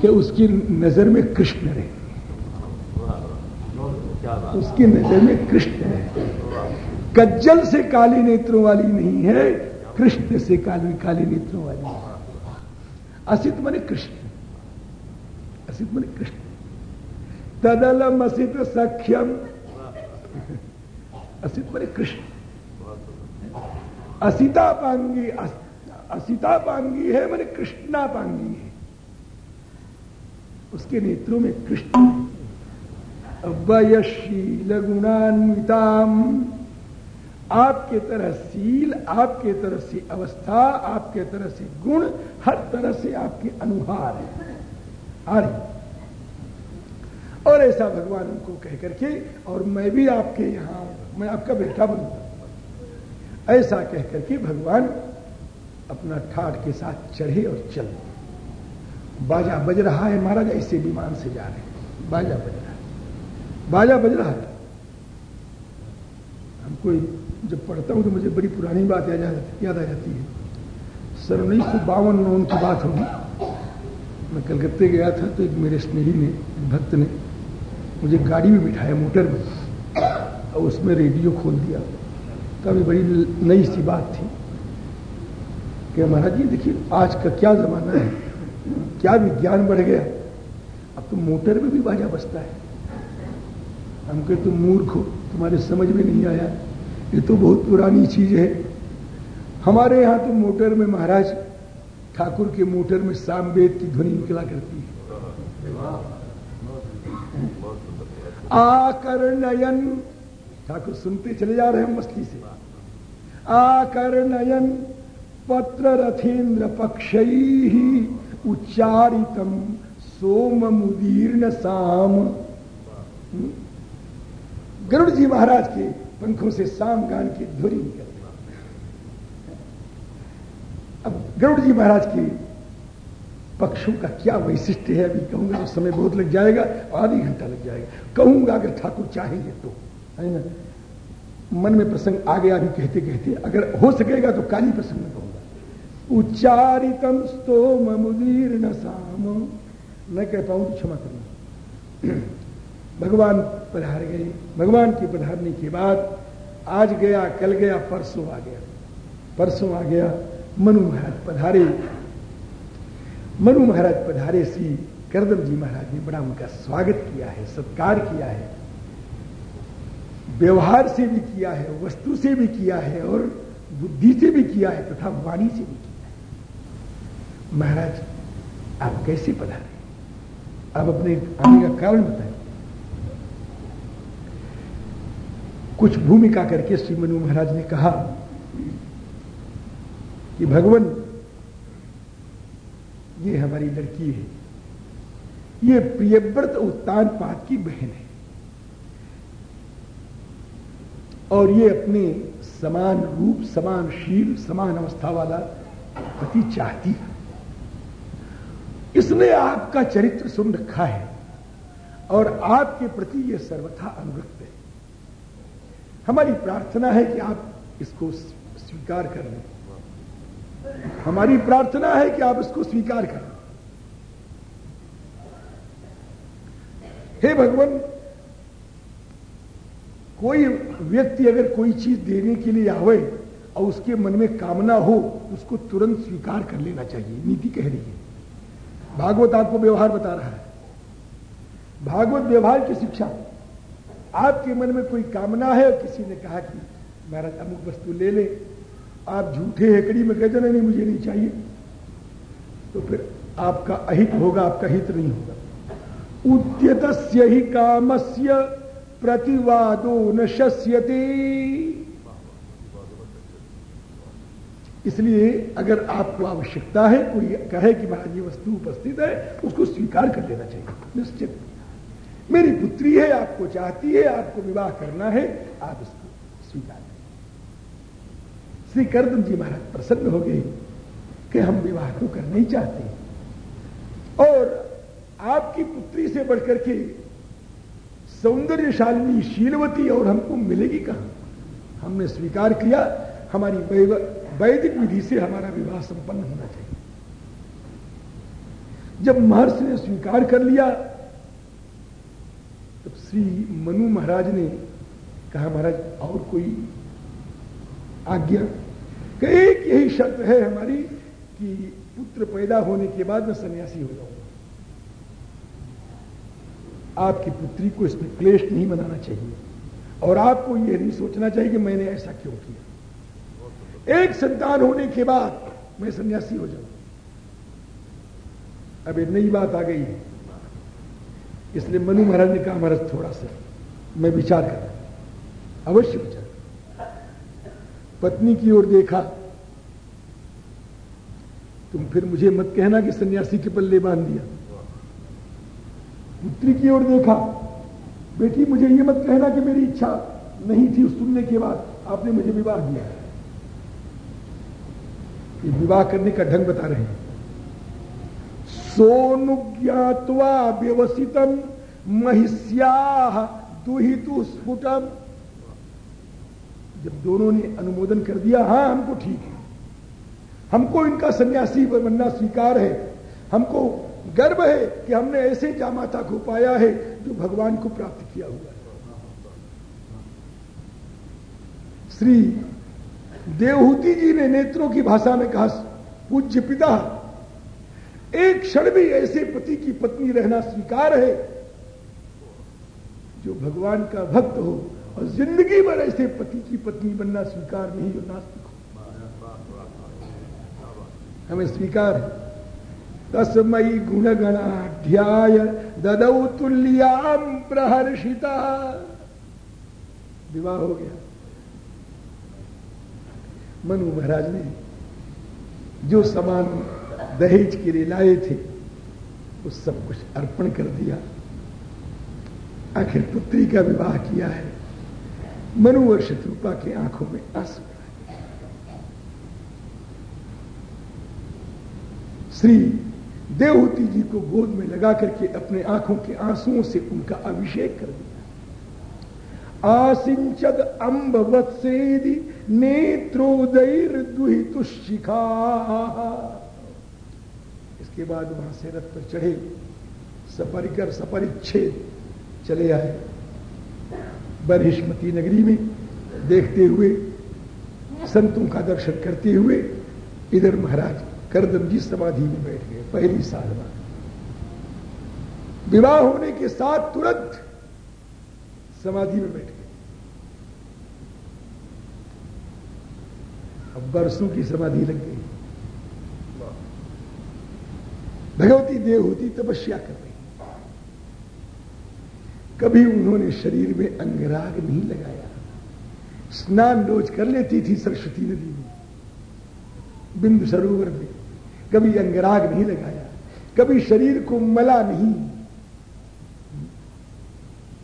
कि उसकी नज़र में कृष्ण रहे। उसकी नज़र में कृष्ण रहे। कज्जल से काली नेत्रों वाली नहीं है, कृष्ण से काली काली नेत्रों वाली है। असित मने कृष्ण। असित मने कृष्ण। तदलम असित सख्यम। असित मने कृष्ण। असिता पांगी असिता पांगी है मैंने कृष्णापांगी है। उसके नेत्रों में कृष्ण वयशील गुणान्विताम आपके तरह सील आपके तरह से अवस्था, आपके तरह से गुण, हर तरह से आपके अनुहार है। आर्य और ऐसा भगवान उनको कह करके, और मैं भी आपके यहाँ, मैं आपका बेटा बनूँगा। ऐसा कह करके भगवान अपना ठाठ के साथ चढ़े और चल। बाजा बज रहा है महाराज, ऐसे विमान से जा रहे बाजा बज रहा है। बाजा बज रहा है। हमको जब पढ़ता हूँ तो मुझे बड़ी पुरानी बात याद आ जाती है। सन उन्नीस सौ बावन में उनकी बात होगी। मैं कलकत्ते गया था तो एक मेरे स्नेही ने भक्त ने, मुझे गाड़ी में बिठाया, मोटर में। और उसमें रेडियो खोल दिया। तभी बड़ी नई सी बात थी कि महाराज जी, देखिए, आज का क्या जमाना है। क्या विज्ञान बढ़ गया? अब तो मोटर में भी बाजा बजता है। हम कहे, तुम मूर्ख हो, तुम्हारे समझ में नहीं आया। ये तो बहुत पुरानी चीज़ है। हमारे यहाँ तो मोटर में महाराज ठाकुर के मोटर में सामवेद की ध्वनि निकला करती है। आकर नयन, ठाकुर सुनते चले जा रहे हैं मस्ती से। आकर नयन, पत्र रथेन्द्र पक्ष उच्चारितम सोम मुदीर्ण साम हम्म? गरुड़ जी महाराज के पंखों से साम गान की ध्वनि निकलती अब गरुड़ जी महाराज के पक्षों का क्या वैशिष्ट्य है? अभी कहूँगा तो समय बहुत लग जाएगा, आधी घंटा लग जाएगा। कहूँगा अगर ठाकुर चाहेंगे तो है ना? मन में प्रसंग आ गया अभी कहते कहते अगर हो सकेगा तो काली प्रसंग में कहूँगा। उच्चारितम स्तोम मुदीर न साम न कह पाऊँ तो क्षमा करना भगवान पधार गए। भगवान की पधारने के बाद आज गया, कल गया, परसों आ गया। परसों आ गया, मनु महाराज पधारे। मनु महाराज पधारे सी करदम जी महाराज ने बड़ा उनका स्वागत किया है, सत्कार किया है। व्यवहार से भी किया है, वस्तु से भी किया है और बुद्धि से भी किया है तथा वाणी से भी किया है। महाराज, आप कैसे पधारे? आप अपने आने का कारण बताए। कुछ भूमिका करके श्री मनु महाराज ने कहा कि भगवान, ये हमारी लड़की है। ये प्रियव्रत उत्तान पात की बहन है। और ये अपने समान रूप, समान शील, समान अवस्था वाला पति चाहती है। इसने आपका चरित्र सुन रखा है और आपके प्रति ये सर्वथा अनुरक्त है। हमारी प्रार्थना है कि आप इसको स्वीकार कर लें। हमारी प्रार्थना है कि आप इसको स्वीकार करें हे भगवान, कोई व्यक्ति अगर कोई चीज़ देने के लिए आवे और उसके मन में कामना हो, उसको तुरंत स्वीकार कर लेना चाहिए। नीति कह रही है। भागवत आपको व्यवहार बता रहा है। भागवत व्यवहार की शिक्षा। आपके मन में कोई कामना है, किसी ने कहा कि महाराज अमुक वस्तु ले ले। आप झूठे हेकड़ी में कहते नहीं, मुझे नहीं चाहिए। तो फिर आपका अहित होगा, आपका हित नहीं होगा। उद्यत ही कामस्य प्रतिवादो न शस्यते। इसलिए अगर आपको आवश्यकता है, कोई कहे कि महाराज ये वस्तु उपस्थित है, उसको स्वीकार कर लेना चाहिए। निश्चित। मेरी पुत्री है, आपको चाहती है, आपको विवाह करना है, आप इसको स्वीकार करें। श्री करदम जी महाराज प्रसन्न हो गए कि हम विवाह तो करना ही चाहते हैं। और आपकी पुत्री से बढ़कर के सौंदर्यशालिनी शीलवती और हमको मिलेगी कहाँ? हमने स्वीकार किया हमारी वैदिक विधि से हमारा विवाह संपन्न होना चाहिए। जब महर्षि ने स्वीकार कर लिया, तब श्री मनु महाराज ने कहा, महाराज, और कोई आज्ञा? कि एक यही शर्त है हमारी कि पुत्र पैदा होने के बाद मैं सन्यासी हो जाऊँगा। आपकी पुत्री को इसमें क्लेश नहीं बनाना चाहिए। और आपको यह नहीं सोचना चाहिए कि मैंने ऐसा क्यों किया। एक संतान होने के बाद मैं सन्यासी हो जाऊँ। अब एक नई बात आ गई है। इसलिए मनु महाराज ने कहा, महाराज, थोड़ा सा मैं विचार कर अवश्य विचार। पत्नी की ओर देखा, तुम फिर मुझे मत कहना कि सन्यासी के पल्ले बाँध दिया। पुत्री की ओर देखा, बेटी, मुझे ये मत कहना कि मेरी इच्छा नहीं थी उस सुनने के बाद आपने मुझे विवाह दिया विवाह करने का ढंग बता रहे हैं। सोनुज्ञातवा व्यवसितम महिष्या दुहितु स्फुटम। जब दोनों ने अनुमोदन कर दिया, हाँ, हमको ठीक है। हमको इनका सन्यासी बनना स्वीकार है। हमको गर्व है कि हमने ऐसे जामाता को पाया है जो भगवान को प्राप्त किया हुआ है। श्री देवहूति जी ने नेत्रों की भाषा में कहा, पूज्य पिता, एक क्षण भी ऐसे पति की पत्नी रहना स्वीकार है जो भगवान का भक्त हो और ज़िंदगी भर ऐसे पति की पत्नी बनना स्वीकार नहीं हो, नास्तिक हो। हमें स्वीकार है। तस्मयी गुणगणाध्याय ददौ तुल्याम प्रहर्षिता। विवाह हो गया। मनु महाराज ने जो समान दहेज के लिए लाए थे वो सब कुछ अर्पण कर दिया। आखिर पुत्री का विवाह किया है। मनु और शत्रुपा की आँखों में आँसू श्री देवहूति जी को गोद में लगा करके अपने आँखों के आंसुओं से उनका अभिषेक कर दिया। आसिंचद अम्ब वत्सेदि नेत्रोदयर दुहितुशिखा इसके बाद वहाँ से रथ पर चढ़े, सपरिकर सपरिच्छेद चले आए। बरहिष्मती नगरी में देखते हुए, संतों का दर्शन करते हुए, इधर महाराज करदम जी समाधि में बैठ गए, पहली साल बाद। विवाह होने के साथ तुरंत समाधि में बैठ गए। अब बरसों की समाधि लग गई। भगवती देव होती, तपस्या कर रही। कभी उन्होंने शरीर में अंगराग नहीं लगाया। स्नान रोज कर लेती थी सरस्वती नदी में। बिंदु सरोवर में कभी अंगराग नहीं लगाया, कभी शरीर को मला नहीं।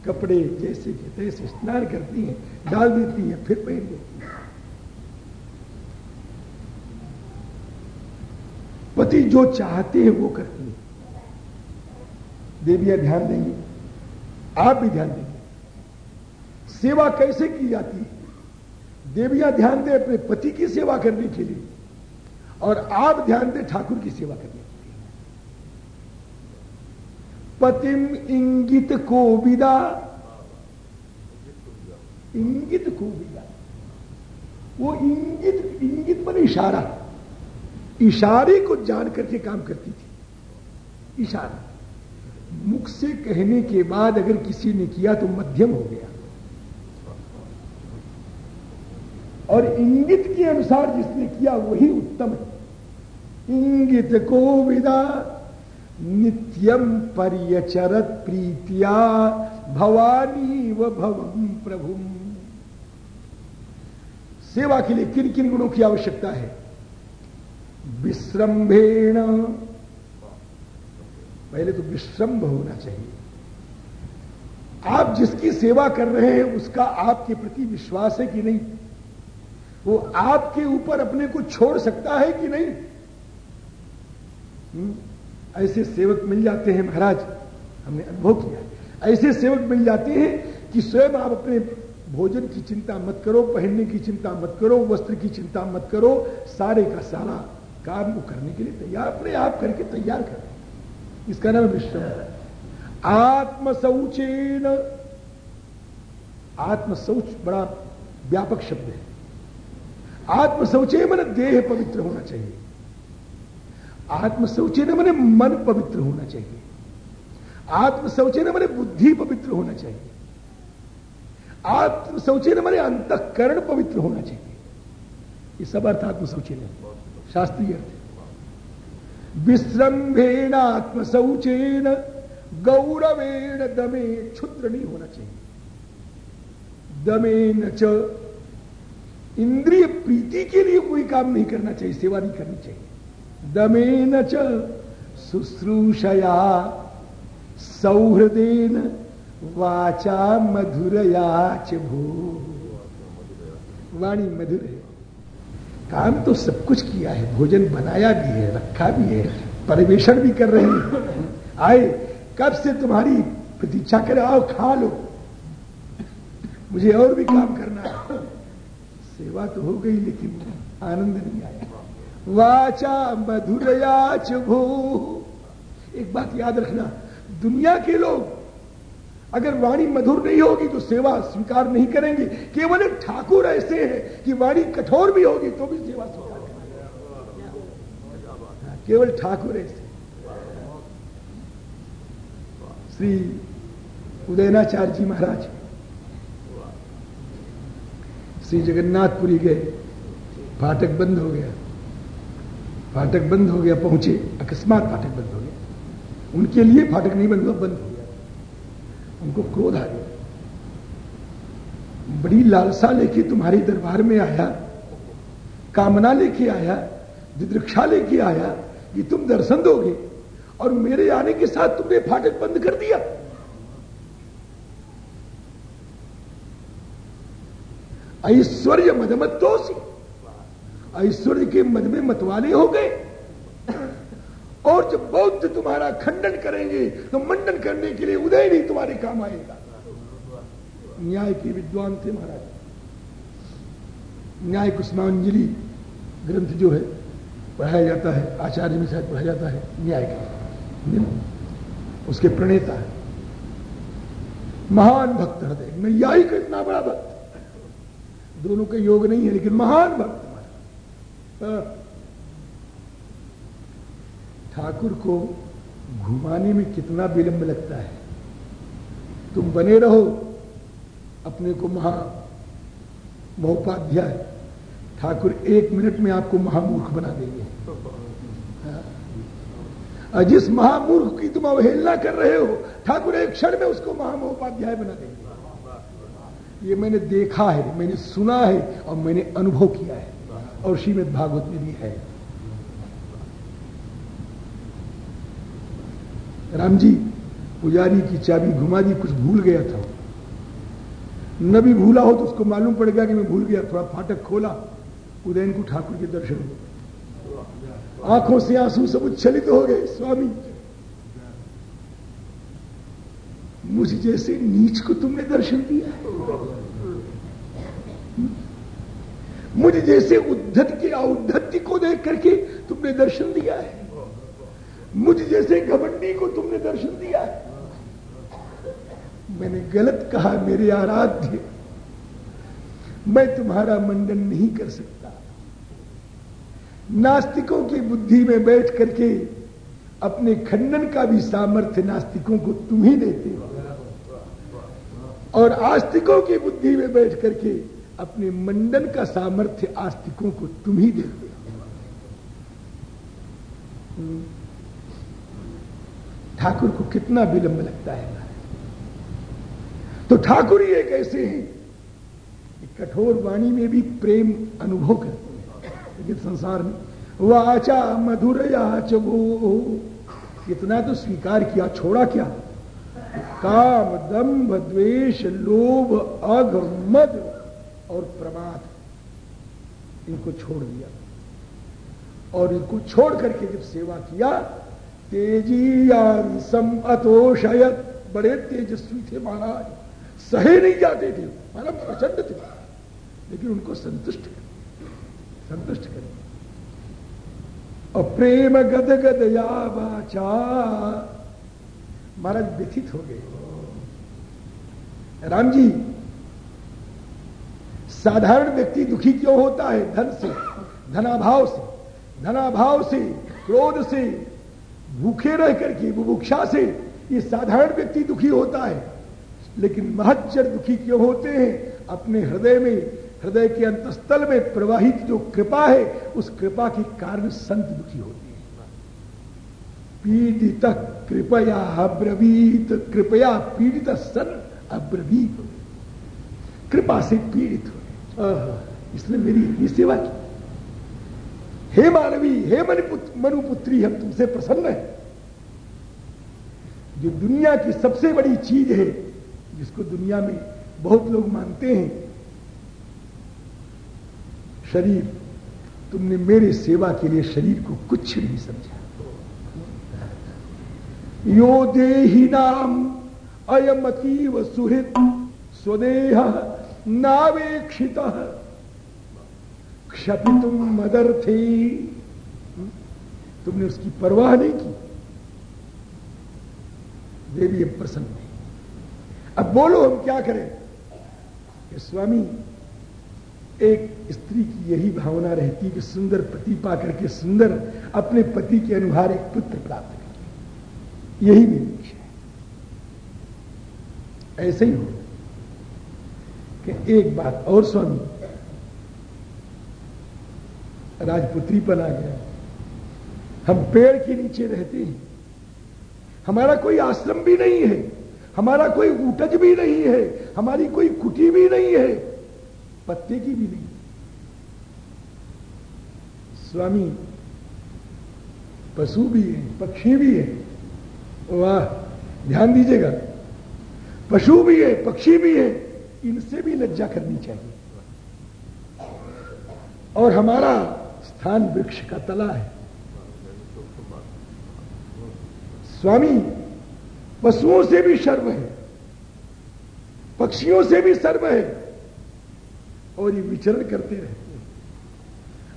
कपड़े जैसे के तैसे स्नान करती हैं, डाल देती हैं, फिर पहन लेती हैं पति जो चाहते हैं वो करती हैं। देवियाँ ध्यान देंगी। आप भी ध्यान देंगे। सेवा कैसे की जाती है? देवियाँ ध्यान दे अपने पति की सेवा करने के लिए और आप ध्यान दें ठाकुर की सेवा करने के लिए। पतिम इंगित को विदा। इंगित को विदा। वो इंगित इंगित पर इशारा इशारे को जान करके काम करती थी। इशारा। मुख से कहने के बाद अगर किसी ने किया तो मध्यम हो गया। और इंगित के अनुसार जिसने किया वही उत्तम है। इंगित को विदा। नित्यम पर्यचरत प्रीतिया भवानी व भवम प्रभु सेवा के लिए किन किन गुणों की आवश्यकता है? विश्रम्भेण। पहले तो विश्रम्भ होना चाहिए। आप जिसकी सेवा कर रहे हैं, उसका आपके प्रति विश्वास है कि नहीं? वो आपके ऊपर अपने को छोड़ सकता है कि नहीं? हुँ? ऐसे सेवक मिल जाते हैं महाराज, हमने अनुभव किया ऐसे सेवक मिल जाते हैं कि स्वयं आप अपने भोजन की चिंता मत करो, पहनने की चिंता मत करो, वस्त्र की चिंता मत करो, सारे का सारा काम को करने के लिए तैयार, अपने आप करके तैयार कर इसका नाम है विश्रम। आत्म शौचेन आत्म शौच बड़ा व्यापक शब्द है। आत्म शौचे मन देह पवित्र होना चाहिए। आत्म शौचे न मैंने मन पवित्र होना चाहिए। आत्म शौचे न मैंने बुद्धि पवित्र होना चाहिए। आत्म शौचे न मैंने अंतकरण पवित्र होना चाहिए। ये सब अर्थ आत्म शौचे नहीं शास्त्रीय। विश्रम्भेण आत्म शौचेन गौरवेण दमे क्षुद्र नहीं होना चाहिए। दमेन च, इंद्रिय प्रीति के लिए कोई काम नहीं करना चाहिए, सेवा नहीं करनी चाहिए। दमेन च, शुश्रूषया, सौहृदेन, वाचा मधुरया च भू। वाणी मधुर है। काम तो सब कुछ किया है, भोजन बनाया भी है, रखा भी है, परिवेशन भी कर रहे हैं। आए, कब से तुम्हारी प्रतीक्षा करे, आओ खा लो। मुझे और भी काम करना है। सेवा तो हो गई, लेकिन आनंद नहीं आया। वाचा मधुरयाच भो एक बात याद रखना, दुनिया के लोग अगर वाणी मधुर नहीं होगी तो सेवा स्वीकार नहीं करेंगे। केवल एक ठाकुर ऐसे हैं कि वाणी कठोर भी होगी तो भी सेवा स्वीकार करेंगे। केवल ठाकुर ऐसे। श्री उदयनाचार्य जी महाराज, श्री जगन्नाथपुरी गए फाटक बंद हो गया। फाटक बंद हो गया, पहुँचे। अकस्मात फाटक बंद हो गया। उनके लिए फाटक नहीं बंद हुआ, बंद। उनको क्रोध आ गया। बड़ी लालसा लेके तुम्हारे दरबार में आया, कामना लेके आया, दिदृक्षा लेके आया कि तुम दर्शन दोगे और मेरे आने के साथ तुमने फाटक बंद कर दिया। ऐश्वर्य मदमत्तोसी ऐश्वर्य के मद में मतवाले हो गए। और जब बौद्ध तुम्हारा खंडन करेंगे तो मंडन करने के लिए उदय नहीं तुम्हारे काम आएगा। न्याय के विद्वान थे महाराज। न्याय कुष्मांजलि ग्रंथ जो है, पढ़ाया जाता है, आचार्य में शायद पढ़ाया जाता है, न्याय का उसके प्रणेता है। महान भक्त हृदय नैयायी का इतना बड़ा भक्त। दोनों के योग नहीं है, लेकिन महान भक्त। ठाकुर को घुमाने में कितना विलंब लगता है। तुम बने रहो अपने को महा महोपाध्याय। ठाकुर एक मिनट में आपको महामूर्ख बना देंगे। हाँ। जिस महामूर्ख की तुम अवहेलना कर रहे हो, ठाकुर एक क्षण में उसको महामहोपाध्याय बना देंगे। ये मैंने देखा है, मैंने सुना है और मैंने अनुभव किया है। और श्रीमद भागवत में भी है। राम जी पुजारी की चाबी घुमा दी, कुछ भूल गया था। न भी भूला हो तो उसको मालूम पड़ गया कि मैं भूल गया। थोड़ा फाटक खोला उदयन को ठाकुर के दर्शन। हुए आँखों से आँसू सब उच्छलित हो गए, स्वामी। मुझ जैसे नीच को तुमने दर्शन दिया मुझ जैसे उद्धत के औद्धत्य को देख करके तुमने दर्शन दिया है। मुझ जैसे घमंडी को तुमने दर्शन दिया है। मैंने गलत कहा, मेरे आराध्य। मैं तुम्हारा मंडन नहीं कर सकता। नास्तिकों की बुद्धि में बैठ करके अपने खंडन का भी सामर्थ्य नास्तिकों को तुम ही देते हो। और आस्तिकों की बुद्धि में बैठ करके अपने मंडन का सामर्थ्य आस्तिकों को तुम ही देते हो। ठाकुर को कितना विलंब लगता है तो ठाकुर एक ऐसे हैं कठोर वाणी में भी प्रेम अनुभव करते हैं। लेकिन संसार में, वाचा मधुर याच इतना तो स्वीकार किया, छोड़ा क्या? काम दम्भ द्वेष लोभ अघ मद और प्रमाद। इनको छोड़ दिया। और इनको छोड़ करके जब सेवा किया तेज़ी सम अतोषयत। बड़े तेजस्वी थे महाराज। सहे नहीं जाते थे। महाराज प्रचंड थे। लेकिन उनको संतुष्ट कर। संतुष्ट करें। प्रेम गद गद या बाचा महाराज व्यथित हो गए। राम जी, साधारण व्यक्ति दुखी क्यों होता है? धन से, धनाभाव से धनाभाव से, क्रोध से भूखे रह करके बुभुक्षा से ये साधारण व्यक्ति दुखी होता है। लेकिन महच्चर दुखी क्यों होते हैं? अपने हृदय में हृदय के अंतस्थल में प्रवाहित जो कृपा है उस कृपा के कारण संत दुखी होते हैं। पीड़ित कृपया अब्रवीत कृपया पीड़ित सन अब्रवीत। कृपा से पीड़ित हो। इसने मेरी इतनी सेवा की। हे मानवी, हे मनुपुत्री, हम तुमसे प्रसन्न है। जो दुनिया की सबसे बड़ी चीज़ है, जिसको दुनिया में बहुत लोग मानते हैं, शरीर, तुमने मेरे सेवा के लिए शरीर को कुछ नहीं समझा। यो देही नाम अयम अयमतीव सुहृत, स्वदेह नावेक्षित। क्षपितुम मदर थे। तुमने उसकी परवाह नहीं की। देवी, अब प्रसन्न नहीं अब बोलो, हम क्या करें? कि स्वामी, एक स्त्री की यही भावना रहती कि सुंदर पति पा करके सुंदर अपने पति के अनुहार एक पुत्र प्राप्त कर। यही मेरी इच्छा है। ऐसे ही हो। कि एक बात और स्वामी राजपुत्री पर आ गया। हम पेड़ के नीचे रहते हैं। हमारा कोई आश्रम भी नहीं है। हमारा कोई ऊटज भी नहीं है। हमारी कोई कुटी भी नहीं है। पत्ते की भी नहीं। स्वामी, पशु भी है, पक्षी भी है। वाह, ध्यान दीजिएगा। पशु भी है, पक्षी भी है। इनसे भी लज्जा करनी चाहिए। और हमारा स्थान वृक्ष का तला है। स्वामी, पशुओं से भी शर्म है, पक्षियों से भी शर्म है, और ये विचरण करते रहते हैं।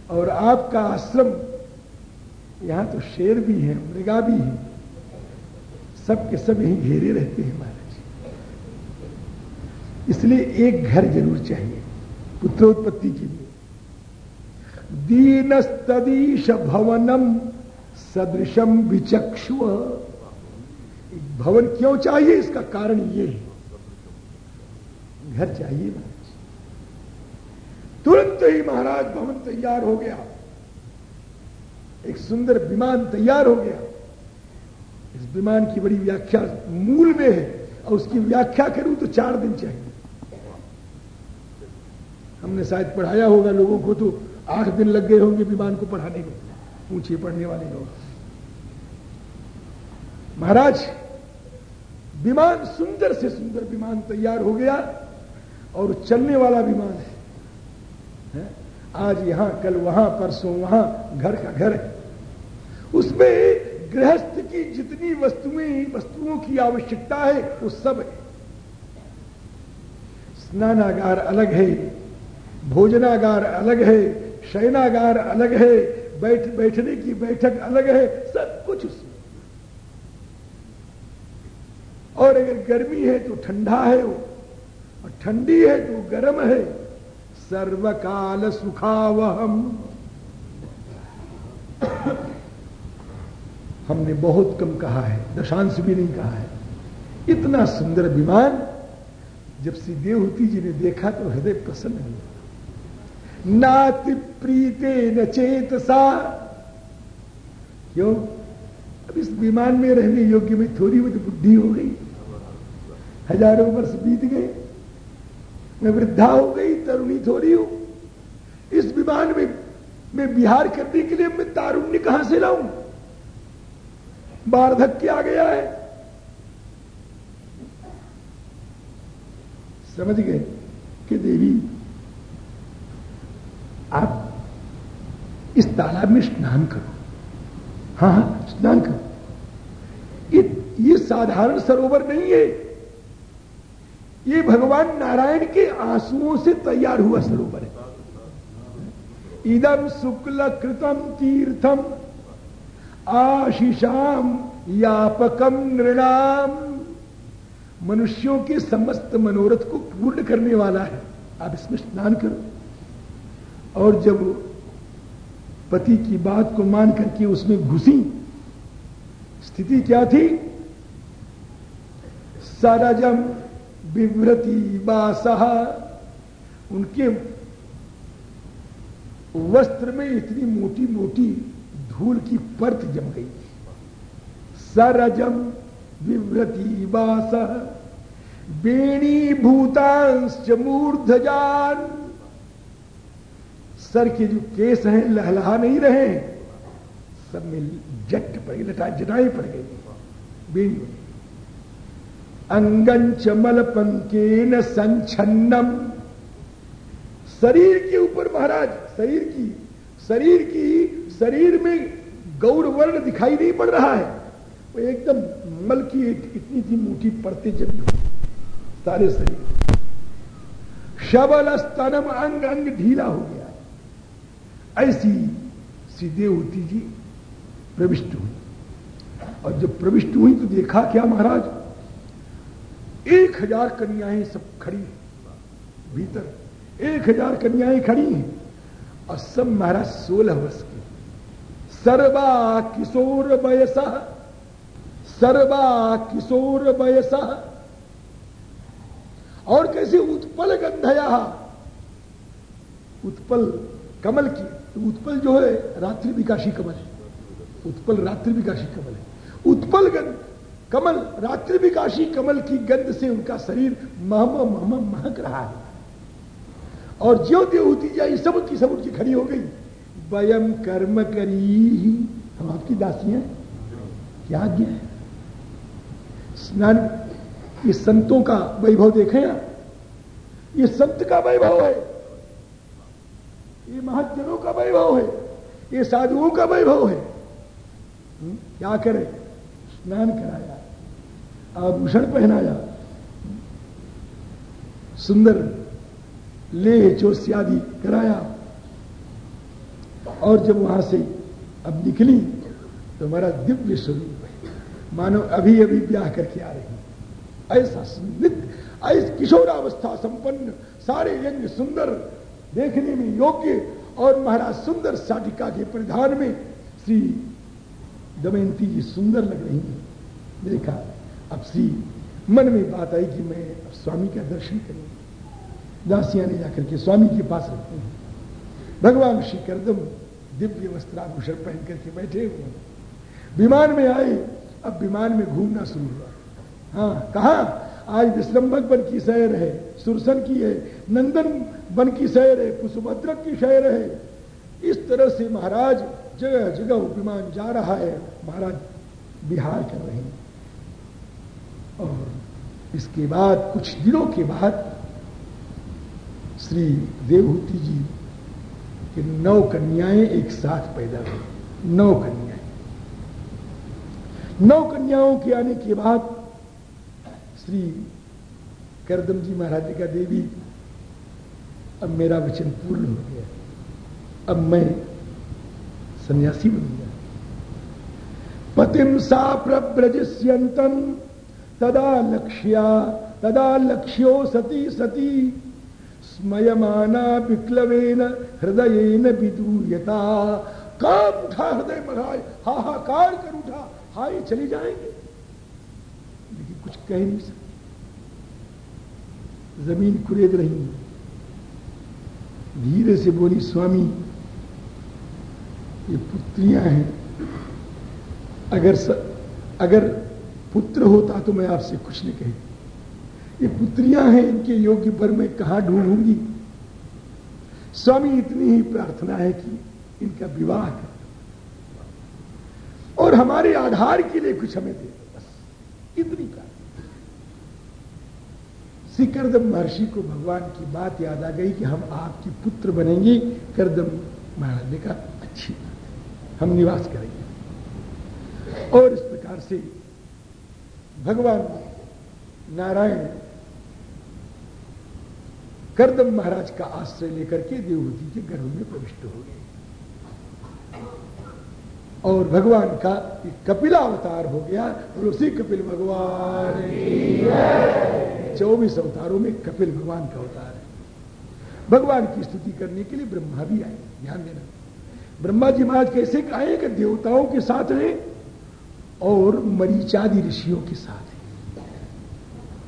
और आपका आश्रम, यहाँ तो शेर भी है, मृगा भी है, सब के सब यहीं घेरे रहते हैं महाराज। इसलिए एक घर ज़रूर चाहिए, पुत्रोत्पत्ति के लिए। दीनस्तदीश भवनम सदृशम विचक्षु। भवन क्यों चाहिए? इसका कारण ये है। घर चाहिए महाराज तुरंत ही महाराज भवन तैयार हो गया। एक सुंदर विमान तैयार हो गया। इस विमान की बड़ी व्याख्या मूल में है और उसकी व्याख्या करूँ तो चार दिन चाहिए। हमने शायद पढ़ाया होगा लोगों को तो आठ दिन लग गए होंगे विमान को पढ़ाने में ऊँचे पढ़ने वाले लोग। महाराज विमान सुंदर से सुंदर विमान तैयार हो गया और चलने वाला विमान है, है? आज यहाँ कल वहाँ परसों वहाँ घर का घर है। उसमें गृहस्थ की जितनी वस्तुएँ वस्तुओं की आवश्यकता है वो सब है। स्नानागार अलग है भोजनागार अलग है शयनागार अलग है, बैठ, बैठने की बैठक अलग है, सब कुछ उसमें। और अगर गर्मी है तो ठंडा है वो, और ठंडी है तो गर्म है। सर्वकाल सुखावहम। हमने बहुत कम कहा है, दशांश भी नहीं कहा है। इतना सुंदर विमान, जब श्री देवहूति जी ने देखा तो हृदय प्रसन्न हुआ। नाति प्रीते न चेत सा क्यों? अब इस विमान में रहने योग्य में थोड़ी बहुत बुद्धि हो गई। हज़ारों वर्ष बीत गए। मैं वृद्धा हो गई, तरुणी थोड़ी हूँ। इस विमान में मैं बिहार करने के लिए मैं तारुण्य कहाँ से लाऊं? वार्धक्य आ गया है? समझ गए कि देवी आप इस तालाब में स्नान करो। हाँ हाँ स्नान करो। ये, साधारण सरोवर नहीं है। ये भगवान नारायण के आंसुओं से तैयार हुआ सरोवर है। इदम शुक्ल कृतम तीर्थम आशीषाम यापकम नृणाम। मनुष्यों के समस्त मनोरथ को पूर्ण करने वाला है। आप इसमें स्नान करो। और जब पति की बात को मान करके उसमें घुसी, स्थिति क्या थी? सरजम विव्रति बासह। उनके वस्त्र में इतनी मोटी मोटी धूल की परत जम गई। सरजम विव्रति बास बेणी भूतांश मूर्धजान। सर के जो केस हैं लहलहा नहीं रहे। सब में जट पड़ गई, लटा जटाई पड़ गई। बेड़ी अंगन चमल पंके न संचन्नम शरीर के ऊपर महाराज, शरीर की शरीर की, शरीर में गौर वर्ण दिखाई नहीं पड़ रहा है। वो एकदम मल की इतनी थी मोटी पड़ते जमी सारे शरीर। शबल स्तनम अंग अंग ढीला हो गया। ऐसी सीधे होती जी प्रविष्ट हुई। और जब प्रविष्ट हुई तो देखा क्या महाराज? एक हज़ार कन्याएँ सब खड़ी भीतर एक हज़ार कन्याएँ खड़ी हैं। और सब महाराज सोलह वर्ष के। सर्वा किशोर वयसा, सर्वा किशोर वयसा। और कैसे उत्पल गंधया, उत्पल कमल की तो उत्पल जो है, रात्रि विकाशी कमल है। उत्पल रात्रि विकाशी कमल है। उत्पल गंध कमल रात्रि विकाशी कमल की गंध से उनका शरीर महम महम, महक रहा है। और ज्यो त्यो होती जाए, सब की सब उनकी खड़ी हो गई। वयम कर्म करी ही। हम आपकी दासियाँ क्या आज्ञा है। स्नान, ये संतों का वैभव देखें आप। ये संत का वैभव है। ये महाजनों का वैभव है, ये साधुओं का वैभव है। हम्म? क्या करे? स्नान कराया, आभूषण पहनाया, सुंदर ले चोस्यादि कराया। और जब वहाँ से अब निकली तो हमारा दिव्य स्वरूप है। मानो अभी अभी ब्याह करके आ रही ऐसा ऐस किशोरावस्था संपन्न, सारे यंग सुंदर देखने में योग्य और महाराज सुंदर साटिका के परिधान में श्री दमयंती जी सुंदर लग रही है। देखा अब श्री, मन में बात आई कि मैं अब स्वामी का दर्शन करूँगी दासियाँ ने जाकर के स्वामी के पास रखते हैं। भगवान श्री करदम दिव्य वस्त्राभूषण पहन करके बैठे हुए विमान में आए, अब विमान में घूमना शुरू हुआ। हाँ कहा? आज विश्रम्भक की शहर है, सुरसन की है, नंदन बन की शहर है पुष्भद्रक की शहर है। इस तरह से महाराज जगह जगह विमान जा रहा है। महाराज बिहार कर रहे हैं। और इसके बाद, कुछ दिनों के बाद, श्री देवहूति जी के नौ कन्याएँ एक साथ पैदा हुई। नौ कन्याएँ। नौ कन्याओं के आने के बाद, श्री करदम जी महाराज का देवी अब मेरा वचन पूर्ण हो गया। अब मैं सन्यासी बन गया। पतिम सा प्रव्रजस्यंतम तदा लक्ष्या, तदा लक्ष्यो सती सती, स्मयमाना विक्लवेन हृदय विदूयता काम उठा हृदय महाराज हाहाकार कर उठा हाय चली जाएँगे। लेकिन कुछ कह नहीं सकते। ज़मीन कुरेद रही धीरे से बोली स्वामी ये पुत्रियाँ हैं। अगर स, अगर पुत्र होता तो मैं आपसे कुछ नहीं कही। ये पुत्रियाँ हैं इनके योग्य पर मैं कहा ढूंढूँगी? स्वामी इतनी ही प्रार्थना है कि इनका विवाह कर और हमारे आधार के लिए कुछ हमें दे। बस इतनी प्रार्थना। करदम महर्षि को भगवान की बात याद आ गई कि हम आपकी पुत्र बनेंगे। करदम महाराज ने कहा, अच्छी बात हम निवास करेंगे। और इस प्रकार से भगवान नारायण करदम महाराज का आश्रय लेकर के देवहूति के गर्भ में प्रविष्ट हो गए। और भगवान का कपिला अवतार हो गया। और उसी कपिल भगवान चौबीस अवतारों में कपिल भगवान का अवतार है। भगवान की स्तुति करने के लिए ब्रह्मा भी आए, ध्यान देना। ब्रह्मा जी महाराज कैसे आए कि देवताओं के साथ हैं और मरीचादि ऋषियों के साथ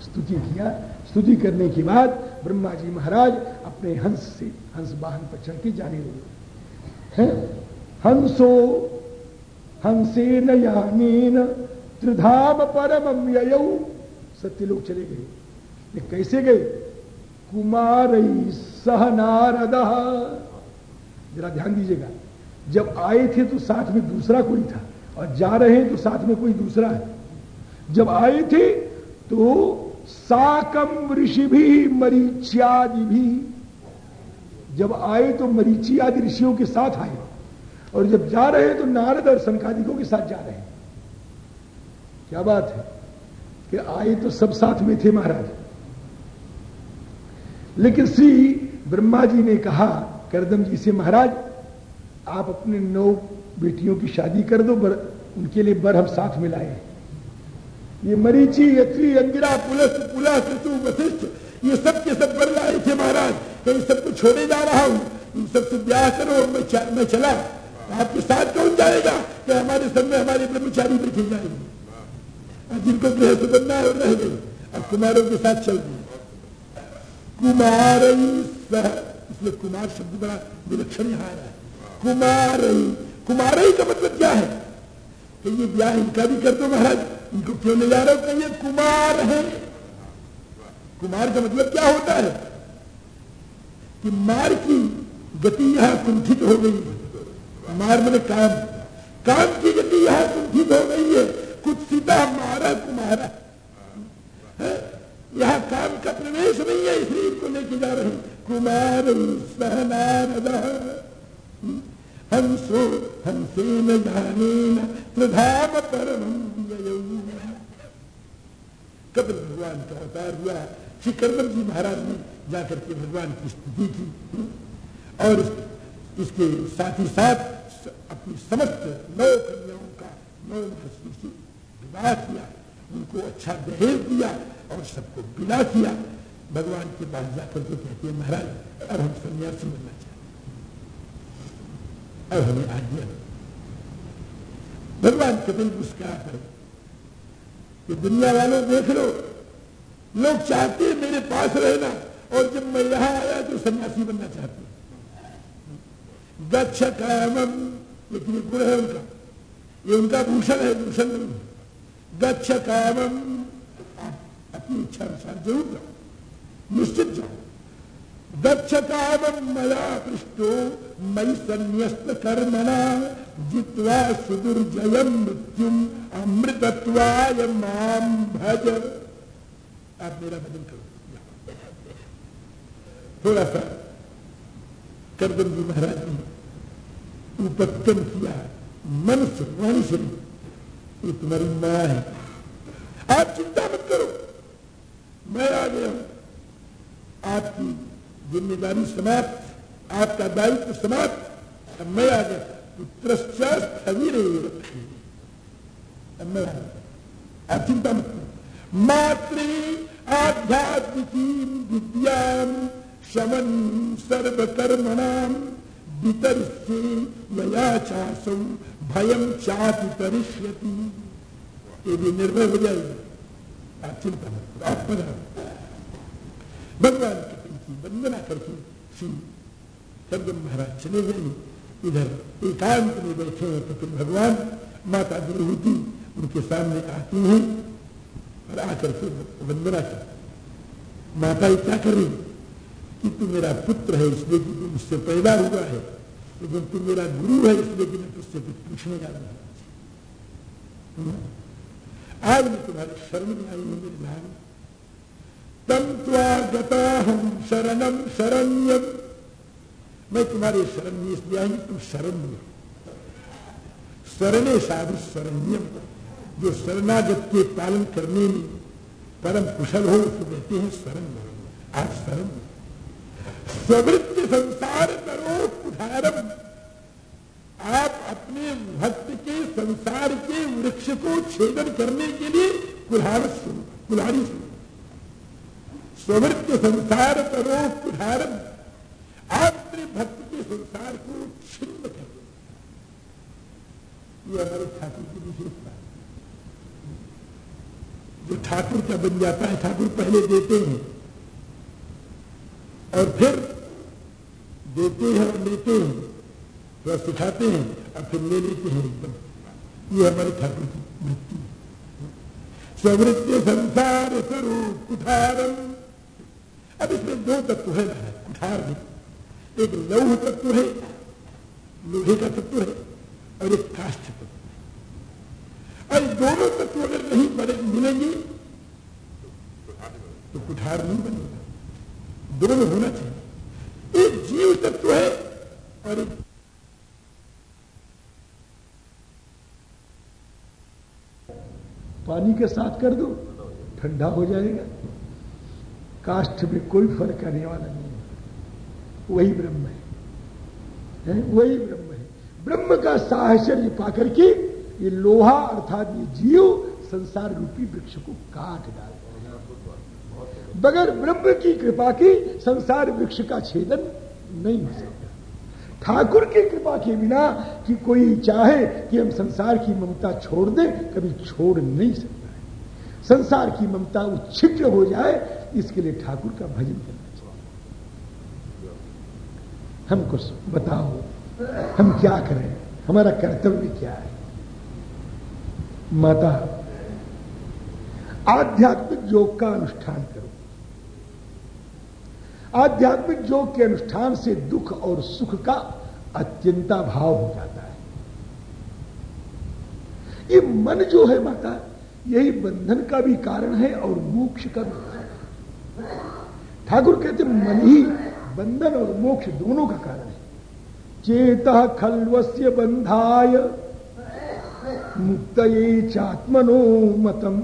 स्तुति किया। स्तुति करने के बाद ब्रह्मा जी महाराज अपने हंस से, हंस वाहन पर चढ़ के जाने लगे। हंसो हंसेन यानेन, त्रिधाम परम सत्य लोग चले गए। कैसे गए? कुमार सह नारद। जरा ध्यान दीजिएगा, जब आए थे तो साथ में दूसरा कोई था और जा रहे हैं तो साथ में कोई दूसरा है। जब आए थे तो साकम ऋषि भी, मरीचियादि भी। जब आए तो मरीची आदि ऋषियों के साथ आए और जब जा रहे हैं तो नारद और संकादिकों के साथ जा रहे हैं। क्या बात है कि आए तो सब साथ में थे महाराज। लेकिन श्री ब्रह्मा जी ने कहा करदम जी से महाराज आप अपने नौ बेटियों की शादी कर दो बर, उनके लिए बर हम साथ मिलाए ये मरीची यत्री अंगिरा पुलस पुला ऋतु वशिष्ठ ये सब के सब बर लाए थे महाराज। इन सबको छोड़े जा रहा हूँ। इन सबसे ब्याह करो मैं, चा, मैं चला। आपके साथ कौन जाएगा? कि हमारे सब में हमारे ब्रह्मचारी बैठे जाएँगे। जिनको गृह बनना है रह गए अब कुमारों के साथ चल गए कुमार इसलिए कुमार शब्द बड़ा विलक्षण यहाँ आया। है कुमार कुमार का मतलब क्या है? तो ये ब्याह इनका भी कर दो महाराज, इनको क्यों ले जा रहे? हो कहिए कुमार है। कुमार का मतलब क्या होता है? कि मार की गति यहाँ कुंठित हो गई। है मार मैंने काम काम की गति यहाँ कुंठित हो गई है। कुछ सीधा मारा, कुमारा। यहाँ काम का प्रवेश नहीं है, इसलिए इनको लेके जा रहे कुमार सहनारद हंसो, हंसेन, जानेन, प्रधान परम कपिल भगवान का अवतार हुआ? श्री जी महाराज ने जाकर के भगवान की स्तुति की। और इसके साथ ही साथ अपनी समस्त नौ कन्याओं का नौ महर्षि से विवाह किया। उनको अच्छा दहेज दिया। और सबको विदा किया भगवान के पास जाकर के कहते हैं, महाराज, अब हम सन्यासी बनना चाहते अब हमें आज्ञा भगवान कपिल मुस्कुरा कर कि दुनिया वालों देख लो, लोग चाहते हैं मेरे पास रहना, और जब मैं यहाँ आया तो सन्यासी बनना चाहते लेकिन ये गुण है उनका। ये उनका भूषण है, भूषण गच्छ कामम अपनी इच्छा अनुसार ज़रूर जाओ निश्चित जाओ। दक्षता मया पृष्ठो मई संन्यस्त कर्मणा जित्वा सुदुर्जयम मृत्युम, अमृतत्वाय माम भज। आप मेरा भजन करो। थोड़ा सा करदम जी महाराज ने उपक्रम किया। मन से वाणी से ये तुम्हारी माँ है। आप चिंता मत करो। मैं आ गया आपकी ज़िम्मेदारी समाप्त, आपका दायित्व समाप्त अब मैं आ गया पुत्र स्थविर अब मैं आप चिंता मत मातृ आध्यात्मिकी विद्या शमन सर्वकर्मणाम वितरिष्ये मया चासौ भयम चापि करिष्यति। ये भी निर्भय हो जाएगी। आप चिंता मत आप बना भगवान की वंदना करके श्री शब्द महाराज चले गए इधर एकांत में बैठे हैं तो भगवान माता द्रौपदी उनके सामने आती हैं और आकर के वंदना कर माता ये क्या कर कि तू मेरा पुत्र है इसलिए कि तू मुझसे पैदा हुआ है लेकिन तू मेरा गुरु है इसलिए कि मैं तुझसे कुछ पूछने जा रहा हूँ आज मैं तुम्हारे शरण में आई हूँ मेरी बहन तम त्वागता हम शरणम शरण्यम। मैं तुम्हारे शरण में इसलिए आई तुम शरण्य शरणे साधु शरण्यम। जो शरणागत के पालन करने में परम कुशल हो, उसको कहते हैं शरण आज शरण स्वृत्ति संसार करो उदाहरण आप अपने भक्त के संसार के वृक्ष को छेदन करने के लिए कुल्हार सुनो कुल्हारी सुनो। स्वृत्य संसार कुल्हार आपने भक्त के संसार को छिन्न कर। हमारे ठाकुर की विशेषता जो ठाकुर का बन जाता है, ठाकुर पहले देते हैं। और फिर देते हैं और लेते हैं। थोड़ा सिखाते हैं और फिर ले लेते हैं। एकदम ये हमारे ठाकुर की वृत्ति है। संसार स्वरूप कुठारम अब इसमें दो तत्व है में एक लौह तत्व है, लोहे का तत्व है, और एक काष्ठ तत्व है। और दोनों तत्व अगर नहीं बने, मिलेंगे तो कुठार नहीं बनेगा। दोनों होना चाहिए। एक जीव तत्व है, और एक पानी के साथ कर दो, ठंडा हो जाएगा। काष्ठ में कोई फ़र्क आने वाला नहीं है। वही ब्रह्म है, है? वही ब्रह्म है। ब्रह्म का साहचर्य पाकर के ये लोहा अर्थात ये जीव संसार रूपी वृक्ष को काट डाल बगैर ब्रह्म की कृपा की संसार वृक्ष का छेदन नहीं हो सकता। ठाकुर की कृपा के बिना कि कोई चाहे कि हम संसार की ममता छोड़ दें कभी छोड़ नहीं सकता है। संसार की ममता उच्छिद्र हो जाए इसके लिए ठाकुर का भजन करना चाहिए। हमको बताओ, हम क्या करें? हमारा कर्तव्य क्या है? माता, आध्यात्मिक योग का अनुष्ठान करो। आध्यात्मिक योग के अनुष्ठान से दुख और सुख का अत्यंता भाव हो जाता है। ये मन जो है माता, यही बंधन का भी कारण है और मोक्ष का भी ठाकुर कहते, मन ही बंधन और मोक्ष दोनों का कारण है। चेत खल्वस्य बंधाय मुक्त चात्मनो मतम।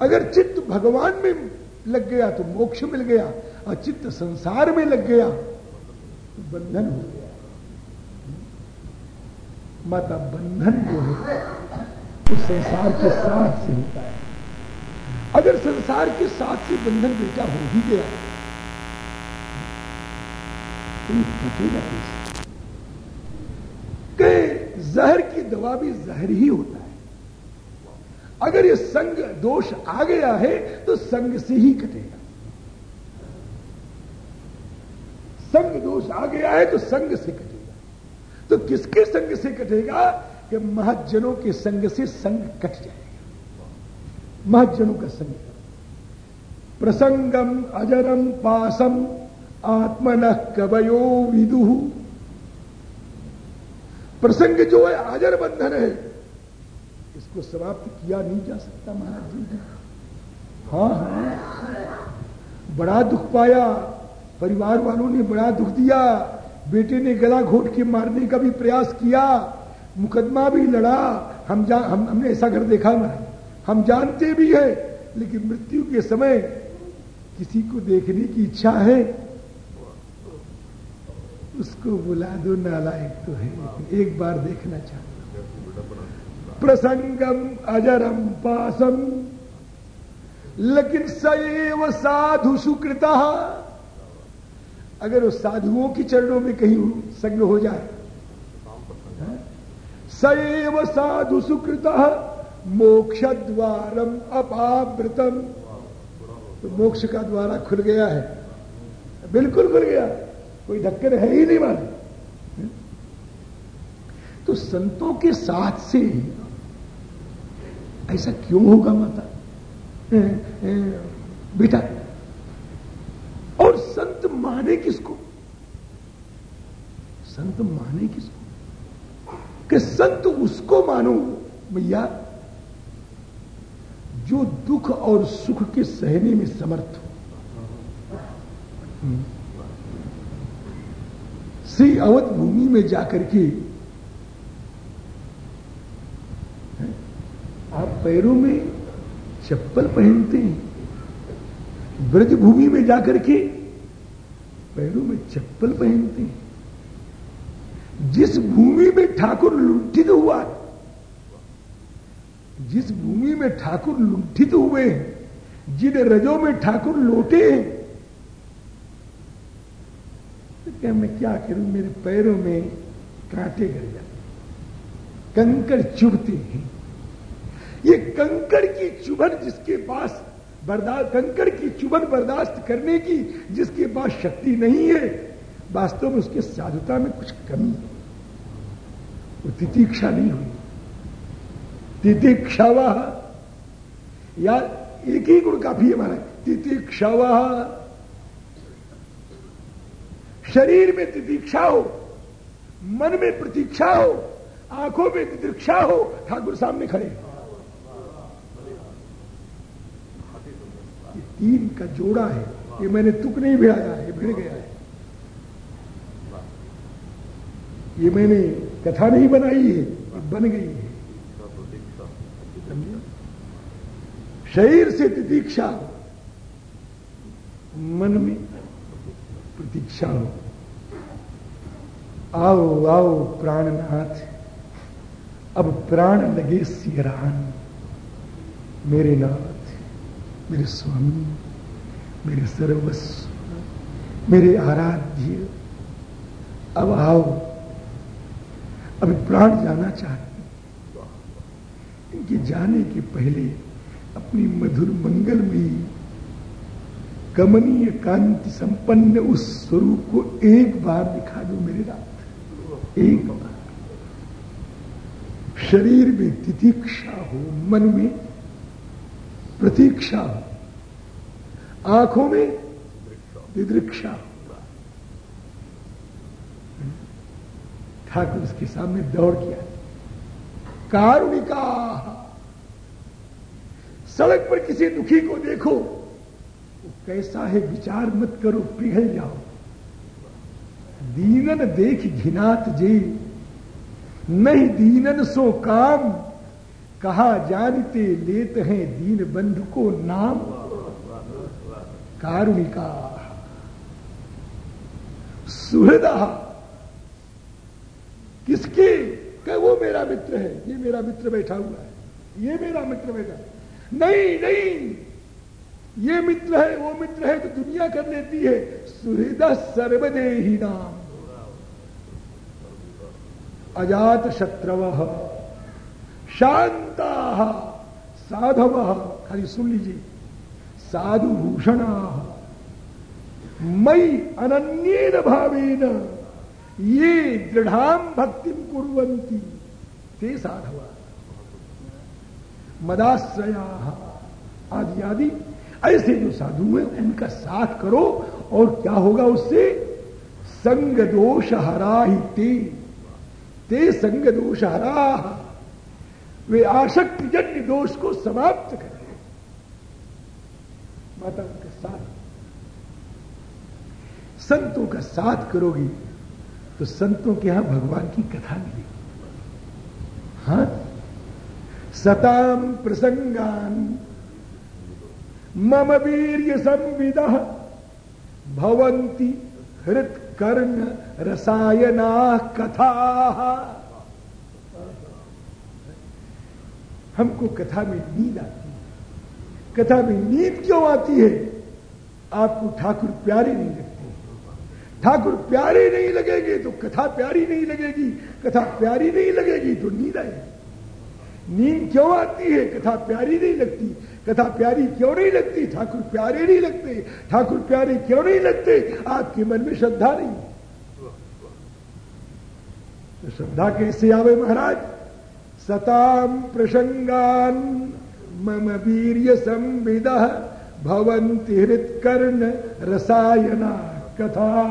अगर चित्त भगवान में लग गया तो मोक्ष मिल गया, और चित्त संसार में लग गया तो बंधन हो गया। माता बंधन जो है, वो संसार के साथ से होता है। अगर संसार के साथ से बंधन बेटा हो ही गया तो ये टूटेगा कैसे कि जहर की दवा भी जहर ही होता है। अगर ये संग दोष आ गया है तो संग से ही कटेगा। संग दोष आ गया है तो संग से कटेगा। तो किसके संग से कटेगा? कि महजनों के संग से संग कट जाएगा महजनों का संग प्रसंगम, अजरम, पासम, आत्मन कवयो विदु। प्रसंग जो है, अजर बंधन है। इसको समाप्त किया नहीं जा सकता महाराज जी ने। हाँ हाँ। बड़ा दुख पाया। परिवार वालों ने बड़ा दुख दिया। बेटे ने गला घोट के मारने का भी प्रयास किया। मुकदमा भी लड़ा। हम जा, हम, हमने ऐसा घर देखा ना। हम जानते भी है, लेकिन मृत्यु के समय किसी को देखने की इच्छा है? उसको बुला दो, नालायक तो है, लेकिन एक बार देखना चाहता प्रसंगम अजरम पासम, लेकिन सैव साधु सुकृता। अगर वो साधुओं के चरणों में कहीं संग हो जाए सैव साधु सुकृता। मोक्ष द्वारम अपावृतम। तो मोक्ष का द्वारा खुल गया है। बिल्कुल खुल गया। कोई धक्कर है ही नहीं माने तो संतों के साथ से ऐसा क्यों होगा माता? बेटा, और संत माने किसको? संत माने किसको? कि संत उसको मानो? भैया जो दुख और सुख के सहने में समर्थ हो। श्री अवध भूमि में जाकर के आप पैरों में चप्पल पहनते हैं ब्रज भूमि में जाकर के पैरों में चप्पल पहनते हैं, जिस भूमि में ठाकुर लुंठित हुआ जिस भूमि में ठाकुर लुंठित हुए हैं, जिन रजों में ठाकुर लोटे हैं तो क्या मैं क्या करूँ? मेरे पैरों में कांटे गिर जाते कंकड़ चुभते हैं। ये कंकड़ की चुभन जिसके पास बर्दाश्त, कंकड़ की चुभन बर्दाश्त करने की जिसके पास शक्ति नहीं है, वास्तव में उसके साधुता में कुछ कमी है। वो तितीक्षा नहीं हुई। तितीक्षावा। या एक ही गुण काफ़ी है हमारा तितीक्षावा। शरीर में तितीक्षा हो, मन में प्रतीक्षा हो, आँखों में तितीक्षा हो, ठाकुर सामने खड़े ये तीन का जोड़ा है, ये मैंने तुक नहीं भिड़ाया है भिड़ गया है। ये मैंने कथा नहीं बनाई है बन गई है। शरीर से तितीक्षा मन में प्रतीक्षा हो। आओ आओ, प्राणनाथ, अब प्राण लगे सियरान। मेरे नाथ, मेरे स्वामी, मेरे सर्वस्व, मेरे आराध्य, अब आओ। अभी प्राण जाना चाहते इनके जाने के पहले अपनी मधुर मंगलमयी कमनीय कांति संपन्न उस स्वरूप को एक बार दिखा दो मेरे रात। एक बार। शरीर में तितीक्षा हो, मन में प्रतीक्षा हो, आँखों में दिदृक्षा हो ठाकुर उसके सामने दौड़ किया। कारुणिका सड़क पर किसी दुखी को देखो, वो कैसा है विचार मत करो, पिघल जाओ। दीनन देख घिनात जे, नहीं दीनन सो काम, कहा जानते लेत हैं दीन बंधु को नाम। कारुणिका, सुहृदा, किसके? कह वो मेरा मित्र है, ये मेरा मित्र बैठा हुआ है, ये मेरा मित्र बैठा नहीं नहीं। ये मित्र है, वो मित्र है तो दुनिया कर लेती है। सुहृद सर्वदेही नाम। अजात शत्रव, शांता, साधव। खाली सुन लीजिए। साधु भूषण। मई अनन्येन भावेन ये दृढ़ाम भक्ति कुरंती ते साधवा। मदाश्रया आदि आदि। ऐसे जो साधु हैं, उनका साथ करो और क्या होगा उससे? संग दोष हरा ही ते। ते संग दोष हरा वे आशक्ति जन्य दोष को समाप्त कर माता उनका साथ। संतों का साथ करोगी तो संतों के यहाँ भगवान की कथा मिलेगी। हाँ? सताम प्रसंगान। मम वीर संविद। भवंती हृत कर्ण रसायना कथा। हमको कथा में नींद आती है। कथा में नींद क्यों आती है? आपको ठाकुर प्यारे नहीं लगते। ठाकुर प्यारे नहीं लगेंगे तो कथा प्यारी नहीं लगेगी। कथा प्यारी नहीं लगेगी तो नींद आएगी। नींद क्यों आती है? कथा प्यारी नहीं लगती। कथा प्यारी क्यों नहीं लगती? ठाकुर प्यारे नहीं लगते। ठाकुर प्यारे क्यों नहीं लगते? आपके मन में श्रद्धा नहीं। तो श्रद्धा कैसे आवे महाराज? सताम प्रसंगान मम वीर संविदा भवंति हृत्कर्ण रसायना कथा।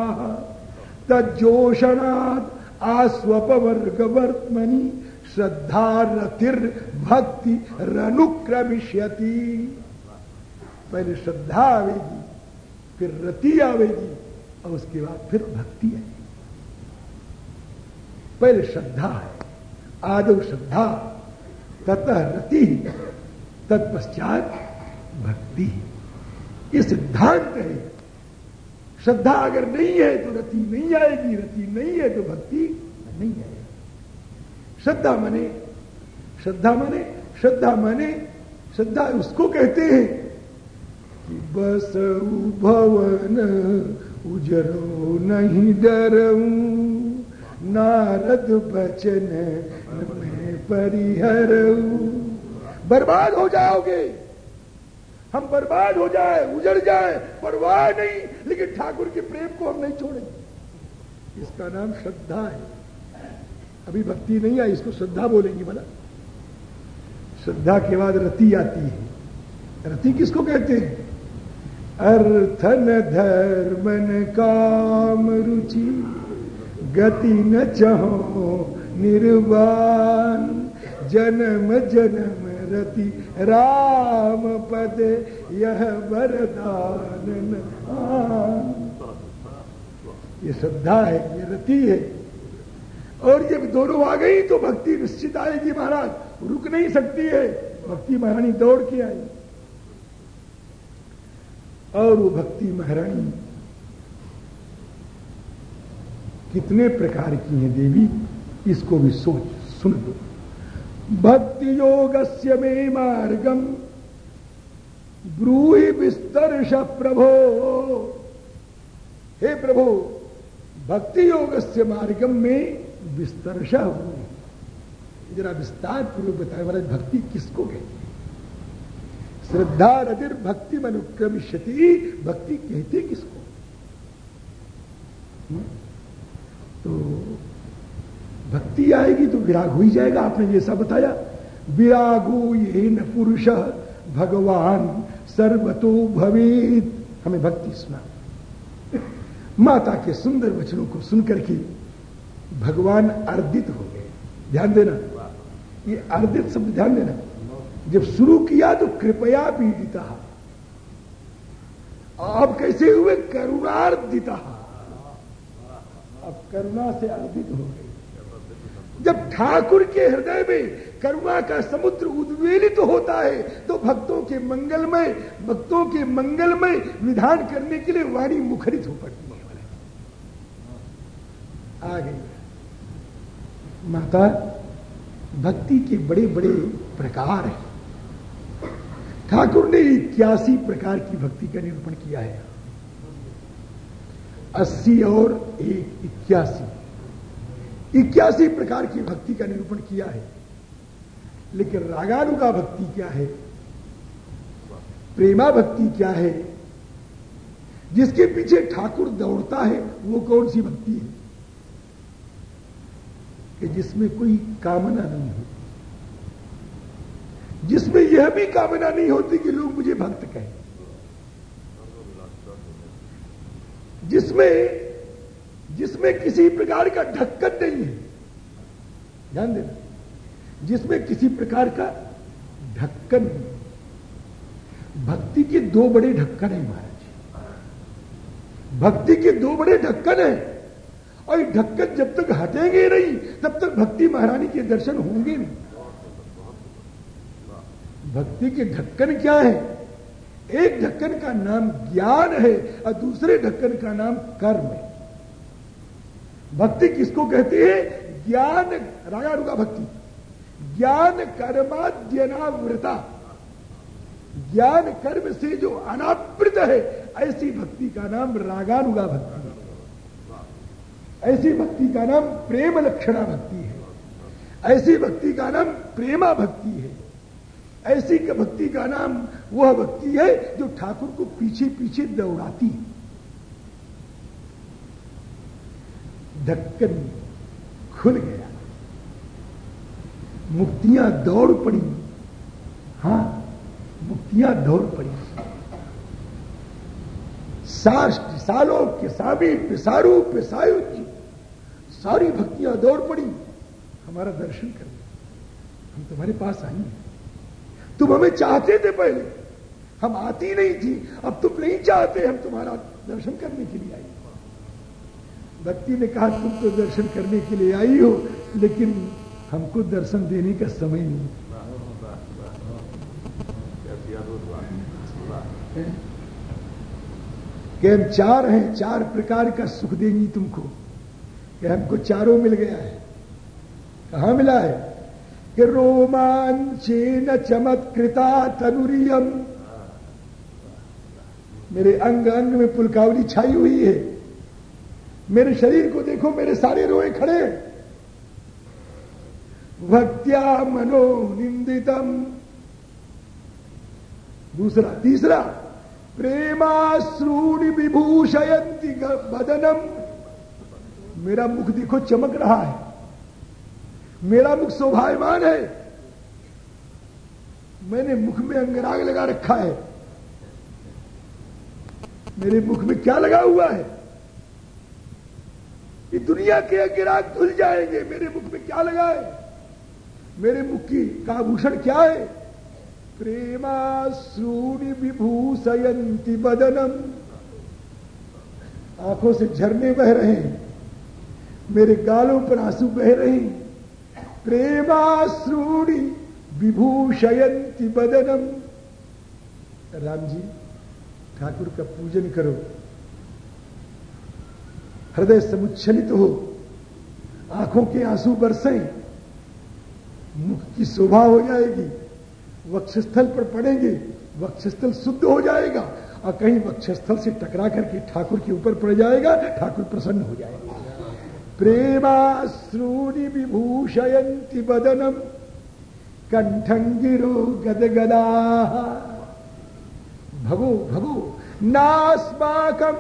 तजोषणाद आस्वपवर्गवर्त्मनि श्रद्धा रतिर भक्ति रनुक्रमिष्यति। पहले श्रद्धा आवेगी, फिर रति आवेगी, और उसके बाद फिर भक्ति आएगी पहले श्रद्धा है, आदो श्रद्धा, ततः रति, तत्पश्चात भक्ति ये सिद्धांत है। श्रद्धा अगर नहीं है तो रति नहीं आएगी, रति नहीं है तो भक्ति नहीं आएगा। श्रद्धा माने श्रद्धा माने श्रद्धा माने, श्रद्धा उसको कहते हैं कि बस भवन उजरो नहीं डरू नारद बचन में परिहर बर्बाद हो जाओगे। हम बर्बाद हो जाए, उजड़ जाए, परवाह नहीं, लेकिन ठाकुर के प्रेम को हम नहीं छोड़ेंगे। इसका नाम श्रद्धा है। अभी भक्ति नहीं आई, इसको श्रद्धा बोलेंगे बोला श्रद्धा के बाद रति आती है। रति किसको कहते हैं? अर्थन धर्मन काम रुचि, गति न चहो, निर्वाण। जन्म जन्म रति, राम पद यह वरदान ये श्रद्धा है, ये रति है। और जब दोनों आ गई तो भक्ति निश्चित आएगी महाराज। रुक नहीं सकती है। भक्ति महारानी दौड़ के आई। और वो भक्ति महारानी कितने प्रकार की है देवी, इसको भी सोच, सुन लो। भक्ति योग में मार्गम। ब्रूहि विस्तर्श प्रभो। हे प्रभु, भक्ति योग मार्गम में विस्तर्श हुए जरा विस्तार पूर्वक बताए वाला भक्ति किसको कहते श्रद्धा रदिर भक्ति मनुक्रमिष्यति, भक्ति कहते किसको? तो भक्ति आएगी तो विराग हो ही जाएगा, आपने जैसा बताया। विरागो ये न पुरुष, भगवान सर्वतो भवेद हमें भक्ति सुना माता के सुंदर वचनों को सुनकर के भगवान अर्दित हो गए। ध्यान देना। ये अर्दित शब्द ध्यान देना। जब शुरू किया तो कृपया पीड़िता। अब कैसे हुए? करुणार्दिता। अब करुणा से अर्दित हो गए। जब ठाकुर के हृदय में करुणा का समुद्र उद्वेलित तो होता है तो भक्तों के मंगलमय, भक्तों के मंगलमय विधान करने के लिए वाणी मुखरित हो पड़ती है। आ गई माता, भक्ति के बड़े बड़े प्रकार हैं। ठाकुर ने इक्यासी प्रकार की भक्ति का निरूपण किया है। अस्सी और एक इक्यासी। इक्यासी प्रकार की भक्ति का निरूपण किया है। लेकिन रागानुगा भक्ति क्या है? प्रेमा भक्ति क्या है? जिसके पीछे ठाकुर दौड़ता है, वो कौन सी भक्ति है? कि जिसमें कोई कामना नहीं हो जिसमें यह भी कामना नहीं होती कि लोग मुझे भक्त कहें। जिसमें जिसमें किसी प्रकार का ढक्कन नहीं है। ध्यान देना। जिसमें किसी प्रकार का ढक्कन भक्ति के दो बड़े ढक्कन है महाराज भक्ति के दो बड़े ढक्कन है। और ढक्कन जब तक हटेंगे नहीं, तब तक भक्ति महारानी के दर्शन होंगे नहीं। भक्ति के ढक्कन क्या है? एक ढक्कन का नाम ज्ञान है और दूसरे ढक्कन का नाम कर्म है। भक्ति किसको कहते हैं? ज्ञान रागा रुगा भक्ति। ज्ञान कर्माद्यनावृता। ज्ञान कर्म से जो अनावृत है, ऐसी भक्ति का नाम रागानुगा भक्ति। ऐसी भक्ति का नाम प्रेम लक्षणा भक्ति है। ऐसी भक्ति का नाम प्रेमा भक्ति है। ऐसी भक्ति का नाम वह भक्ति है जो ठाकुर को पीछे पीछे दौड़ाती है। ढक्कन खुल गया। मुक्तियाँ दौड़ पड़ी। हाँ, मुक्तियाँ दौड़ पड़ी। साष्ट सालोक्य सामीप्य सारूप्य सायुज्य सारी भक्तियाँ दौड़ पड़ी। हमारा दर्शन कर हम तुम्हारे पास आई तुम हमें चाहते थे पहले। हम आती नहीं थी। अब तुम नहीं चाहते। हम तुम्हारा दर्शन करने के लिए आई भक्ति ने कहा, तुम तो दर्शन करने के लिए आई हो, लेकिन हमको दर्शन देने का समय नहीं कि हम चार हैं। चार प्रकार का सुख देंगी तुमको। कि हमको चारों मिल गया है। कहा मिला है? कि रोमांचेन चमत्कृता तनुरियम। मेरे अंग अंग में पुलकावली छाई हुई है। मेरे शरीर को देखो, मेरे सारे रोए खड़े। भक्त्या मनो निंदितम दूसरा, तीसरा, प्रेमाश्रूणि विभूषयंती बदनम मेरा मुख देखो चमक रहा है। मेरा मुख शोभायमान है। मैंने मुख में अंगराग लगा रखा है। मेरे मुख में क्या लगा हुआ है? ये दुनिया के अंगराग धुल जाएँगे। मेरे मुख में क्या लगा है? मेरे मुख की का भूषण क्या है? प्रेमाश्रूणि विभूषयंती बदनम। आँखों से झरने बह रहे हैं। मेरे गालों पर आँसू बह रहे हैं। प्रेमाश्रूणि विभूषयंती बदनम। राम जी, ठाकुर का पूजन करो। हृदय समुच्छलित हो। आँखों के आँसू बरसें। मुख की शोभा हो जाएगी। वक्षस्थल पर पड़ेंगे। वक्षस्थल शुद्ध हो जाएगा। और कहीं वक्षस्थल से टकरा करके ठाकुर के ऊपर पड़ जाएगा, ठाकुर प्रसन्न हो जाएगा। प्रेमाश्रूनि विभूषयंती बदनम कंठंगिरो गदगदा। भगो भगो नास्माकम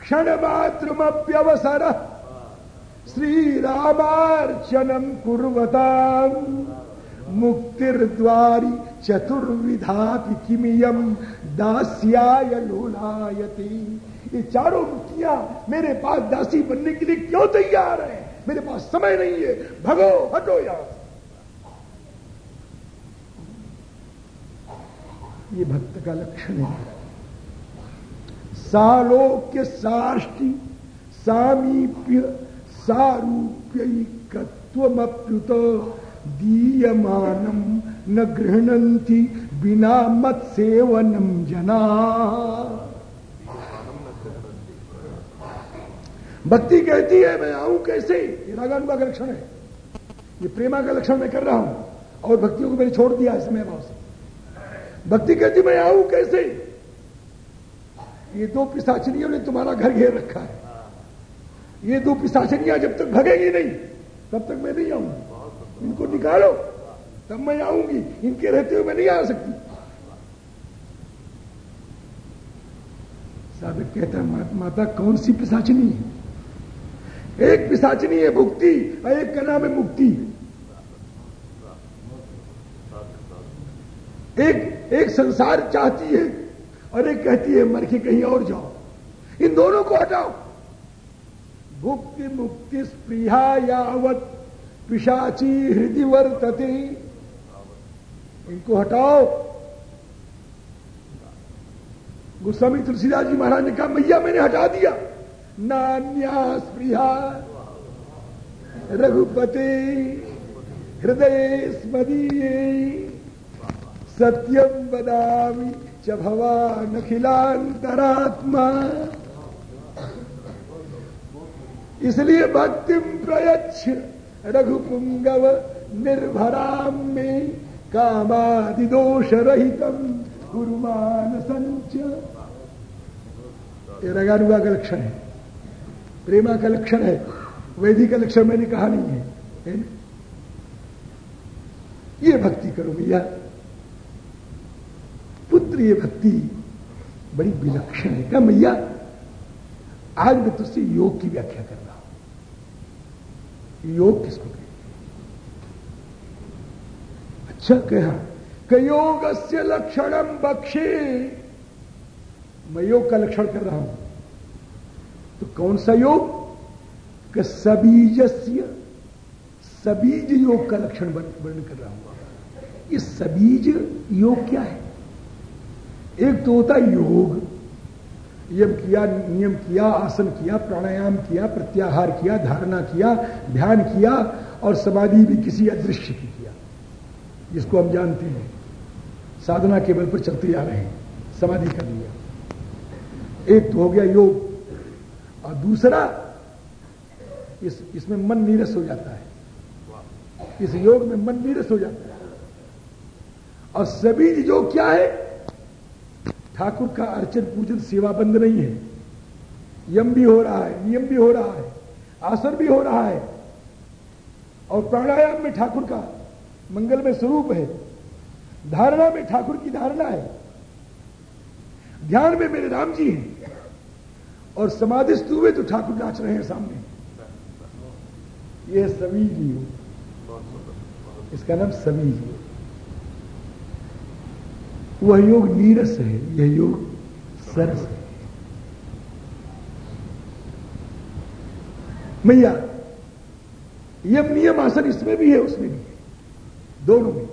क्षण मात्रमप्यवसर श्रीरामार्चनम कुर्वता मुक्तिर्द्वारी चतुर्विधापि किमियम दास्याय लोलायती। ये चारों मुक्तियाँ मेरे पास दासी बनने के लिए क्यों तैयार है? मेरे पास समय नहीं है। भगो, हटो यहाँ ये भक्त का लक्षण है। सालोक्य साष्टि सामीप्य सारूप्यकत्वमप्युत दीयमानम न गृहणंती बिना मत सेवनम जना। भक्ति कहती है, मैं आऊँ कैसे? ये रागानुगा का लक्षण है। ये प्रेमा का लक्षण मैं कर रहा हूँ, और भक्तियों को मैंने छोड़ दिया समय भाव से। भक्ति कहती मैं आऊँ कैसे? ये दो पिसाचनियों ने तुम्हारा घर घेर रखा है। ये दो पिसाचनियाँ जब तक भगेगी नहीं, तब तक मैं नहीं आऊँगी। इनको निकालो, तब मैं आऊँगी। इनके रहते हुए मैं नहीं आ सकती। साधक कहता है माता कौन सी पिसाचनी है? एक पिशाचनी है भुक्ति और एक का नाम है मुक्ति। एक एक संसार चाहती है और एक कहती है, मर के कहीं और जाओ। इन दोनों को हटाओ। भुक्ति मुक्ति स्प्रिया यावत पिशाची हृदय वर्तते। इनको हटाओ। गोस्वामी तुलसीदास जी महाराज ने कहा, मैया, मैंने हटा दिया। नान्या स्प्रिया रघुपते हृदय स्मदीय। सत्यम बदामी च भवान अखिलांतरात्मा इसलिए भक्ति प्रयच्छ रघुपुंगव निर्भराम में कामादि दोष रहितम गुरुमान संच ये का लक्षण है। प्रेमा का लक्षण है वैदिक का लक्षण मैंने कहा नहीं है, ये भक्ति करो भैया। पुत्र ये भक्ति बड़ी विलक्षण है। क्या मैया? आज मैं तुझसे योग की व्याख्या कर रहा हूँ। योग किसको कहते अच्छा कहा योग से लक्षणम बक्षे। मैं योग का लक्षण कर रहा हूँ। तो कौन सा योग? सबीजस्य, सबीज योग का लक्षण वर्णन कर रहा हूँ ये सबीज योग क्या है? एक तो होता है योग। यम किया, नियम किया, आसन किया, प्राणायाम किया, प्रत्याहार किया, धारणा किया, ध्यान किया, और समाधि भी किसी अदृश्य की किया। जिसको हम जानते हैं। साधना के बल पर चलते जा रहे हैं। समाधि कर लिया। एक तो हो गया योग। और दूसरा, इस, इसमें मन नीरस हो जाता है। इस योग में मन नीरस हो जाता है। और सभी योग क्या है, ठाकुर का अर्चन पूजन सेवा बंद नहीं है। यम भी हो रहा है, नियम भी हो रहा है, आसन भी हो रहा है। और प्राणायाम में ठाकुर का मंगल में स्वरूप है। धारणा में ठाकुर की धारणा है। ध्यान में मेरे राम जी हैं। और समाधिस्थ हुए तो ठाकुर नाच रहे हैं सामने। ये सभी योग इसका नाम सभी योग वह योग नीरस है, यह योग सरस है। मैया यम नियम आसन इसमें भी है, उसमें भी है। दोनों में।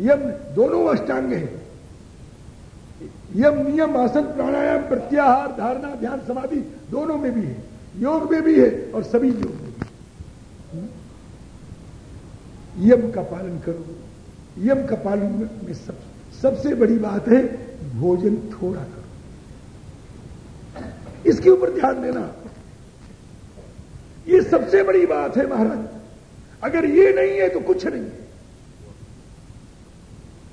यम, दोनों अष्टांग है। यम नियम आसन प्राणायाम प्रत्याहार, धारणा, ध्यान, समाधि दोनों में भी है। योग में भी है और सभी योग में भी? यम का पालन करो। यम का पालन में सब, सबसे बड़ी बात है भोजन थोड़ा करो। इसके ऊपर ध्यान देना। ये सबसे बड़ी बात है महाराज। अगर ये नहीं है तो कुछ नहीं है।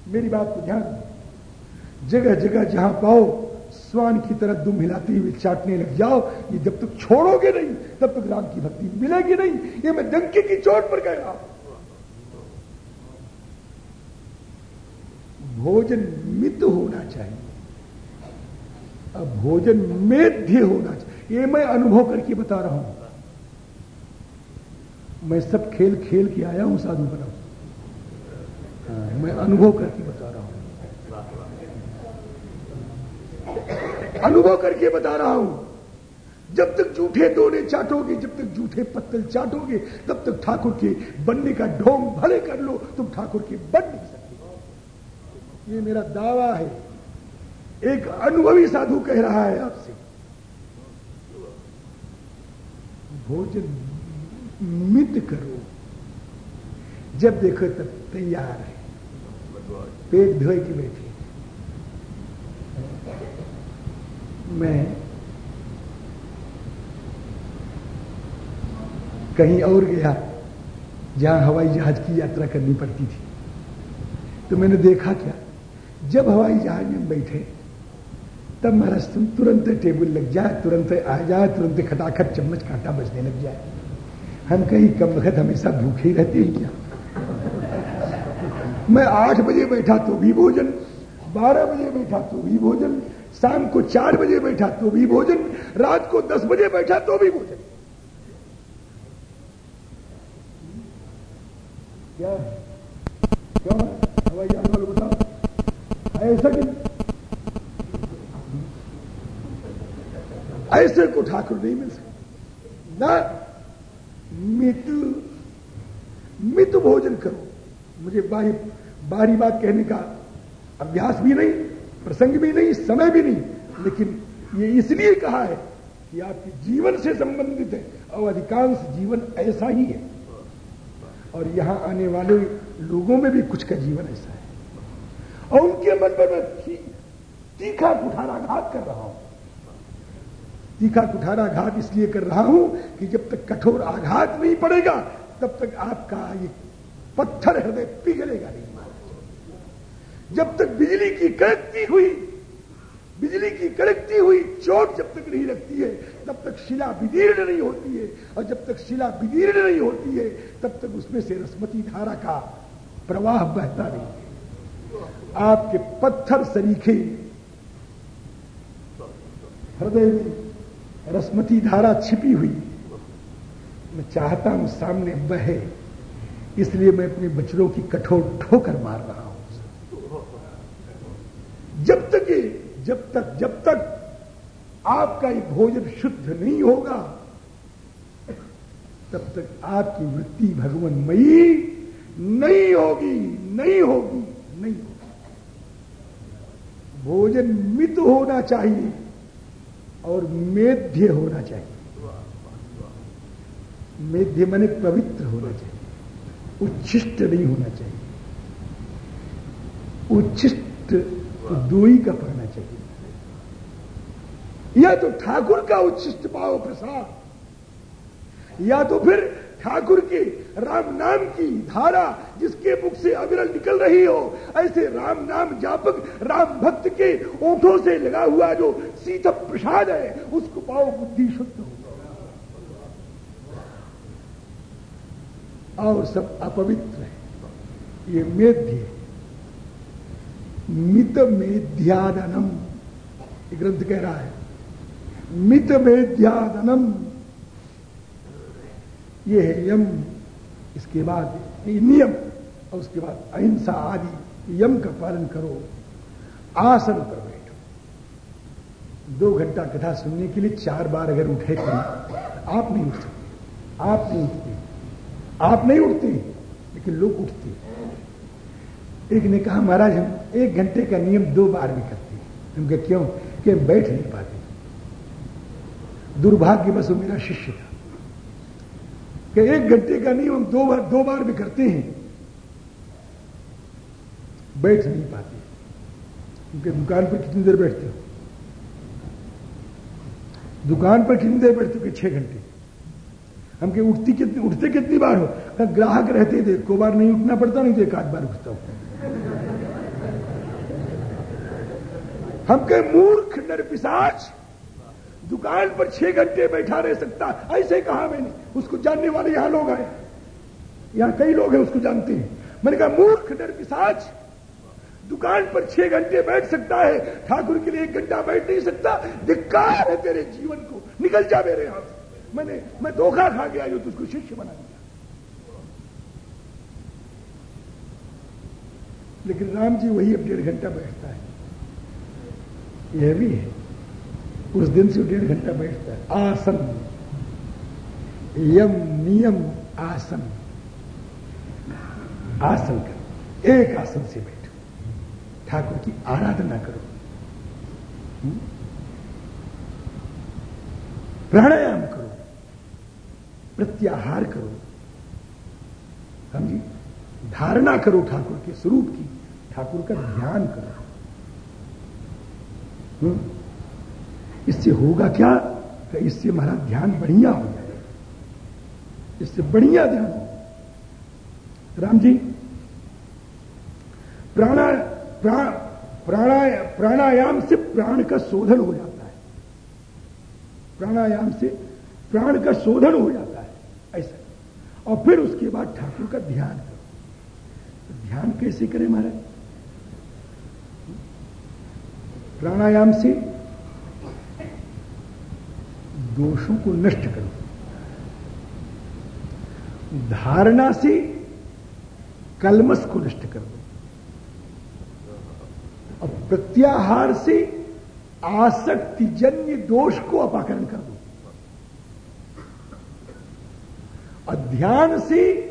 मेरी बात को ध्यान जगह जगह जहाँ पाओ स्वान की तरह दुम हिलाते हुए चाटने लग जाओ। ये जब तक छोड़ोगे नहीं तब तक राम की भक्ति मिलेगी नहीं। ये मैं डंके की चोट पर हूँ। भोजन मित होना चाहिए। अब भोजन मेध्य होना चाहिए। ये मैं अनुभव करके बता रहा हूँ। मैं सब खेल खेल के आया हूँ साधु बना हाँ, मैं अनुभव करके बता रहा हूँ। अनुभव करके बता रहा हूँ। जब तक झूठे दोने चाटोगे, जब तक झूठे पत्तल चाटोगे, तब तक ठाकुर के बनने का ढोंग भले कर लो, तुम ठाकुर के बन नहीं सकते। ये मेरा दावा है। एक अनुभवी साधु कह रहा है आपसे, भोजन मित करो, जब देखो तब तैयार है। पेट धोए के बैठे? मैं कहीं और गया, जहाँ हवाई जहाज़ की यात्रा करनी पड़ती थी। तो मैंने देखा क्या, जब हवाई जहाज़ में बैठे, तब महाराज तुम तुरंत टेबल लग जाए, तुरंत आ जाए, तुरंत खटाखट चम्मच कांटा बजने लग जाए। हम कहीं कम वक्त हमेशा भूखे रहते हैं क्या? मैं आठ बजे बैठा तो भी भोजन, बारह बजे बैठा तो भी भोजन शाम को चार बजे बैठा तो भी भोजन, रात को दस बजे बैठा तो भी भोजन। क्या क्यों हवाई जहाज़ बताओ। ऐसा कि ऐसे को ठाकुर नहीं मिल सकते। ना, मित मित भोजन करो। मुझे बाहरी बाहरी बात कहने का अभ्यास भी नहीं। प्रसंग भी नहीं, समय भी नहीं। लेकिन ये इसलिए कहा है कि आपके जीवन से संबंधित है। और अधिकांश जीवन ऐसा ही है। और यहाँ आने वाले लोगों में भी कुछ का जीवन ऐसा है। और उनके मन पर मैं तीखा कुठाराघात कर रहा हूँ। तीखा कुठाराघात इसलिए कर रहा हूँ कि जब तक कठोर आघात नहीं पड़ेगा, तब तक आपका ये पत्थर हृदय पिघलेगा नहीं। जब तक बिजली की कड़कती हुई, बिजली की कड़कती हुई चोट जब तक नहीं लगती है, तब तक शिला विदीर्ण नहीं होती है। और जब तक शिला विदीर्ण नहीं होती है, तब तक उसमें से रसमती धारा का प्रवाह बहता नहीं है। आपके पत्थर सरीखे। हृदय में रसमती धारा छिपी हुई। मैं चाहता हूँ सामने बहे, इसलिए मैं अपने बच्चों की कठोर ठोकर मार रहा हूँ जब तक ये जब तक जब तक आपका ये भोजन शुद्ध नहीं होगा, तब तक आपकी वृत्ति भगवानमयी नहीं होगी नहीं होगी नहीं होगी। भोजन मित होना चाहिए और मेध्य होना चाहिए। मेध्य माने पवित्र होना चाहिए, उच्छिष्ट नहीं होना चाहिए। उच्छिष्ट तो दो ही का पढ़ना या तो ठाकुर का उच्छिष्ट पाओ प्रसाद, या तो फिर ठाकुर के राम नाम की धारा जिसके मुख से अविरल निकल रही हो, ऐसे राम नाम जापक, राम भक्त के ओठों से लगा हुआ जो सीत प्रसाद है, उसको पाओ बुद्धि शुद्ध हो और सब अपवित्र है। ये मेध्य मित मेध्यादनम ग्रंथ कह रहा है। मित मेध्यादनम ये है यम, इसके बाद नियम, और उसके बाद अहिंसा आदि यम का पालन करो, आसन पर बैठो। दो घंटा कथा सुनने के लिए चार बार अगर उठे करें आप नहीं उठ सकते, आप नहीं उठते। आप नहीं उठते, लेकिन लोग उठते। एक ने कहा, महाराज, हम एक घंटे का नियम दो बार भी करते हैं। हम कहा, क्यों? कि बैठ नहीं पाते। दुर्भाग्य बस मेरा शिष्य था। कि एक घंटे का नहीं, हम दो बार दो बार भी करते हैं। बैठ नहीं पाते। क्योंकि दुकान पर कितनी देर बैठते हो? दुकान पर कितनी देर बैठते हो कि छह घंटे? हम के उठती कितनी, उठते कितनी बार हो? ग्राहक रहते थे को बार नहीं, उठना पड़ता नहीं तो एक आध बार उठता हूँ। हम के मूर्ख, नरपिशाच दुकान पर छह घंटे बैठा रह सकता ऐसे कहा मैंने। उसको जानने वाले यहाँ लोग आए यहाँ कई लोग हैं, उसको जानते हैं। मैंने कहा, मूर्ख नरपिशाच दुकान पर छह घंटे बैठ सकता है। ठाकुर के लिए एक घंटा बैठ नहीं सकता। धिक्कार है तेरे जीवन को। निकल जा मेरे यहाँ से। मैंने, मैं धोखा खा गया, जो तुझको शिष्य बना दिया। लेकिन राम जी वही अब डेढ़ घंटा बैठता है। यह भी है। उस दिन से डेढ़ घंटा बैठता है। आसन। यम नियम आसन। आसन कर एक आसन से बैठो। ठाकुर की आराधना करो। हम्म? प्राणायाम करो। प्रत्याहार करो। समझी? धारणा करो ठाकुर के स्वरूप की। ठाकुर का ध्यान करो। हम्म? इससे होगा क्या? इससे हमारा ध्यान बढ़िया हो जाएगा इससे बढ़िया ध्यान। हो राम जी प्राणा प्रा, प्राणाया, प्राणायाम से प्राण का शोधन हो जाता है। प्राणायाम से प्राण का शोधन हो जाता है ऐसा। और फिर उसके बाद ठाकुर का ध्यान करो। तो ध्यान कैसे करें महाराज? प्राणायाम से दोषों को नष्ट करो। धारणा से कलमस को नष्ट कर दो। और प्रत्याहार से आसक्तिजन्य दोष को अपाकरण कर दो। अध्यान से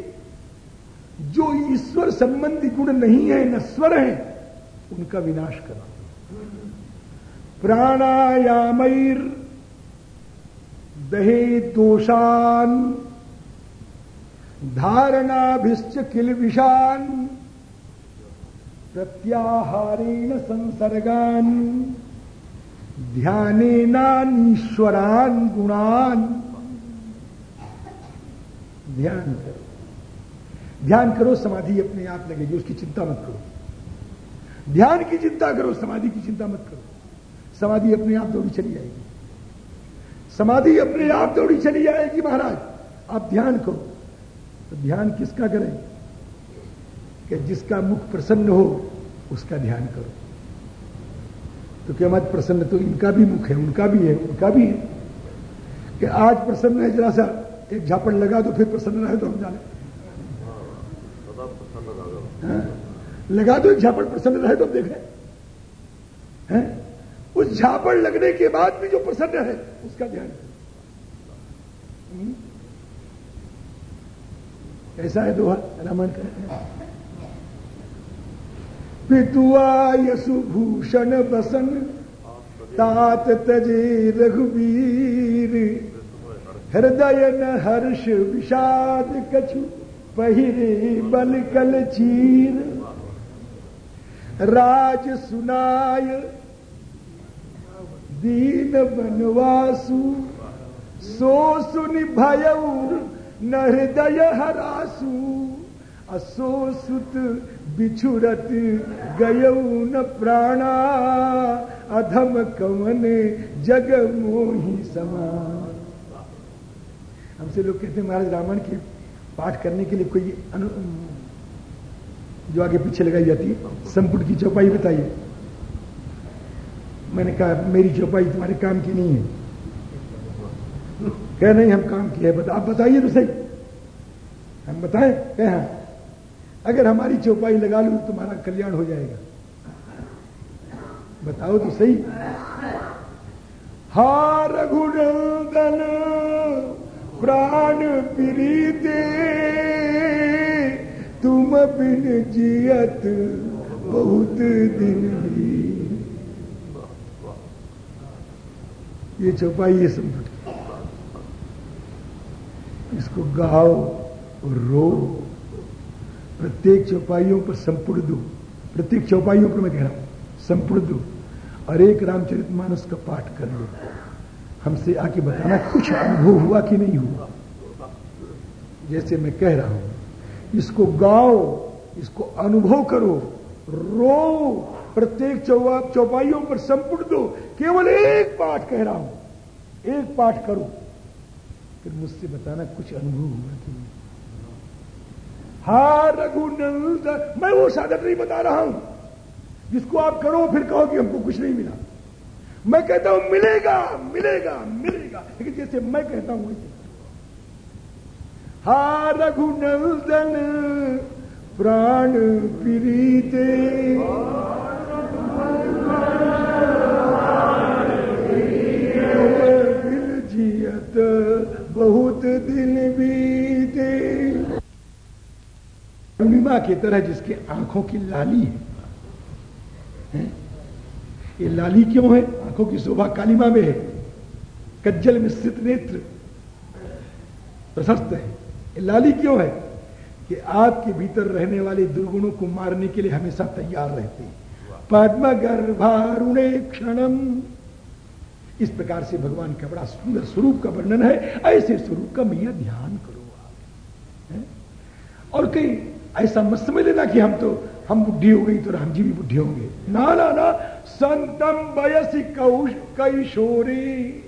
जो ईश्वर संबंधी गुण नहीं है, न स्वर है, उनका विनाश कर। प्राणायामैर दहे दोषान धारणाभिश्च किल विषान प्रत्याहारेण संसर्गान, ध्यानेनानीश्वरान गुणान। ध्यान करो। ध्यान करो, समाधि अपने आप लगेगी, उसकी चिंता मत करो। ध्यान की चिंता करो, समाधि की चिंता मत करो। समाधि अपने आप दौड़ी चली जाएगी। समाधि अपने आप दौड़ी चली जाएगी महाराज। आप ध्यान करो। तो ध्यान किसका करें? कि जिसका मुख प्रसन्न हो उसका ध्यान करो। तो क्या मत प्रसन्न? तो इनका भी मुख है उनका भी है उनका भी है। कि आज प्रसन्न है जरा सा एक झापड़ लगा तो फिर प्रसन्न रहे तो हम जाने। हाँ, लगा दो एक झापड़ प्रसन्न रहे तो हम देखें हैं? उस झापड़ लगने के बाद भी जो प्रसन्न है, उसका ध्यान कैसा है दोहा का पितुआ यशुभूषण बसन, तात तजे रघुवीर। हृदय न हर्ष विषाद कछु, पहिरे बल कल चीर। राज सुनाय दीन बनवासु। सो सुनि भय न हृदय हरासु। असो सुत बिछुरत गय न प्राणा। अधम कवन जग मोही समान हमसे लोग कहते हैं, महाराज, रामायण के पाठ करने के लिए कोई अनु जो आगे पीछे लगाई जाती है, संपुट की चौपाई बताइए। मैंने कहा, मेरी चौपाई तुम्हारे काम की नहीं है। कह, नहीं, हम काम किए बता, आप बताइए तो सही। हम बताएँ, कह हाँ। अगर हमारी चौपाई लगा लू, तुम्हारा कल्याण हो जाएगा। बताओ तो सही। हा, रघुनंदन, प्राण प्रीते, तुम बिन जियत बहुत दिन भी। ये चौपाई ये संकट इसको गाओ और रो प्रत्येक चौपाइयों पर संपूर्ण दो। प्रत्येक चौपाइयों पर मैं कह रहा हूँ, संपूर्ण दो। और एक रामचरित मानस का पाठ कर लो हमसे आके बताना कुछ अनुभव हुआ कि नहीं हुआ? जैसे मैं कह रहा हूँ, इसको गाओ, इसको अनुभव करो। रो प्रत्येक चौपाइयों पर संपुट दो। केवल एक पाठ कह रहा हूँ। एक पाठ करो। फिर मुझसे बताना कुछ अनुभव हुआ कि नहीं। हा, रघुनंद, मैं वो साधन नहीं बता रहा हूँ। जिसको आप करो, फिर कहो कि हमको कुछ नहीं मिला। मैं कहता हूँ, मिलेगा मिलेगा मिलेगा। लेकिन जैसे मैं कहता हूँ, वैसे। हा, रघुनंदन प्राण पीरीते जियत बहुत दिन बीते। पूर्णिमा की तरह जिसके आँखों की लाली है, है? ये लाली क्यों है? आँखों की शोभा कालिमा में है। कज्जल में स्थित नेत्र प्रशस्त है। ये लाली क्यों है? कि आपके भीतर रहने वाले दुर्गुणों को मारने के लिए हमेशा तैयार रहते हैं। पद्म गर्भारुणे क्षणम। इस प्रकार से भगवान का बड़ा सुंदर स्वरूप का वर्णन है। ऐसे स्वरूप का मैया ध्यान करो आप। और कहीं ऐसा मत समझ लेना कि हम तो हम बुद्धि हो गई तो राम जी भी बुद्धि होंगे। ना ना ना। संतम वयसी कौश, कैशोरी।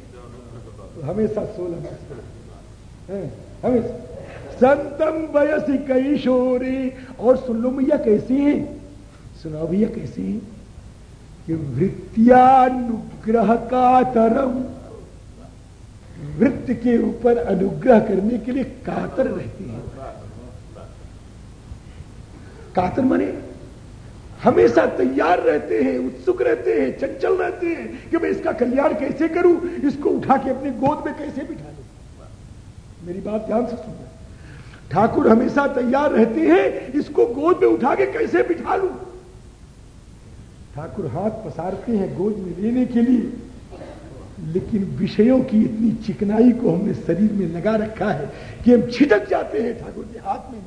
हमेशा सोलह हमेशा। संतम वयसी कैशोरी। और सुन लो भैया कैसी है? सुनाओ भैया कैसी है? कि वृत्तियानुग्रह का तरम वृत्त के ऊपर अनुग्रह करने के लिए कातर रहती है। कातर माने हमेशा तैयार रहते हैं, उत्सुक रहते हैं, चंचल रहते हैं कि मैं इसका कल्याण कैसे करूँ? इसको उठा के अपनी गोद में कैसे बिठा लू मेरी बात ध्यान से सुनना ठाकुर हमेशा तैयार रहते हैं, इसको गोद में उठा के कैसे बिठा लू? ठाकुर हाथ पसारते हैं गोद में लेने के लिए, लेकिन विषयों की इतनी चिकनाई को हमने शरीर में लगा रखा है कि हम छिटक जाते हैं ठाकुर के हाथ में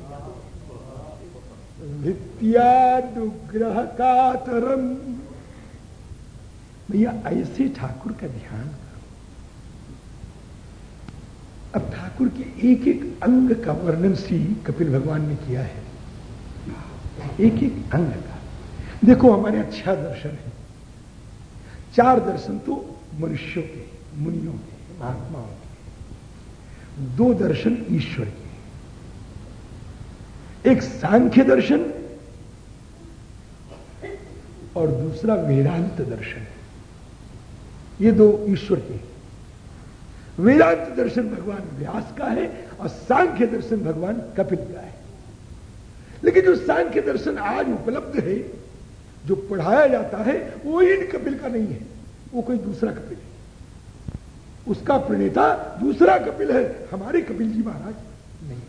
नित्यानुग्रह का तरम भैया, ऐसे ठाकुर का ध्यान अब ठाकुर के एक एक अंग का वर्णन श्री कपिल भगवान ने किया है। एक एक अंग का। देखो, हमारे अच्छा दर्शन है। चार दर्शन तो मनुष्यों के, मुनियों के, महात्माओं के। दो दर्शन ईश्वर के। एक सांख्य दर्शन और दूसरा वेदांत दर्शन। ये दो ईश्वर के वेदांत दर्शन भगवान व्यास का है और सांख्य दर्शन भगवान कपिल का है। लेकिन जो सांख्य दर्शन आज उपलब्ध है, जो पढ़ाया जाता है, वो इन कपिल का नहीं है। वो कोई दूसरा कपिल है। उसका प्रणेता दूसरा कपिल है। हमारे कपिल जी महाराज नहीं।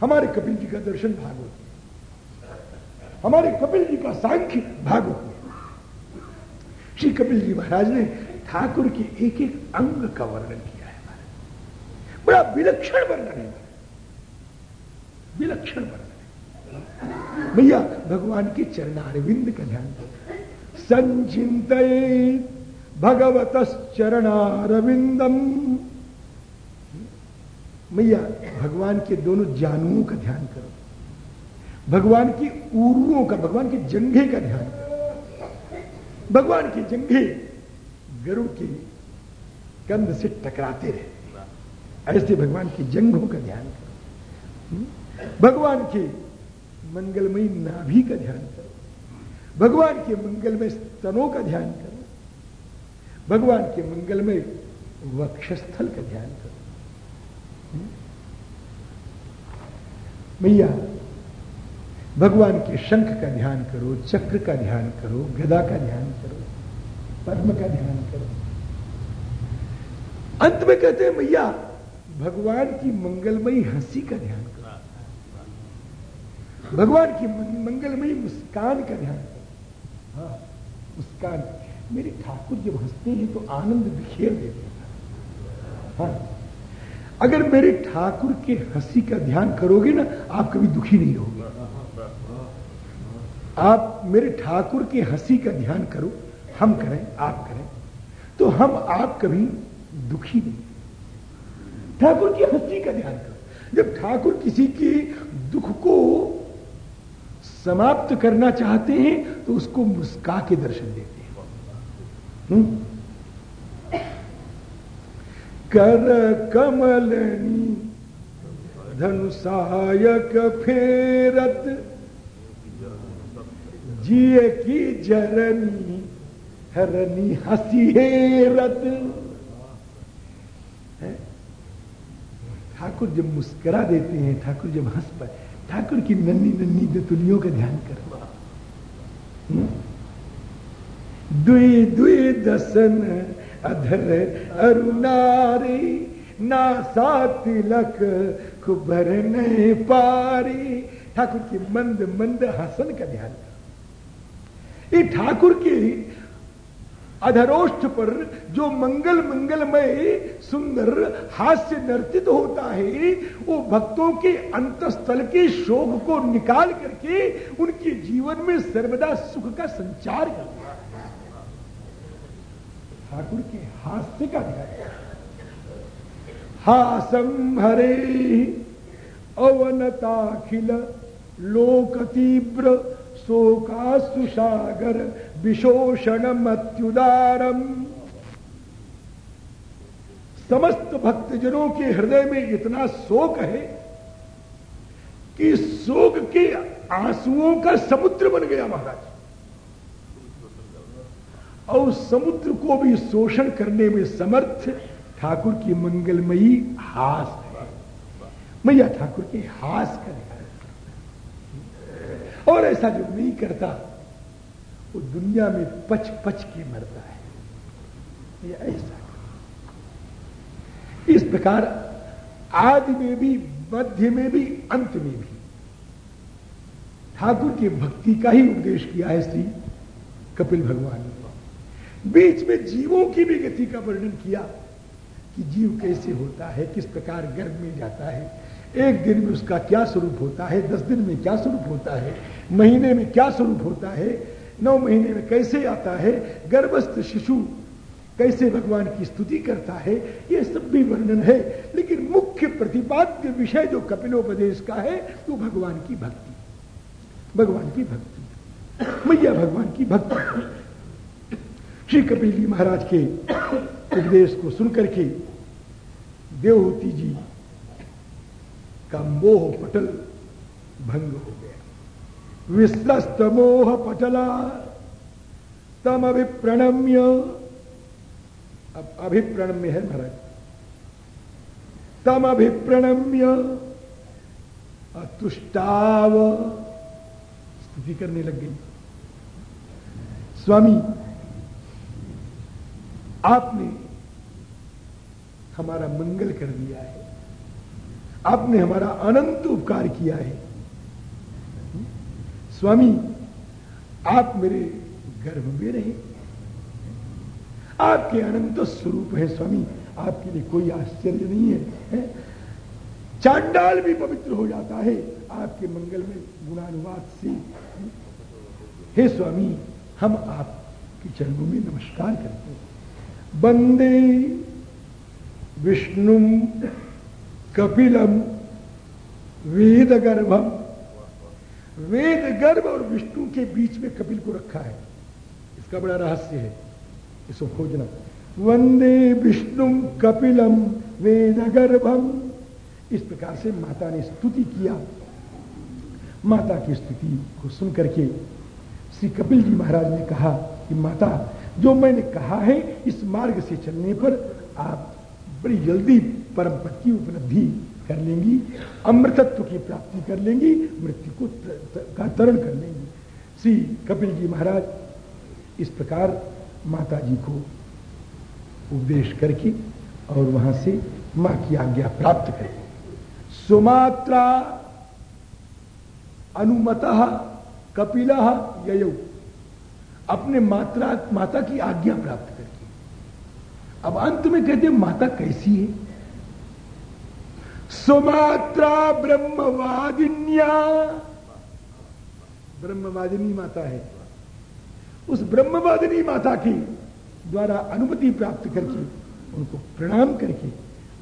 हमारे कपिल जी का दर्शन भागवत हमारे कपिल जी का सांख्य भागवत श्री कपिल जी महाराज ने ठाकुर के एक एक अंग का वर्णन किया। बड़ा विलक्षण वर्णन है। विलक्षण वर्णन भैया, भगवान के चरणारविंद का ध्यान संचिंत भगवत चरणारविंदम मैया भगवान के दोनों जानुओं का ध्यान करो। भगवान की उरुओं का, भगवान के जंघे का ध्यान करो। भगवान के जंघे गरुड़ के कंध से टकराते रहे। ऐसे भगवान की जंघों का ध्यान करो। हम्म? भगवान के मंगलमयी नाभि का ध्यान करो। भगवान के मंगलमय स्तनों का ध्यान करो। भगवान के मंगलमय वक्षस्थल का ध्यान करो। हम्म? मैया, भगवान के शंख का ध्यान करो, चक्र का ध्यान करो, गदा का ध्यान करो, पद्म का ध्यान करो। अंत में कहते हैं, मैया भगवान की मंगलमयी हँसी का ध्यान करो। भगवान की मंगलमयी मुस्कान का ध्यान करो। हाँ मुस्कान। मेरे ठाकुर जब हँसते हैं तो आनंद बिखेर देते हैं। हाँ। अगर मेरे ठाकुर के हँसी का ध्यान करोगे ना, आप कभी दुखी नहीं होगे। आप मेरे ठाकुर के हँसी का ध्यान करो। हम करें, आप करें। तो हम आप कभी दुखी नहीं। ठाकुर की हस्ती का ध्यान करो। जब ठाकुर किसी के दुख को समाप्त करना चाहते हैं तो उसको मुस्का के दर्शन देते हैं। हुँ? कर कमलनी धनुषायक फेरत, जिए की जरनी, हरनी हसी हेरत। ठाकुर जब मुस्करा देते हैं, ठाकुर जब हंस पाए ठाकुर की नन्नी नन्नी दतुलियों का ध्यान करो हम्म? दुई दुई दसन अधर अरुणारी, ना सा तिलक कुबर नहीं पारी। ठाकुर की मंद मंद हसन का ध्यान ये ठाकुर के अधरोष्ठ पर जो मंगल मंगलमय सुंदर हास्य नर्तित होता है, वो भक्तों के अंतस्थल के शोक को निकाल करके उनके जीवन में सर्वदा सुख का संचार करता है। ठाकुर के हास्य का ध्यान हासम हरे अवनताखिल, लोक तीव्र शोका सुसागर विशोषण अत्युदारम। समस्त भक्तजनों के हृदय में इतना शोक है कि शोक के आंसुओं का समुद्र बन गया महाराज। और समुद्र को भी शोषण करने में समर्थ ठाकुर की मंगलमयी हास है। मैया ठाकुर के हास कर और ऐसा जो नहीं करता वो दुनिया में पच पच के मरता है। ये ऐसा इस प्रकार आदि में भी, मध्य में भी, अंत में भी ठाकुर की भक्ति का ही उपदेश किया है श्री कपिल भगवान ने। बीच में जीवों की भी गति का वर्णन किया कि जीव कैसे होता है, किस प्रकार गर्भ में जाता है, एक दिन में उसका क्या स्वरूप होता है, दस दिन में क्या स्वरूप होता है, महीने में क्या स्वरूप होता है नौ महीने में कैसे आता है? गर्भस्थ शिशु कैसे भगवान की स्तुति करता है? यह सब भी वर्णन है। लेकिन मुख्य प्रतिपाद्य विषय जो कपिलोपदेश का है, वो भगवान की भक्ति। भगवान की भक्ति। मैया भगवान की भक्ति। श्री कपिल जी महाराज के उपदेश को सुनकर के देवहूति जी का मोह पटल भंग हो गया। विश्वस्त मोह पटला तम अभिप्रणम्य अभिप्रणम्य है महाराज। तम अभिप्रणम्य अतुष्टाव। स्तुति करने लग गई। स्वामी, आपने हमारा मंगल कर दिया है। आपने हमारा अनंत उपकार किया है। स्वामी आप मेरे गर्भ में रहे। आपके अनंत स्वरूप है स्वामी आपके लिए कोई आश्चर्य नहीं है, है? चांडाल भी पवित्र हो जाता है आपके मंगल में गुणानुवाद से। हे स्वामी हम आपके चरणों में नमस्कार करते हैं। वंदे विष्णु कपिलम वेद गर्भम वेद, गर्भ और विष्णु के बीच में कपिल को रखा है। इसका बड़ा रहस्य है, इसको खोजना। वंदे विष्णु कपिलम वेद गर्भम इस प्रकार से माता ने स्तुति किया। माता की स्तुति को सुनकर के श्री कपिल जी महाराज ने कहा कि माता, जो मैंने कहा है, इस मार्ग से चलने पर आप बड़ी जल्दी परम पद की उपलब्धि कर लेंगी, अमृतत्व की प्राप्ति कर लेंगी, मृत्यु को का तरण कर लेंगी। श्री कपिल जी महाराज इस प्रकार माता जी को उपदेश करके और वहाँ से माँ की आज्ञा प्राप्त करके सुमात्रा अनुमत कपिल ययु। अपने मात्रा, माता की आज्ञा प्राप्त करके। अब अंत में कहते माता कैसी है? सुमात्रा ब्रह्मवादिन्या। ब्रह्मवादिनी माता है। उस ब्रह्मवादिनी माता की द्वारा अनुमति प्राप्त करके उनको प्रणाम करके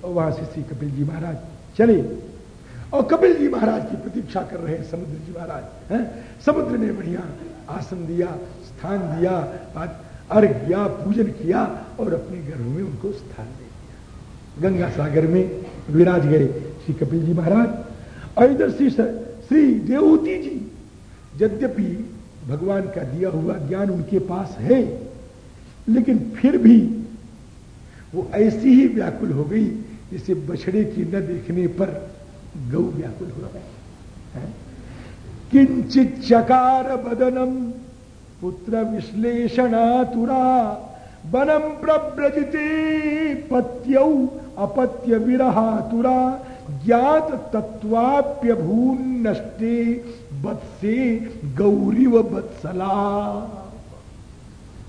और वहाँ से श्री कपिल जी महाराज चले। और कपिल जी महाराज की प्रतीक्षा कर रहे हैं समुद्र जी महाराज, हैं? समुद्र ने बढ़िया आसन दिया, स्थान दिया अर्घ किया पूजन किया और अपने घरों में उनको स्थान दे दिया। गंगा सागर में विराज गए श्री कपिल जी महाराज। और इधर श्री श्री देवती जी, यद्यपि भगवान का दिया हुआ ज्ञान उनके पास है, लेकिन फिर भी वो ऐसी ही व्याकुल हो गई जिसे बछड़े की न देखने पर गौ व्याकुल हो गए किंचित चकार बदनम पुत्र विश्लेषणातुरा बनम प्रव्रजते पत्यौ अपत्य विरहातुरा ज्ञात तत्वाप्य भून नष्टे बत्से गौरी व बत्सला।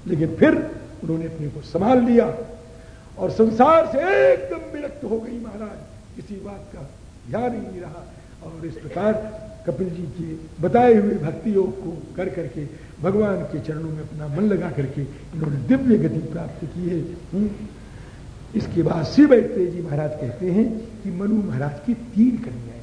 लेकिन फिर उन्होंने अपने को संभाल लिया और संसार से एकदम विरक्त हो गई महाराज। किसी बात का ध्यान ही नहीं रहा। और इस प्रकार कपिल जी के बताए हुए भक्ति योग को कर करके भगवान के चरणों में अपना मन लगा करके इन्होंने दिव्य गति प्राप्त की है। हम्म। इसके बाद शिव बैठे जी महाराज कहते हैं कि मनु महाराज की तीन कन्याएँ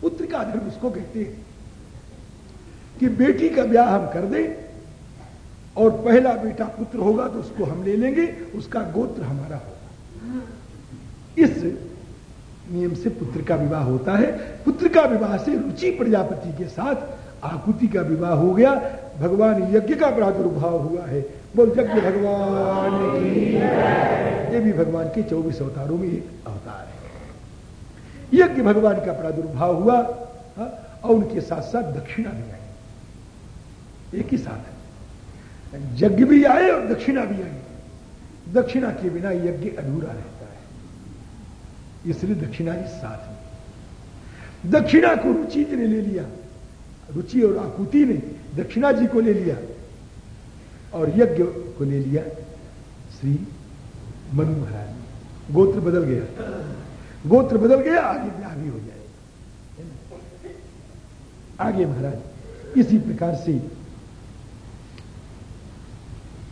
पुत्र का धर्म इसको कहते हैं कि बेटी का ब्याह हम कर दें और पहला बेटा पुत्र होगा तो उसको हम ले लेंगे, उसका गोत्र हमारा होगा। इस नियम से पुत्र का विवाह होता है। पुत्र का विवाह से रुचि प्रजापति के साथ आकुति का विवाह हो गया। भगवान यज्ञ का प्रादुर्भाव हुआ है। बोल यज्ञ भगवान ये भी भगवान के चौबीस अवतारों में एक अवतार है। यज्ञ भगवान का प्रादुर्भाव हुआ हाँ, और उनके साथ साथ दक्षिणा भी आई। एक ही साथ है। यज्ञ भी आए और दक्षिणा भी आई। दक्षिणा के बिना यज्ञ अधूरा है। इसलिए दक्षिणा जी साथ में दक्षिणा को रुचि ने ले लिया। रुचि और आकुति ने दक्षिणा जी को ले लिया और यज्ञ को ले लिया श्री मनु महाराज। गोत्र बदल गया। गोत्र बदल गया, आगे भी हो जाएगा। आगे महाराज, इसी प्रकार से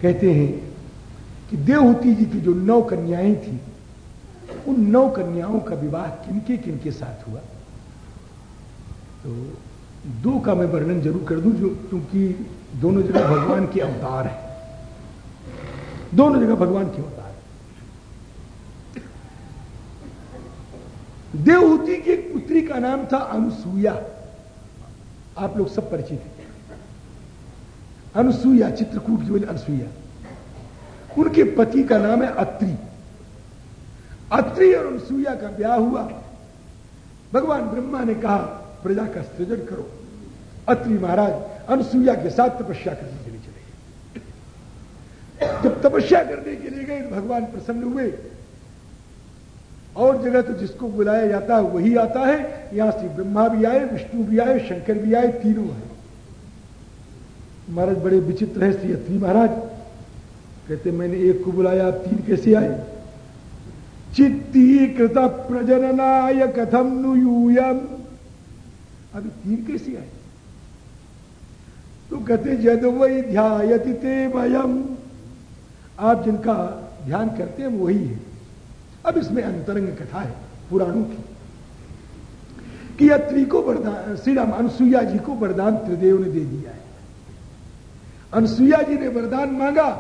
कहते हैं कि देवहूति जी की जो नौ कन्याएँ थी उन नौ कन्याओं का विवाह किनके किनके साथ हुआ? तो दो का मैं वर्णन ज़रूर कर दूँ जो क्योंकि दोनों जगह भगवान के अवतार है। दोनों जगह भगवान के अवतार है। देवहूति की एक पुत्री का नाम था अनुसुईया आप लोग सब परिचित हैं। अनुसुईया चित्रकूट की बोली अनुसुईया उनके पति का नाम है अत्रि। अत्रि और अनुसुईया का ब्याह हुआ। भगवान ब्रह्मा ने कहा, प्रजा का सृजन करो। अत्रि महाराज अनुसुईया के साथ तपस्या करने के लिए चले जब तपस्या करने के लिए गए तो भगवान प्रसन्न हुए। और जगह तो जिसको बुलाया जाता है, वही आता है। यहाँ से ब्रह्मा भी आए, विष्णु भी आए, शंकर भी आए, तीनों आए महाराज, बड़े विचित्र है श्री अत्रि महाराज। कहते, मैंने एक को बुलाया, आप तीन कैसे आए? चित्तीकृत प्रजननाय कथम नु यूयम अभी तीन कैसे आए? तो कहते जद वही ध्यायति ते वयम। आप जिनका ध्यान करते हैं वही है। अब इसमें अंतरंग कथा है, पुराणों की। कि अत्रि को वरदान श्री राम अनुसुईया जी को वरदान त्रिदेव ने दे दिया है। अनुसुईया जी ने वरदान मांगा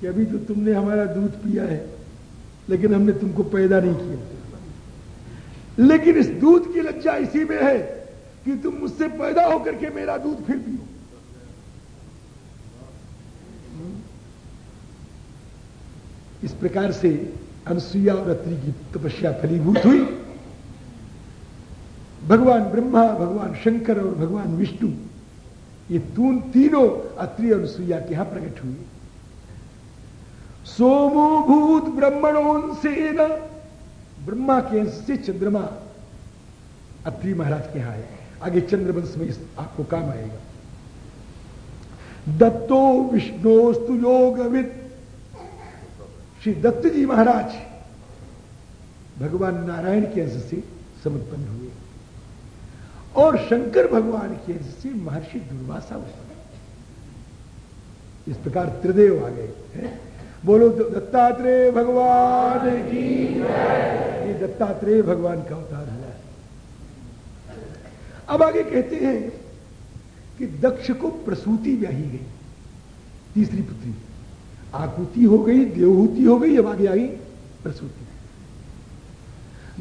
कि अभी तो तुमने हमारा दूध पिया है। लेकिन हमने तुमको पैदा नहीं किया। लेकिन इस दूध की लज्जा इसी में है कि तुम मुझसे पैदा होकर के मेरा दूध फिर पियो। इस प्रकार से अनुसुईया और अत्रि की तपस्या फलीभूत हुई। भगवान ब्रह्मा, भगवान शंकर और भगवान विष्णु, ये तून तीनों अत्रि और अनुसुईया के यहाँ प्रकट हुए। सोमो भूत ब्रह्मणों से ब्रह्मा के से चंद्रमा। अत्रि महाराज के यहाँ है। आगे चंद्रवंश में आपको काम आएगा। दत्तो विष्णोस्तु योगविद। श्री दत्त जी महाराज, भगवान नारायण के अंश से समुत्पन्न हुए। और शंकर भगवान के अंश से महर्षि दुर्वासा उत्पन्न इस प्रकार त्रिदेव आ गए बोलो दत्तात्रेय भगवान की ये दत्तात्रेय भगवान का अवतार हुआ अब आगे कहते हैं कि दक्ष को प्रसूति ब्याही गई, तीसरी पुत्री। आकुति हो गई, देवहूति हो गई, अब आगे आई प्रसूति।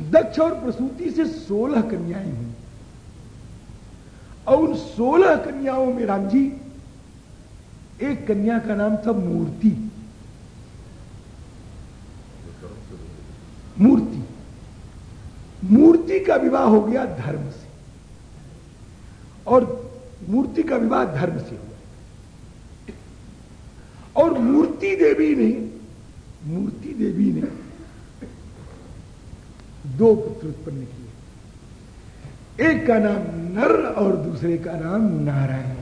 दक्ष और प्रसूति से सोलह कन्याएँ हुई। और उन सोलह कन्याओं में राम जी, एक कन्या का नाम था मूर्ति। मूर्ति। मूर्ति का विवाह हो गया धर्म से। और मूर्ति का विवाह धर्म से हुआ। और मूर्ति देवी ने मूर्ति देवी ने दो पुत्र उत्पन्न किए। एक का नाम नर और दूसरे का नाम नारायण।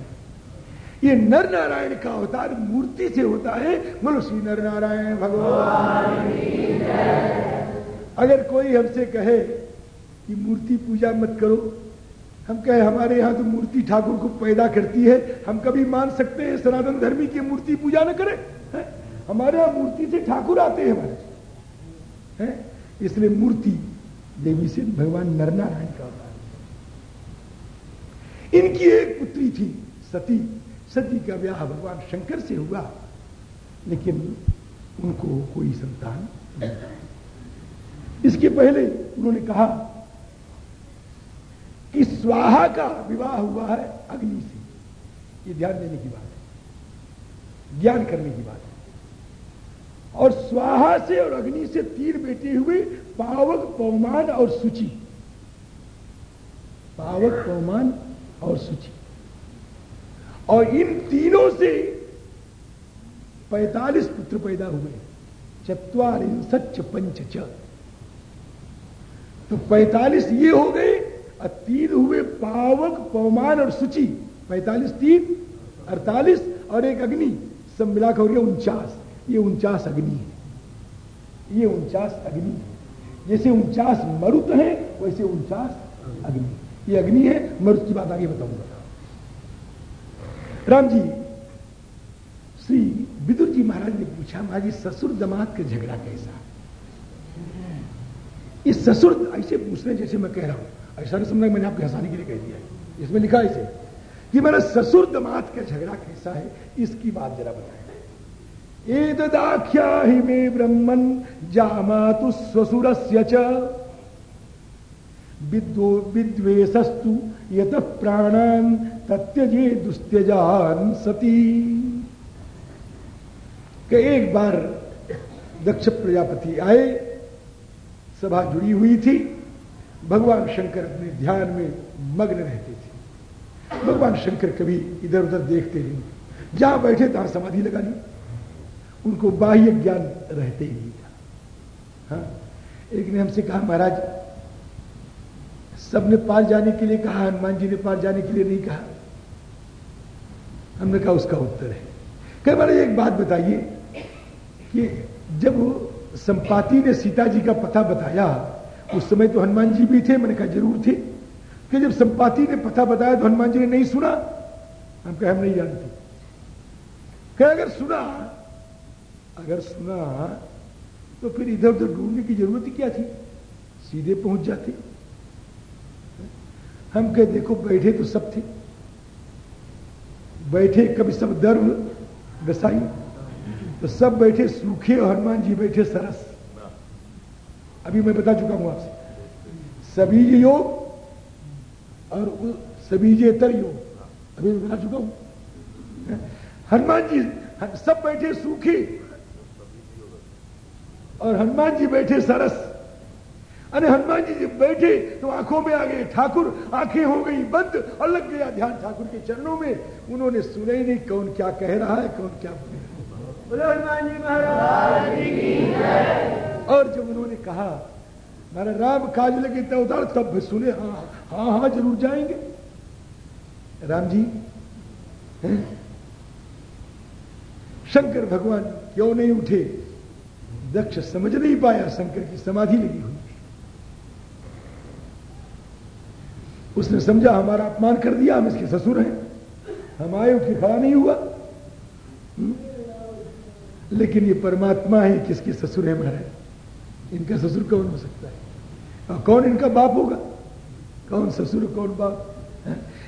ये नर नारायण का अवतार मूर्ति से होता है। श्री नर नारायण, भगवान। अगर कोई हमसे कहे कि मूर्ति पूजा मत करो, हम कहे, हमारे यहाँ तो मूर्ति ठाकुर को पैदा करती है, हम कभी मान सकते हैं सनातन धर्मी की मूर्ति पूजा न करें? हमारे यहाँ मूर्ति से ठाकुर आते हैं हमारे। है? इसलिए मूर्ति देवी से भगवान नरनारायण का अवतार इनकी एक पुत्री थी, सती। सती का ब्याह भगवान शंकर से हुआ, लेकिन उनको कोई संतान नहीं इसके पहले उन्होंने कहा कि स्वाहा का विवाह हुआ है अग्नि से। ये ध्यान देने की बात है। ज्ञान करने की बात है। और स्वाहा से और अग्नि से तीन बेटे हुए पावक पवमान और सुचि। पावक पवमान और सुचि। और इन तीनों से 45 पुत्र पैदा हुए। चतवारिंसच पंच तो 45 ये हो गए और तीन हुए पावक, पवमान और सूची। पैतालीस तीन, अड़तालीस और एक अग्नि। सब मिलाकर हो गया उनचास। ये उनचास अग्नि है। ये उनचास अग्नि है। जैसे उनचास मरुत है, वैसे उनचास अग्नि ये अग्नि है, मरुत की बात आगे बताऊँगा। राम जी, श्री विदुर जी महाराज ने पूछा महाराज ससुर दमाद का झगड़ा कैसा? इस ससुर ऐसे पूछने जैसे मैं कह रहा हूँ। ऐसा नहीं समझना मैंने आपके हंसाने के लिए कह दिया है। इसमें लिखा इसे कि मेरा ससुर दमाद का झगड़ा कैसा है, इसकी बात जरा बताए। ए दाख्या ही मे ब्रह्मन जामा तु विद्वो विद्वेशस्तु यत प्राणान तत्यजे दुस्त्यजान सती। के एक बार दक्ष प्रजापति आए सभा जुड़ी हुई थी। भगवान शंकर अपने ध्यान में मग्न रहते थे। भगवान शंकर कभी इधर उधर देखते नहीं जहाँ बैठे तहां समाधि लगा ली। उनको बाह्य ज्ञान रहते ही नहीं था। हाँ एक ने हमसे कहा, महाराज, सबने पार जाने के लिए कहा, हनुमान जी ने पार जाने के लिए नहीं कहा? हमने कहा, उसका उत्तर है। कह, महाराज, एक बात बताइए कि जब संपाति ने सीता जी का पता बताया। उस समय तो हनुमान जी भी थे, मैंने कहा, ज़रूर थे। कि जब संपाति ने पता बताया तो हनुमान जी ने नहीं सुना। हम कहे, हम नहीं जानते। क्या अगर सुना अगर सुना तो फिर इधर उधर ढूँढने की ज़रूरत क्या थी? सीधे पहुँच जाते। हम कहे, देखो, बैठे तो सब थे। बैठे कभी सब दर्व गसाई तो सब बैठे सूखे और हनुमान जी बैठे सरस। अभी मैं बता चुका हूँ आपसे। सभी योग और सभी तर योग। अभी मैं बता चुका हूँ। हनुमान जी सब बैठे सूखे और हनुमान जी बैठे सरस। अरे हनुमान जी जब बैठे तो आँखों में आ गए ठाकुर। आँखें हो गई बंद और लग गया ध्यान ठाकुर के चरणों में। उन्होंने सुना ही नहीं कौन क्या कह रहा है, कौन क्या बोले हनुमान जी महाराज। और जब उन्होंने कहा मेरा राम काज लगे तो उतार तब भी सुने हाँ हाँ हाँ ज़रूर जाएँगे। राम जी? शंकर भगवान क्यों नहीं उठे? दक्ष समझ नहीं पाया, शंकर की समाधि लगी हुई। उसने समझा, हमारा अपमान कर दिया, हम इसके ससुर हैं। हम आए उठ खड़ा नहीं हुआ। हुँ? लेकिन ये परमात्मा है किसके ससुर है, महाराज? इनका ससुर कौन हो सकता है? और कौन इनका बाप होगा? कौन ससुर कौन बाप?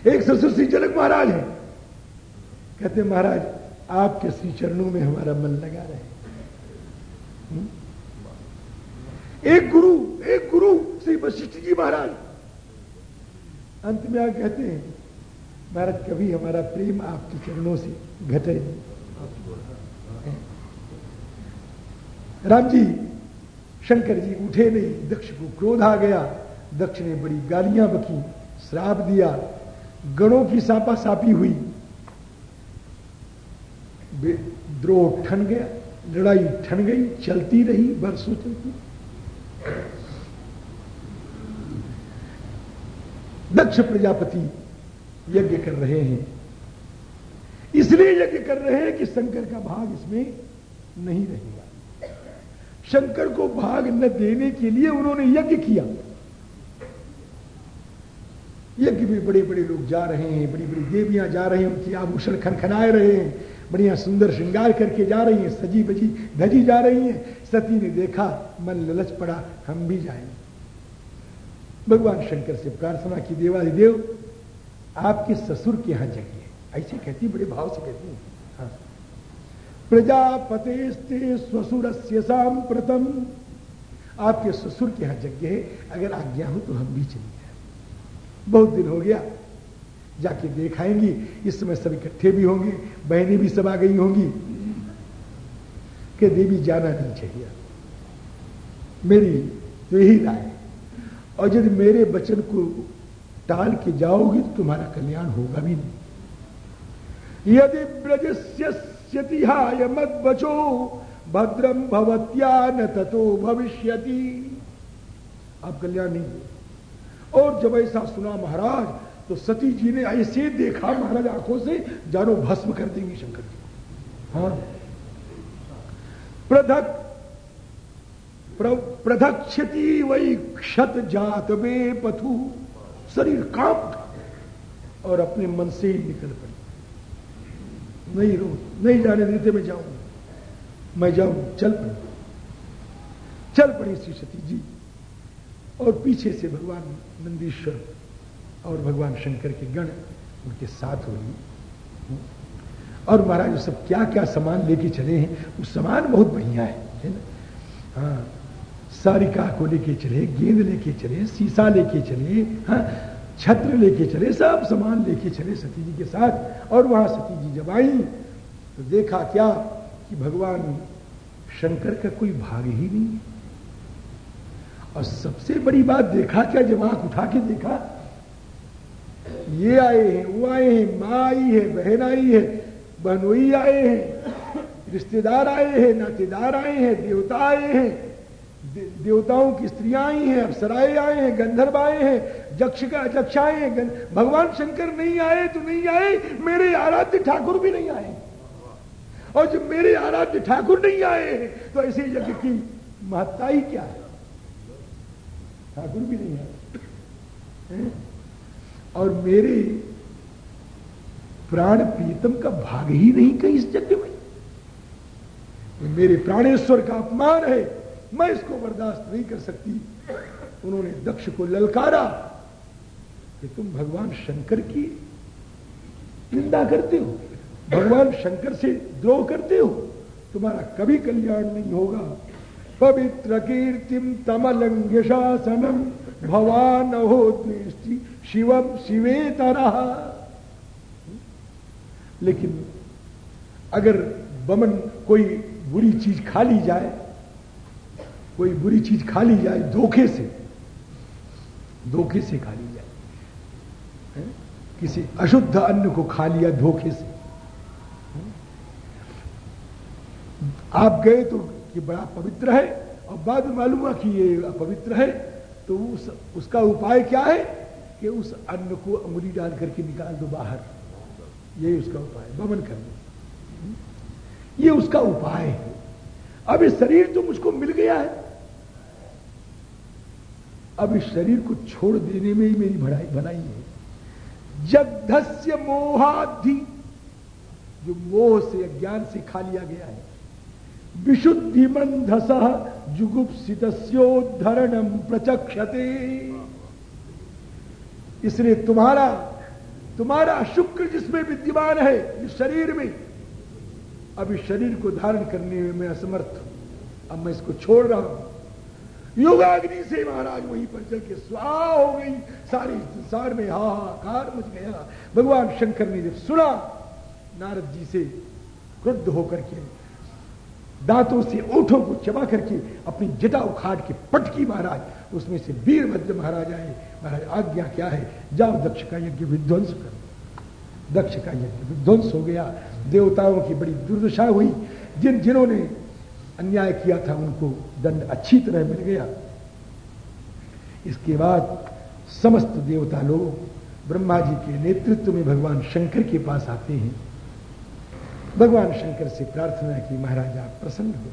एक ससुर श्री जनक महाराज है। कहते महाराज, आपके श्री चरणों में हमारा मन लगा रहे एक गुरु एक गुरु श्री वशिष्ठ जी महाराज। अंत में आप कहते हैं, महाराज, कभी हमारा प्रेम आपके चरणों से घटे राम जी शंकर जी उठे नहीं, दक्ष को क्रोध आ गया। दक्ष ने बड़ी गालियाँ बकी, श्राप दिया। गणों की सापा सापी हुई। द्रोह ठन गया, लड़ाई ठन गई, चलती रही बरसों चलती। दक्ष प्रजापति यज्ञ कर रहे हैं। इसलिए यज्ञ कर रहे हैं कि शंकर का भाग इसमें नहीं रहेगा शंकर को भाग न देने के लिए उन्होंने यज्ञ किया। यज्ञ में बड़े बड़े लोग जा रहे हैं, बड़ी बड़ी देवियाँ जा रही हैं, उनकी आभूषण खनखनाए रहे हैं, बढ़िया सुंदर श्रृंगार करके जा रही हैं, सजी बजी धजी जा रही हैं। सती ने देखा, मन ललच पड़ा, हम भी जाएँगे। भगवान शंकर से प्रार्थना की, देवादिदेव, आपके ससुर के यहाँ जगह ऐसे कहती बड़े भाव से कहती है। प्रजापते स्वसुर प्रथम आपके ससुर के यहाँ जगह है, अगर आज्ञा हो तो हम भी चलिए बहुत दिन हो गया, जाके देखाएँगी इस समय सब इकट्ठे भी होंगे, बहनें भी सब आ गई होंगी। कि देवी जाना नहीं चाहिए। मेरी तो यही राय और यदि मेरे वचन को टाल के जाओगी तो तुम्हारा कल्याण होगा भी नहीं। यदि ब्रजस्यतिहाय मत बचो भद्रम भवत्या न ततो भविष्यति। अब कल्याण नहीं और जब ऐसा सुना महाराज तो सती जी ने ऐसे देखा महाराज आँखों से, जानो भस्म कर देंगी शंकर जी। हाँ। प्रधक प्रधक्षति वही क्षत जात में पथु। शरीर काँप। और अपने मन से ही निकल पड़ी। नहीं रो, नहीं जाने देते, मैं जाऊँ। मैं जाऊँ, चल पड़ी। चल पड़ी श्री सती जी। और पीछे से भगवान नंदीश्वर और भगवान शंकर के गण उनके साथ होगी और महाराज, सब क्या क्या सामान लेके चले हैं? वो सामान बहुत बढ़िया है है ना? हाँ सारिका को लेके चले, गेंद लेके चले, सीसा लेके चले हाँ छत्र लेके चले, सब सामान लेके चले सती जी के साथ। और वहाँ सती जी जब आई तो देखा क्या कि भगवान शंकर का कोई भाग ही नहीं है। और सबसे बड़ी बात देखा क्या, जब आँख उठा के देखा, ये आए हैं, वो आए हैं, माँ आई है, बहन आई है बहनोई आए हैं, रिश्तेदार आए हैं, नातेदार आए हैं, देवता आए हैं देवताओं की स्त्रियाँ आई हैं, अप्सराए आए हैं, गंधर्व आए हैं जक्ष का जक्ष आए भगवान शंकर नहीं आए तो नहीं आए, मेरे आराध्य ठाकुर भी नहीं आए। और जब मेरे आराध्य ठाकुर नहीं आए तो ऐसे यज्ञ की महत्ता ही क्या है? ठाकुर भी नहीं है? और मेरे प्राण प्रीतम का भाग ही नहीं कहीं इस यज्ञ में। तो मेरे प्राणेश्वर का अपमान है, मैं इसको बर्दाश्त नहीं कर सकती। उन्होंने दक्ष को ललकारा कि तुम भगवान शंकर की निंदा करते हो। भगवान शंकर से द्रोह करते हो। तुम्हारा कभी कल्याण नहीं होगा। पवित्र कीर्तिम तमलंग शासनम भवान हो शिवम शिवे तरह। लेकिन अगर बमन कोई बुरी चीज़ खा ली जाए, कोई बुरी चीज़ खा ली जाए, धोखे से धोखे से खा ली जाए? किसी अशुद्ध अन्न को खा लिया धोखे से। आप गए तो कि बड़ा पवित्र है, और बाद में मालूम हुआ कि ये अपवित्र है तो उस, उसका उपाय क्या है? कि उस अन्न को अंगुली डाल करके निकाल दो बाहर। यही उसका उपाय बमन करने ये उसका उपाय है। अब इस शरीर तो मुझको मिल गया है। अब इस शरीर को छोड़ देने में ही मेरी भड़ाई बनाई है। जगधस्य मोहाधि जो मोह से अज्ञान से खा लिया गया है। विशुद्धि मंधस जुगुप्सितोद्धरणम प्रचक्षते। इसलिए तुम्हारा तुम्हारा शुक्र जिसमें विद्यमान है इस शरीर में अब इस शरीर को धारण करने में मैं असमर्थ हूँ। अब मैं इसको छोड़ रहा हूँ। योगाग्नि से महाराज वहीं पर चल के स्वाहा हो गई। सारे संसार में हाहाकार मच गया। भगवान शंकर ने जब सुना, नारद जी से क्रुद्ध होकर के, दांतों से ओठों को चबा करके अपनी जटा उखाड़ के पटकी महाराज, उसमें से वीरभद्र महाराज आए। महाराज, आज्ञा क्या है? जाओ दक्ष का यज्ञ विध्वंस करो। दक्ष का यज्ञ विध्वंस हो गया। देवताओं की बड़ी दुर्दशा हुई। जिन जिन्होंने अन्याय किया था, उनको दंड अच्छी तरह मिल गया। इसके बाद समस्त देवता लोग ब्रह्मा जी के नेतृत्व में भगवान शंकर के पास आते हैं। भगवान शंकर से प्रार्थना की, महाराज, आप प्रसन्न हो गए।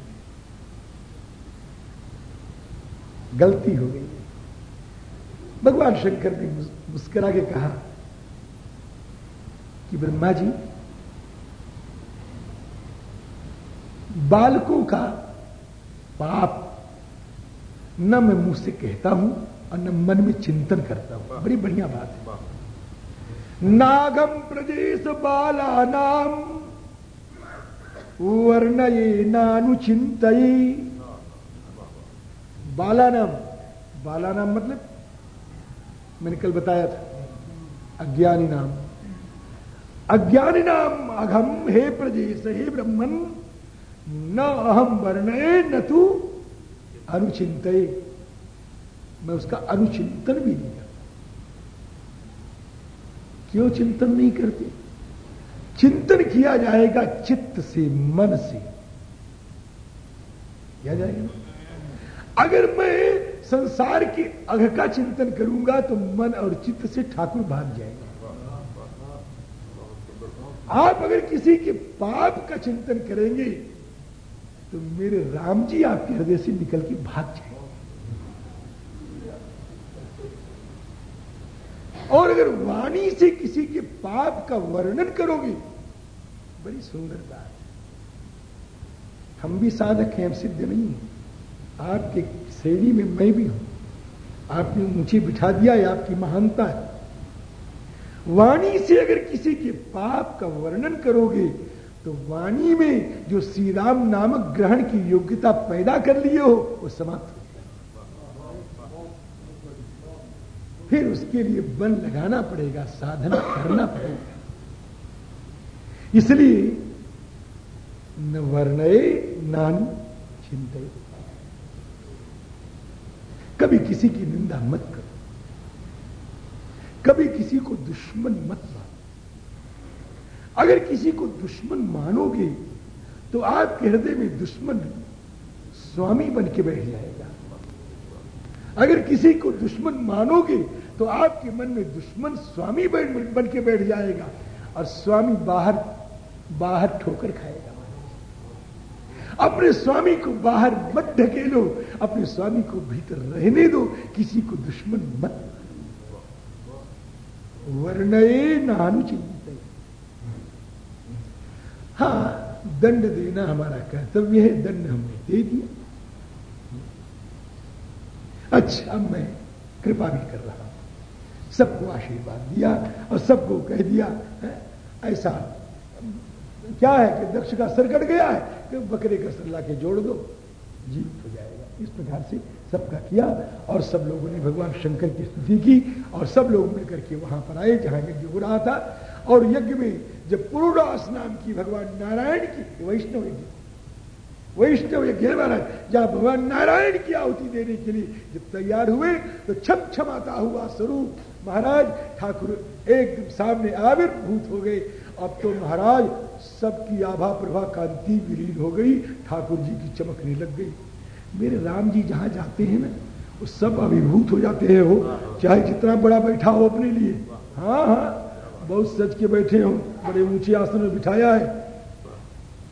गलती हो गई भगवान शंकर ने मुस्करा के कहा कि, ब्रह्मा जी, बालकों का पाप। न मैं मुँह से कहता हूँ और न मन में चिंतन करता हूँ। बड़ी बढ़िया बात है। नागम प्रदेश बाला नाम वर्णये नानुचिंत बाला नाम मतलब मैंने कल बताया था अज्ञानी नाम। अज्ञानी नाम अघम हे प्रदेश हे ब्रह्मन। न अहम वर्णय, न तू अनुचिंत मैं उसका अनुचिंतन भी नहीं करता। क्यों चिंतन नहीं करते? चिंतन किया जाएगा चित्त से, मन से। किया जाएगा अगर मैं संसार के अघ का चिंतन करूँगा तो मन और चित्त से ठाकुर भाग जाएगा। आप अगर किसी के पाप का चिंतन करेंगे तो मेरे राम जी आपके हृदय से निकल के भाग जाएँगे और अगर वाणी से किसी के पाप का वर्णन करोगे, बड़ी सुंदर बात है। हम भी साधक हैं, हम सिद्ध नहीं हैं। आपके श्रेणी में मैं भी हूँ। आपने मुझे बिठा दिया है आपकी महानता है। वाणी से अगर किसी के पाप का वर्णन करोगे तो वाणी में जो श्री राम नामक ग्रहण की योग्यता पैदा कर लिए हो, वो समाप्त हो गया। फिर उसके लिए बन लगाना पड़ेगा, साधना करना पड़ेगा। इसलिए न वर्णय, नान चिंत कभी किसी की निंदा मत करो। कभी किसी को दुश्मन मत मानो अगर किसी को दुश्मन मानोगे तो आपके हृदय में दुश्मन स्वामी बन के बैठ जाएगा। अगर किसी को दुश्मन मानोगे तो आपके मन में दुश्मन स्वामी बन के बैठ जाएगा और स्वामी बाहर बाहर ठोकर खाएगा। अपने स्वामी को बाहर मत ढकेलो अपने स्वामी को भीतर रहने दो, किसी को दुश्मन मत वर्णये नानुचित हाँ दंड देना हमारा कर्तव्य है, दंड हमने दे दिया। अच्छा मैं कृपा भी कर रहा हूँ। सबको आशीर्वाद दिया और सबको कह दिया, है? ऐसा, क्या है कि दक्ष का सर कट गया है कि बकरे का सर ला के जोड़ दो। जीवित हो जाएगा। इस प्रकार से सबका किया और सब लोगों ने भगवान शंकर की स्तुति की और सब लोग मिलकर के वहाँ पर आए, जहाँ यज्ञ हो रहा था। और यज्ञ में जब पूर्ण स्नान की भगवान नारायण की वैष्णव यज्ञ वैष्णव यज्ञ महाराज जहाँ भगवान नारायण की आहुति देने के लिए जब तैयार हुए तो छम छमाता हुआ स्वरूप महाराज ठाकुर एक सामने आविर्भूत हो गए। अब तो महाराज सबकी आभा प्रभा कांति विलीन हो गई ठाकुर जी की चमकने लग गई। मेरे राम जी जहाँ जाते हैं ना वो सब अभिभूत हो जाते हैं हो चाहे जितना बड़ा बैठा हो अपने लिए। हाँ हाँ। बहुत सज के बैठे हो, बड़े ऊँचे आसन में बिठाया है।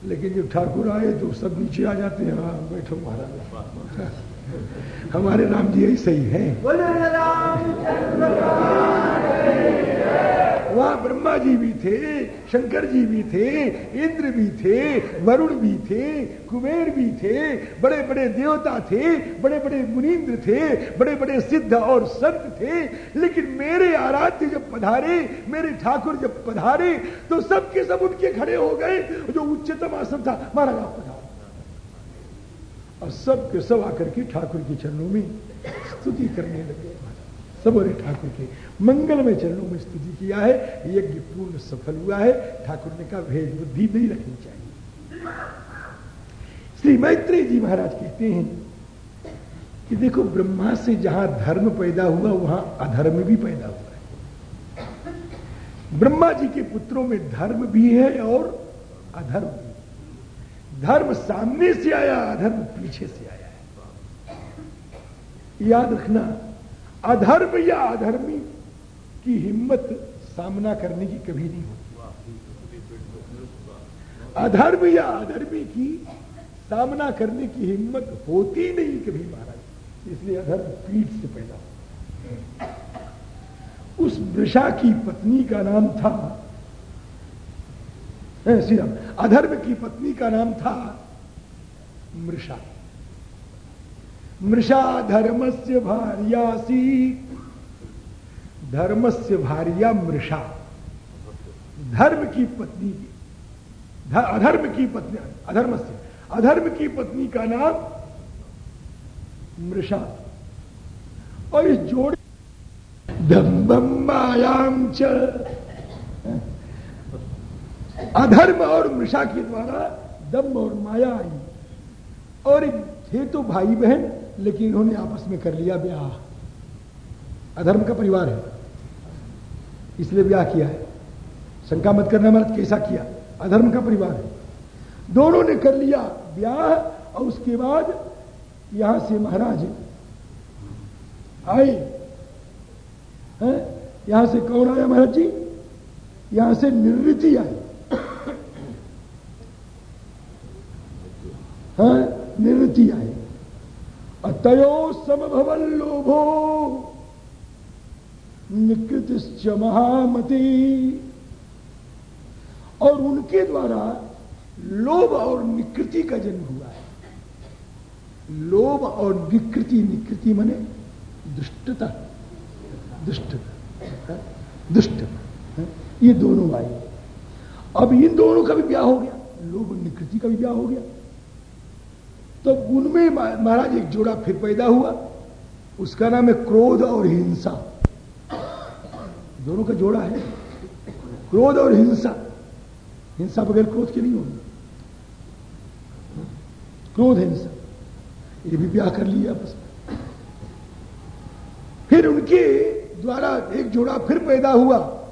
लेकिन जब ठाकुर आए तो सब नीचे आ जाते हैं। हाँ बैठो महाराज। हमारे राम जी ऐसे ही। है वहाँ ब्रह्मा जी भी थे, शंकर जी भी थे, इंद्र भी थे, वरुण भी थे, कुबेर भी थे बड़े बड़े देवता थे बड़े बड़े मुनीन्द्र थे बड़े बड़े सिद्ध और संत थे। लेकिन मेरे आराध्य जब पधारे, मेरे ठाकुर जब पधारे तो सबके सब उनके खड़े हो गए, जो उच्चतम आसन था, महाराज, आप पधार। और सब के सब आकर के ठाकुर के चरणों में स्तुति करने लगे। सबोरे ठाकुर के मंगलमय चरणों में स्तुति किया है, यज्ञ पूर्ण सफल हुआ है, ठाकुर ने कहा, भेद बुद्धि नहीं रखनी चाहिए। श्री मैत्री जी महाराज कहते हैं कि देखो ब्रह्मा से जहाँ धर्म पैदा हुआ, वहाँ अधर्म भी पैदा हुआ है। ब्रह्मा जी के पुत्रों में धर्म भी है और अधर्म भी धर्म सामने से आया, अधर्म पीछे से आया है। याद रखना, अधर्म या अधर्मी की हिम्मत सामना करने की कभी नहीं होती। अधर्म या अधर्मी की सामना करने की हिम्मत होती नहीं कभी महाराज। इसलिए अधर्म पीठ से पैदा हो उस वृषा की पत्नी का नाम था राम अधर्म की पत्नी का नाम था मृषा। मृषा धर्म से भार्यासी। धर्म से भारिया मृषा। धर्म की पत्नी। की अधर्म की पत्नी। अधर्म से अधर्म की पत्नी का नाम मृषा। और इस जोड़े धम्बम मायाम च। अधर्म और मृषा के द्वारा दम और माया आई। और थे तो भाई बहन, लेकिन इन्होंने आपस में कर लिया ब्याह। अधर्म का परिवार है। इसलिए ब्याह किया है। शंका मत करना मत कैसा किया? अधर्म का परिवार है। दोनों ने कर लिया ब्याह और उसके बाद यहाँ से महाराज आए। यहाँ से कौन आया महाराज जी? यहाँ से निवृत्ति आई हाँ? निवृत्ति आए। अतयो समभवन लोभो निकृत महामती। और उनके द्वारा लोभ और निकृति का जन्म हुआ है। लोभ और विकृति निकृति मने दुष्टता। दुष्टता दुष्ट। ये दोनों आए। अब इन दोनों का भी ब्याह हो गया। लोभ निकृति का भी ब्याह हो गया। तो उनमें महाराज एक जोड़ा फिर पैदा हुआ। उसका नाम है क्रोध और हिंसा। दोनों का जोड़ा है। क्रोध और हिंसा। हिंसा बगैर क्रोध की नहीं होगी। क्रोध, हिंसा। ये भी ब्याह कर लिया आपस में। फिर उनके द्वारा एक जोड़ा फिर पैदा हुआ।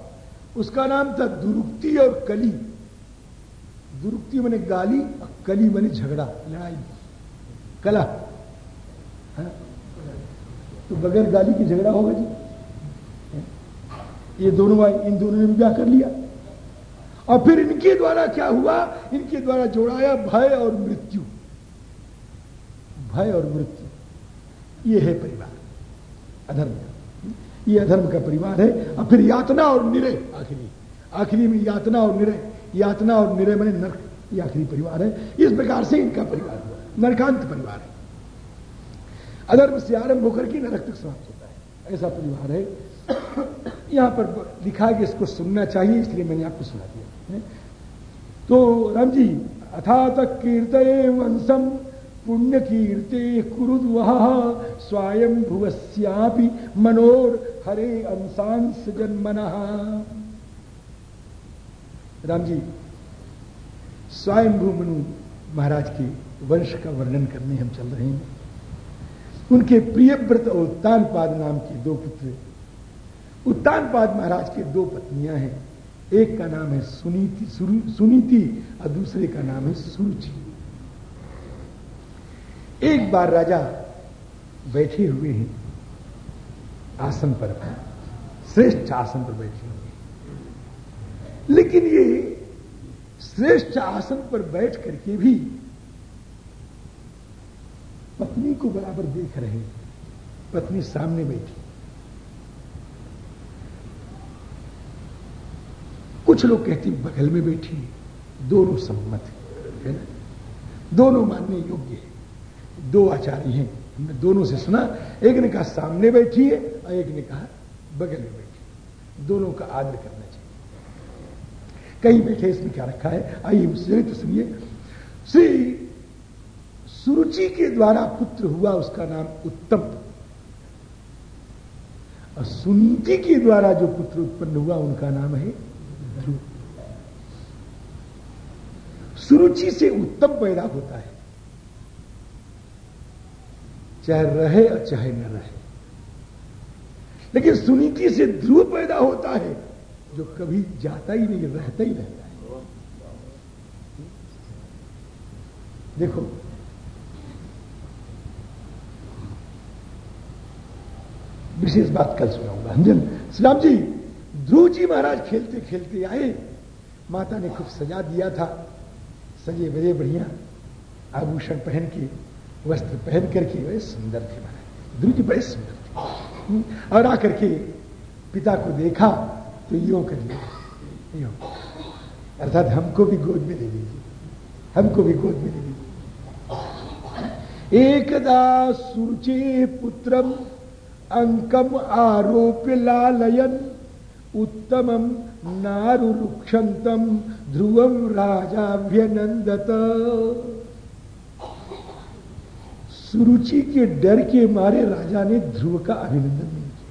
उसका नाम था दुरुक्ति और कली। दुरुक्ति मैंने गाली और कली मैंने झगड़ा, लड़ाई। कला। है? तो बगैर गाली की झगड़ा होगा जी। ये दोनों भाई, इन दोनों ने ब्याह कर लिया। और फिर इनके द्वारा क्या हुआ? इनके द्वारा जोड़ाया भय और मृत्यु। भय और मृत्यु। ये है परिवार। अधर्म। ये अधर्म का परिवार है। और फिर यातना और निरय, आखिरी। आखिरी में यातना और निरय। यातना और निरय मैंने नरक। ये आखिरी परिवार है। इस प्रकार से इनका परिवार हुआ। नरकांत परिवार है। अधर्म से आरंभ होकर के नरक तक समाप्त होता है। ऐसा परिवार है। यहाँ पर लिखा कि इसको सुनना चाहिए, इसलिए मैंने आपको सुना दिया तो राम जी अथा तक कीर्त वंशम पुण्य कीर्ते कुरुद वह स्वयं भुवस्यापि मनोर हरे अंशांश जन्मन। राम जी स्वयंभू मनु महाराज के वंश का वर्णन करने हम चल रहे हैं। उनके प्रियव्रत और उत्तानपाद नाम के दो पुत्र उत्तानपाद महाराज के दो पत्नियाँ हैं। एक का नाम है सुनीति सुनीति और दूसरे का नाम है सुरुचि। एक बार राजा बैठे हुए हैं, आसन पर। श्रेष्ठ आसन पर बैठे हुए लेकिन ये श्रेष्ठ आसन पर बैठ करके भी पत्नी को बराबर देख रहे हैं। पत्नी सामने बैठी। कुछ लोग कहते हैं, बगल में बैठी दोनों सम्मत है ना? दोनों मानने योग्य है। दो आचार्य हैं, हमने दोनों से सुना। एक ने कहा, सामने बैठी है, और एक ने कहा, बगल में बैठी दोनों का आदर करना चाहिए। कहीं बैठे, इसमें क्या रखा है? आइए उससे तो सुनिए। श्री सुरुचि के द्वारा पुत्र हुआ उसका नाम उत्तम। और सुनीति के द्वारा जो पुत्र उत्पन्न हुआ, उनका नाम है ध्रुव सुरुचि से उत्तम पैदा होता है। चाहे रहे और चाहे न रहे। लेकिन सुनीति से ध्रुव पैदा होता है, जो कभी जाता ही नहीं, रहता ही रहता है। देखो, विशेष बात कल सुनाऊँगा अंजन श्रीराम जी, ध्रुव जी महाराज खेलते खेलते आए। माता ने खूब सजा दिया था। सजे बजे बढ़िया आभूषण पहन के, वस्त्र पहन करके, बड़े सुंदर थे महाराज। ध्रुव जी बड़े सुंदर थे। और आकर के पिता को देखा तो यो कर लिया। अर्थात हमको भी गोद में ले लीजिए हमको भी गोद में ले लीजिए एकदा सूचे पुत्रम, अंकम आरोप्य लालयन, उत्तमम नारुक्षंतम ध्रुवम राजाभ्यनंदत सुरुचि के डर के मारे राजा ने ध्रुव का अभिनंदन नहीं किया।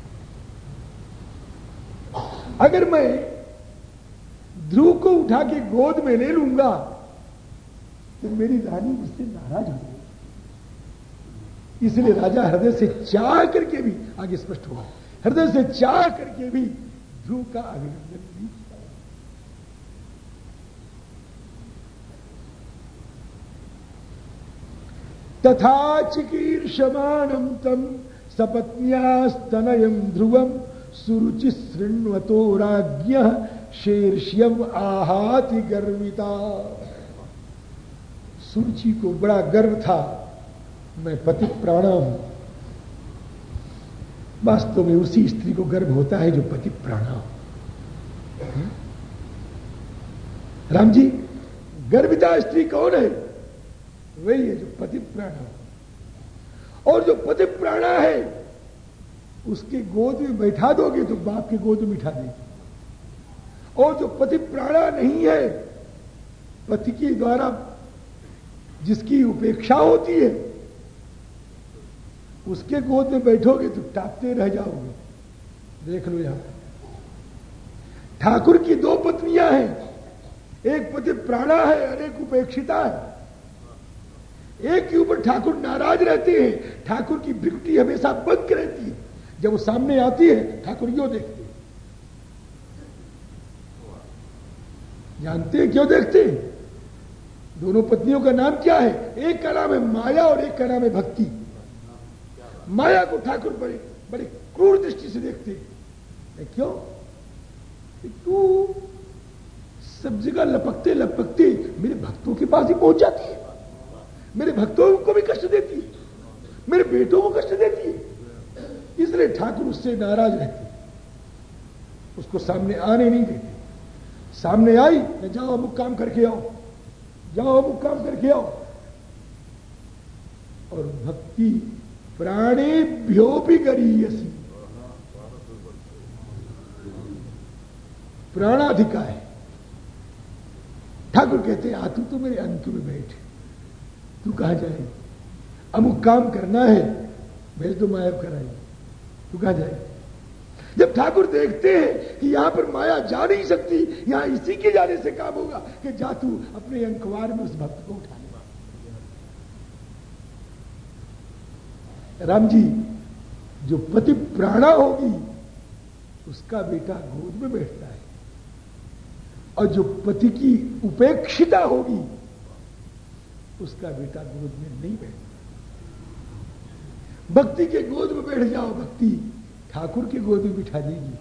अगर मैं ध्रुव को उठा के गोद में ले लूँगा तो मेरी रानी मुझसे नाराज़ हो इसलिए राजा हृदय से चाह करके भी आगे स्पष्ट होगा हृदय से चाह करके भी ध्रुव का अभिनंदन तथा चिकीर्षमाणम तम सपत्न्यास्तनयम ध्रुवम सुरुचि शृण्वतो राज्ञ शीर्ष्यम आहाति गर्विता। सुरुचि को बड़ा गर्व था, मैं पति प्राण हूँ। वास्तव में उसी स्त्री को गर्व होता है जो पति प्राण हम्म? राम जी, गर्विता स्त्री कौन है? वही है जो पति प्राण और जो पति प्राणा है, उसके गोद में बैठा दोगे तो बाप के गोद में बिठा देगी। और जो पति प्राणा नहीं है, पति के द्वारा जिसकी उपेक्षा होती है, उसके गोद में बैठोगे तो टापते रह जाओगे। देख लो यहाँ। ठाकुर की दो पत्नियाँ हैं। एक पति प्राणा है और एक उपेक्षिता है। एक के ऊपर ठाकुर नाराज़ रहते हैं। ठाकुर की बिकटी हमेशा बंद रहती है। जब वो सामने आती है ठाकुर यो देखते हैं? जानते हैं, क्यों देखते हैं? दोनों पत्नियों का नाम क्या है? एक का नाम है माया और एक का नाम है भक्ति। माया को ठाकुर बड़े बड़े क्रूर दृष्टि से देखते हैं। क्यों? तू सब जगह लपकते लपकते मेरे भक्तों के पास ही पहुँच जाती है। मेरे भक्तों को भी कष्ट देती है। मेरे बेटों को कष्ट देती है। इसलिए ठाकुर उससे नाराज़ रहते उसको सामने आने नहीं देते। सामने आई, मैं जाओ, अमुक काम करके आओ। जाओ, अमुक काम करके आओ। और भक्ति प्राणेभ्यो भी गरीयसी प्राणाधिका है। ठाकुर कहते हैं तू तो मेरे अंत में बैठ तू कहाँ जाए अमुक काम करना है भेज दो माया कराई। तू कहा जाए जब ठाकुर देखते हैं कि यहाँ पर माया जा नहीं सकती, यहाँ इसी के जाने से काम होगा कि जा तू अपने अंकवार में उस भक्त को उठा राम जी, जो पति प्राणा होगी, उसका बेटा गोद में बैठता है। और जो पति की उपेक्षिता होगी उसका बेटा गोद में नहीं बैठता। भक्ति के गोद में बैठ जाओ, भक्ति। ठाकुर के गोद में बिठा देगी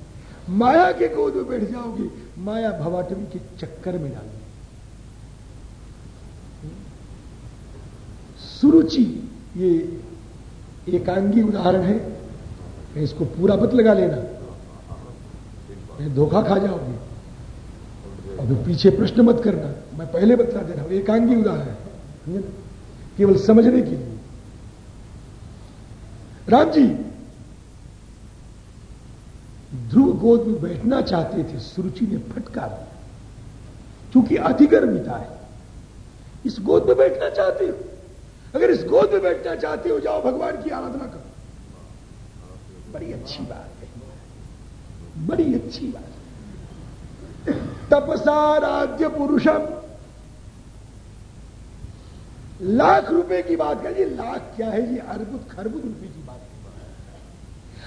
माया के गोद में बैठ जाओगी, माया भवाटवी के चक्कर में डालेगी सुरुचि, ये एकांगी उदाहरण है। मैं इसको पूरा मत लगा लेना। मैं धोखा खा जाओगे अभी पीछे प्रश्न मत करना। मैं पहले बतला दे रहा हूँ, एकांगी उदाहरण है। केवल समझने के लिए। राम जी, ध्रुव गोद में बैठना चाहते थे, सुरुचि ने फटकार दिया। क्योंकि अधिगर्मिता है। इस गोद में बैठना चाहते हो? अगर इस गोद में बैठना चाहते हो, जाओ भगवान की आराधना करो। बड़ी अच्छी बात है। बड़ी अच्छी बात तपसाराध्य पुरुषम। लाख रुपए की बात कर, ये लाख क्या है जी? अरबुद खरबुद रुपए की बात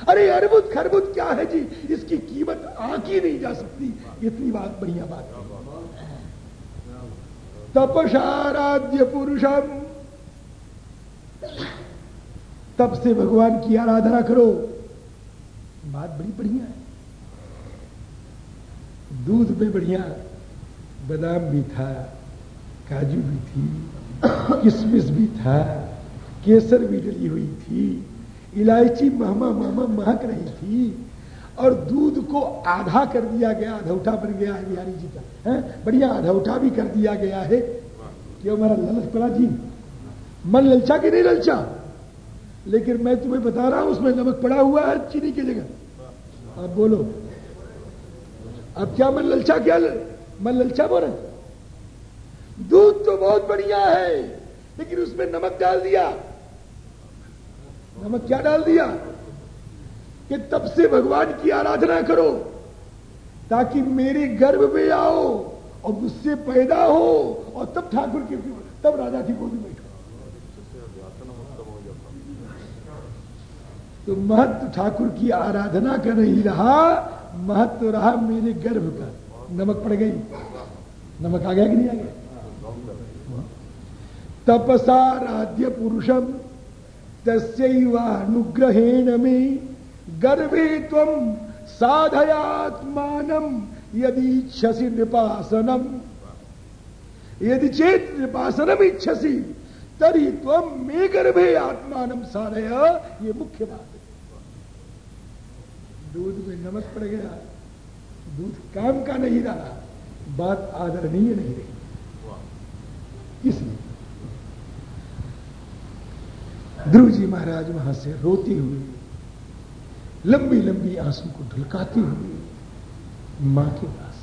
अरे, अरबुद खरबुद क्या है जी? इसकी कीमत आकी नहीं जा सकती। इतनी बात, बढ़िया बात तपसाराध्य पुरुषम। तब से भगवान की आराधना करो। बात बड़ी बढ़िया है। दूध में बढ़िया, बादाम भी था, काजू भी थी। किशमिश भी था केसर भी डली हुई थी, इलायची महमा महमा महक रही थी, और दूध को आधा कर दिया गया अधौठा बन गया है बिहारी जी का, है? बढ़िया अधौठा भी कर दिया गया है। क्यों हमारा ललच पड़ा जी? मन ललचा कि नहीं ललचा? लेकिन मैं तुम्हें बता रहा हूँ, उसमें नमक पड़ा हुआ है चीनी की जगह। आप बोलो, अब क्या मन ललचा, क्या. मन ललचा बोल दूध तो बहुत बढ़िया है, लेकिन उसमें नमक डाल दिया। नमक क्या डाल दिया? कि तब से भगवान की आराधना करो, ताकि मेरे गर्भ में आओ और मुझसे पैदा हो, और तब ठाकुर की तब राजा की गोदी बैठो। तो महत्व ठाकुर की आराधना का नहीं रहा, महत्व रहा मेरे गर्भ का। नमक पड़ गई। नमक आ गया कि नहीं आ गया? तपसा राज्य पुरुषम तस्वानुग्रहेण मे गर्भे तम साधयात्मान यदि इच्छसी नृपासनम यदि चेत नृपासनम इच्छसी तरी तम मे गर्भे आत्मान साधय, ये मुख्य बात है। दूध में नमक पड़ गया। दूध काम का नहीं रहा। बात आदरणीय नहीं रही। इसलिए ध्रुव जी महाराज वहाँ से रोते हुए, लंबी लंबी आँसू को ढुलकाते हुए माँ के पास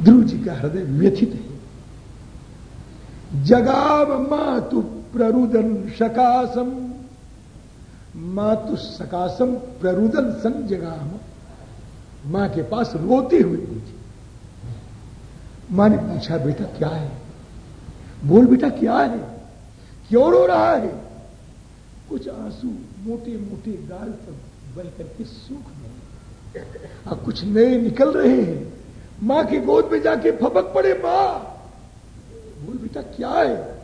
ध्रुव जी का हृदय व्यथित है। जगाव मातु प्ररुदन सकासम मातु सकाशम प्ररुदन सन जगाम माँ के पास रोते हुए पूछी माँ ने पूछा बेटा, क्या है? बोल बेटा, क्या है? क्यों रो रहा है? कुछ आँसू मोटे मोटे गाल पर बल करके सूख गए। और कुछ नए निकल रहे हैं। माँ के गोद में जाके फपक पड़े, माँ। बोल बेटा, क्या है?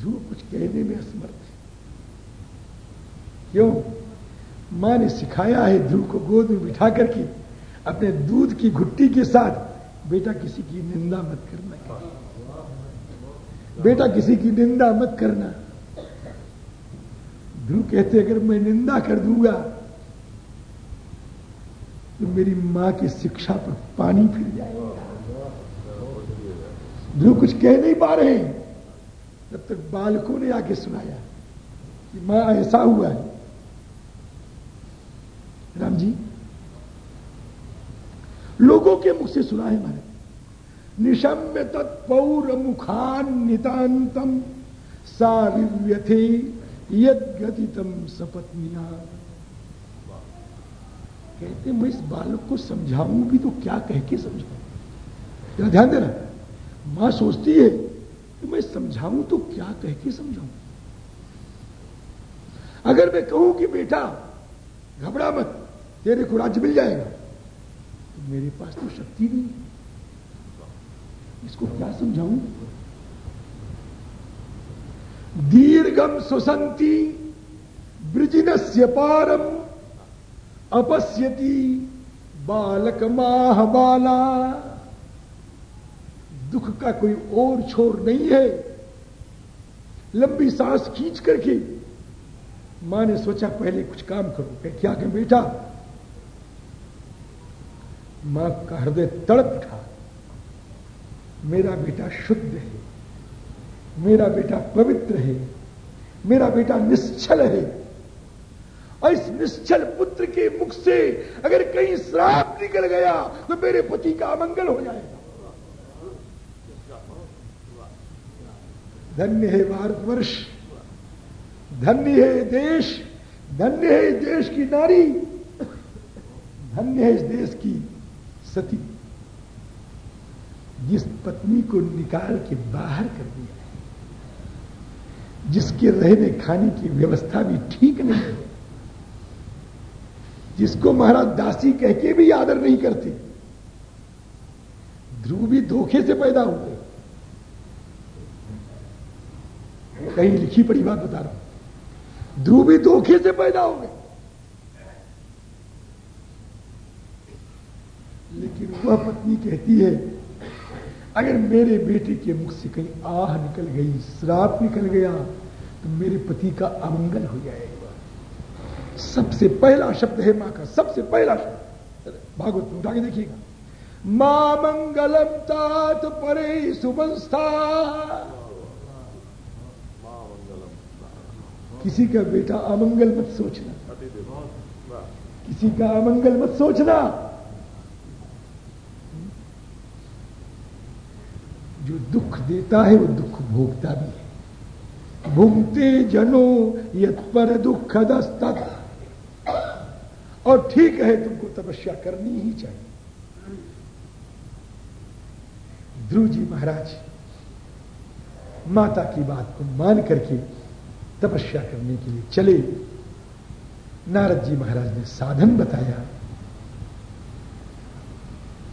ध्रुव कुछ कहने में असमर्थ है। क्यों? माँ ने सिखाया है ध्रुव को गोद में बिठा करके अपने दूध की घुट्टी के साथ बेटा, किसी की निंदा मत करना। बेटा, किसी की निंदा मत करना। ध्रुव कहते, अगर मैं निंदा कर दूँगा तो मेरी माँ की शिक्षा पर पानी फिर जाएगा। ध्रुव कुछ कह नहीं पा रहे तब तक बालकों ने आके सुनाया कि माँ, ऐसा हुआ है। राम जी लोगों के मुख से सुना है मैंने। निशम्य तत्पौर मुखान नितांतम सारिव्यथे यद गतितम सपत्निया कहते, मैं इस बालक को समझाऊं भी तो क्या कह के समझाऊं? ध्यान देना। माँ सोचती है कि मैं समझाऊं तो क्या कह के समझाऊं? अगर मैं कहूँ कि बेटा, घबरा मत, तेरे को राज्य मिल जाएगा। मेरे पास तो शक्ति नहीं। इसको क्या समझाऊं? दीर्घम सुसंती, ब्रिजिनस्य पारम अपश्यति बालक माह बाला दुख का कोई और छोर नहीं है। लंबी सांस खींच करके, माँ ने सोचा, पहले कुछ काम करो। क्या कहें बेटा? माँ का हृदय तड़प उठा। मेरा बेटा शुद्ध है। मेरा बेटा पवित्र है। मेरा बेटा निश्चल है। और इस निश्चल पुत्र के मुख से अगर कहीं श्राप निकल गया तो मेरे पति का अमंगल हो जाएगा। धन्य है भारतवर्ष। धन्य है देश। धन्य है देश की नारी। धन्य है इस देश की सती। जिस पत्नी को निकाल के बाहर कर दिया है, जिसके रहने खाने की व्यवस्था भी ठीक नहीं है, जिसको महाराज दासी कह के भी आदर नहीं करते, ध्रुव भी धोखे से पैदा हुए कहीं लिखी पड़ी बात बता रहा हूँ। ध्रुव भी धोखे से पैदा हो गए। लेकिन वह पत्नी कहती है, अगर मेरे बेटे के मुख से कहीं आह निकल गई, श्राप निकल गया तो मेरे पति का अमंगल हो जाएगा। सबसे पहला शब्द है माँ का, सबसे पहला शब्द। भागवत उठा के देखिएगा। माँ मंगलम तात परे सुबंस्था किसी का बेटा अमंगल मत सोचना। किसी का अमंगल मत सोचना। जो दुख देता है, वो दुख भोगता भी है। भूमते जनो यद पर दुख दस्तक। और ठीक है, तुमको तपस्या करनी ही चाहिए। ध्रुव जी महाराज, माता की बात को मान करके तपस्या करने के लिए चले। नारद जी महाराज ने साधन बताया।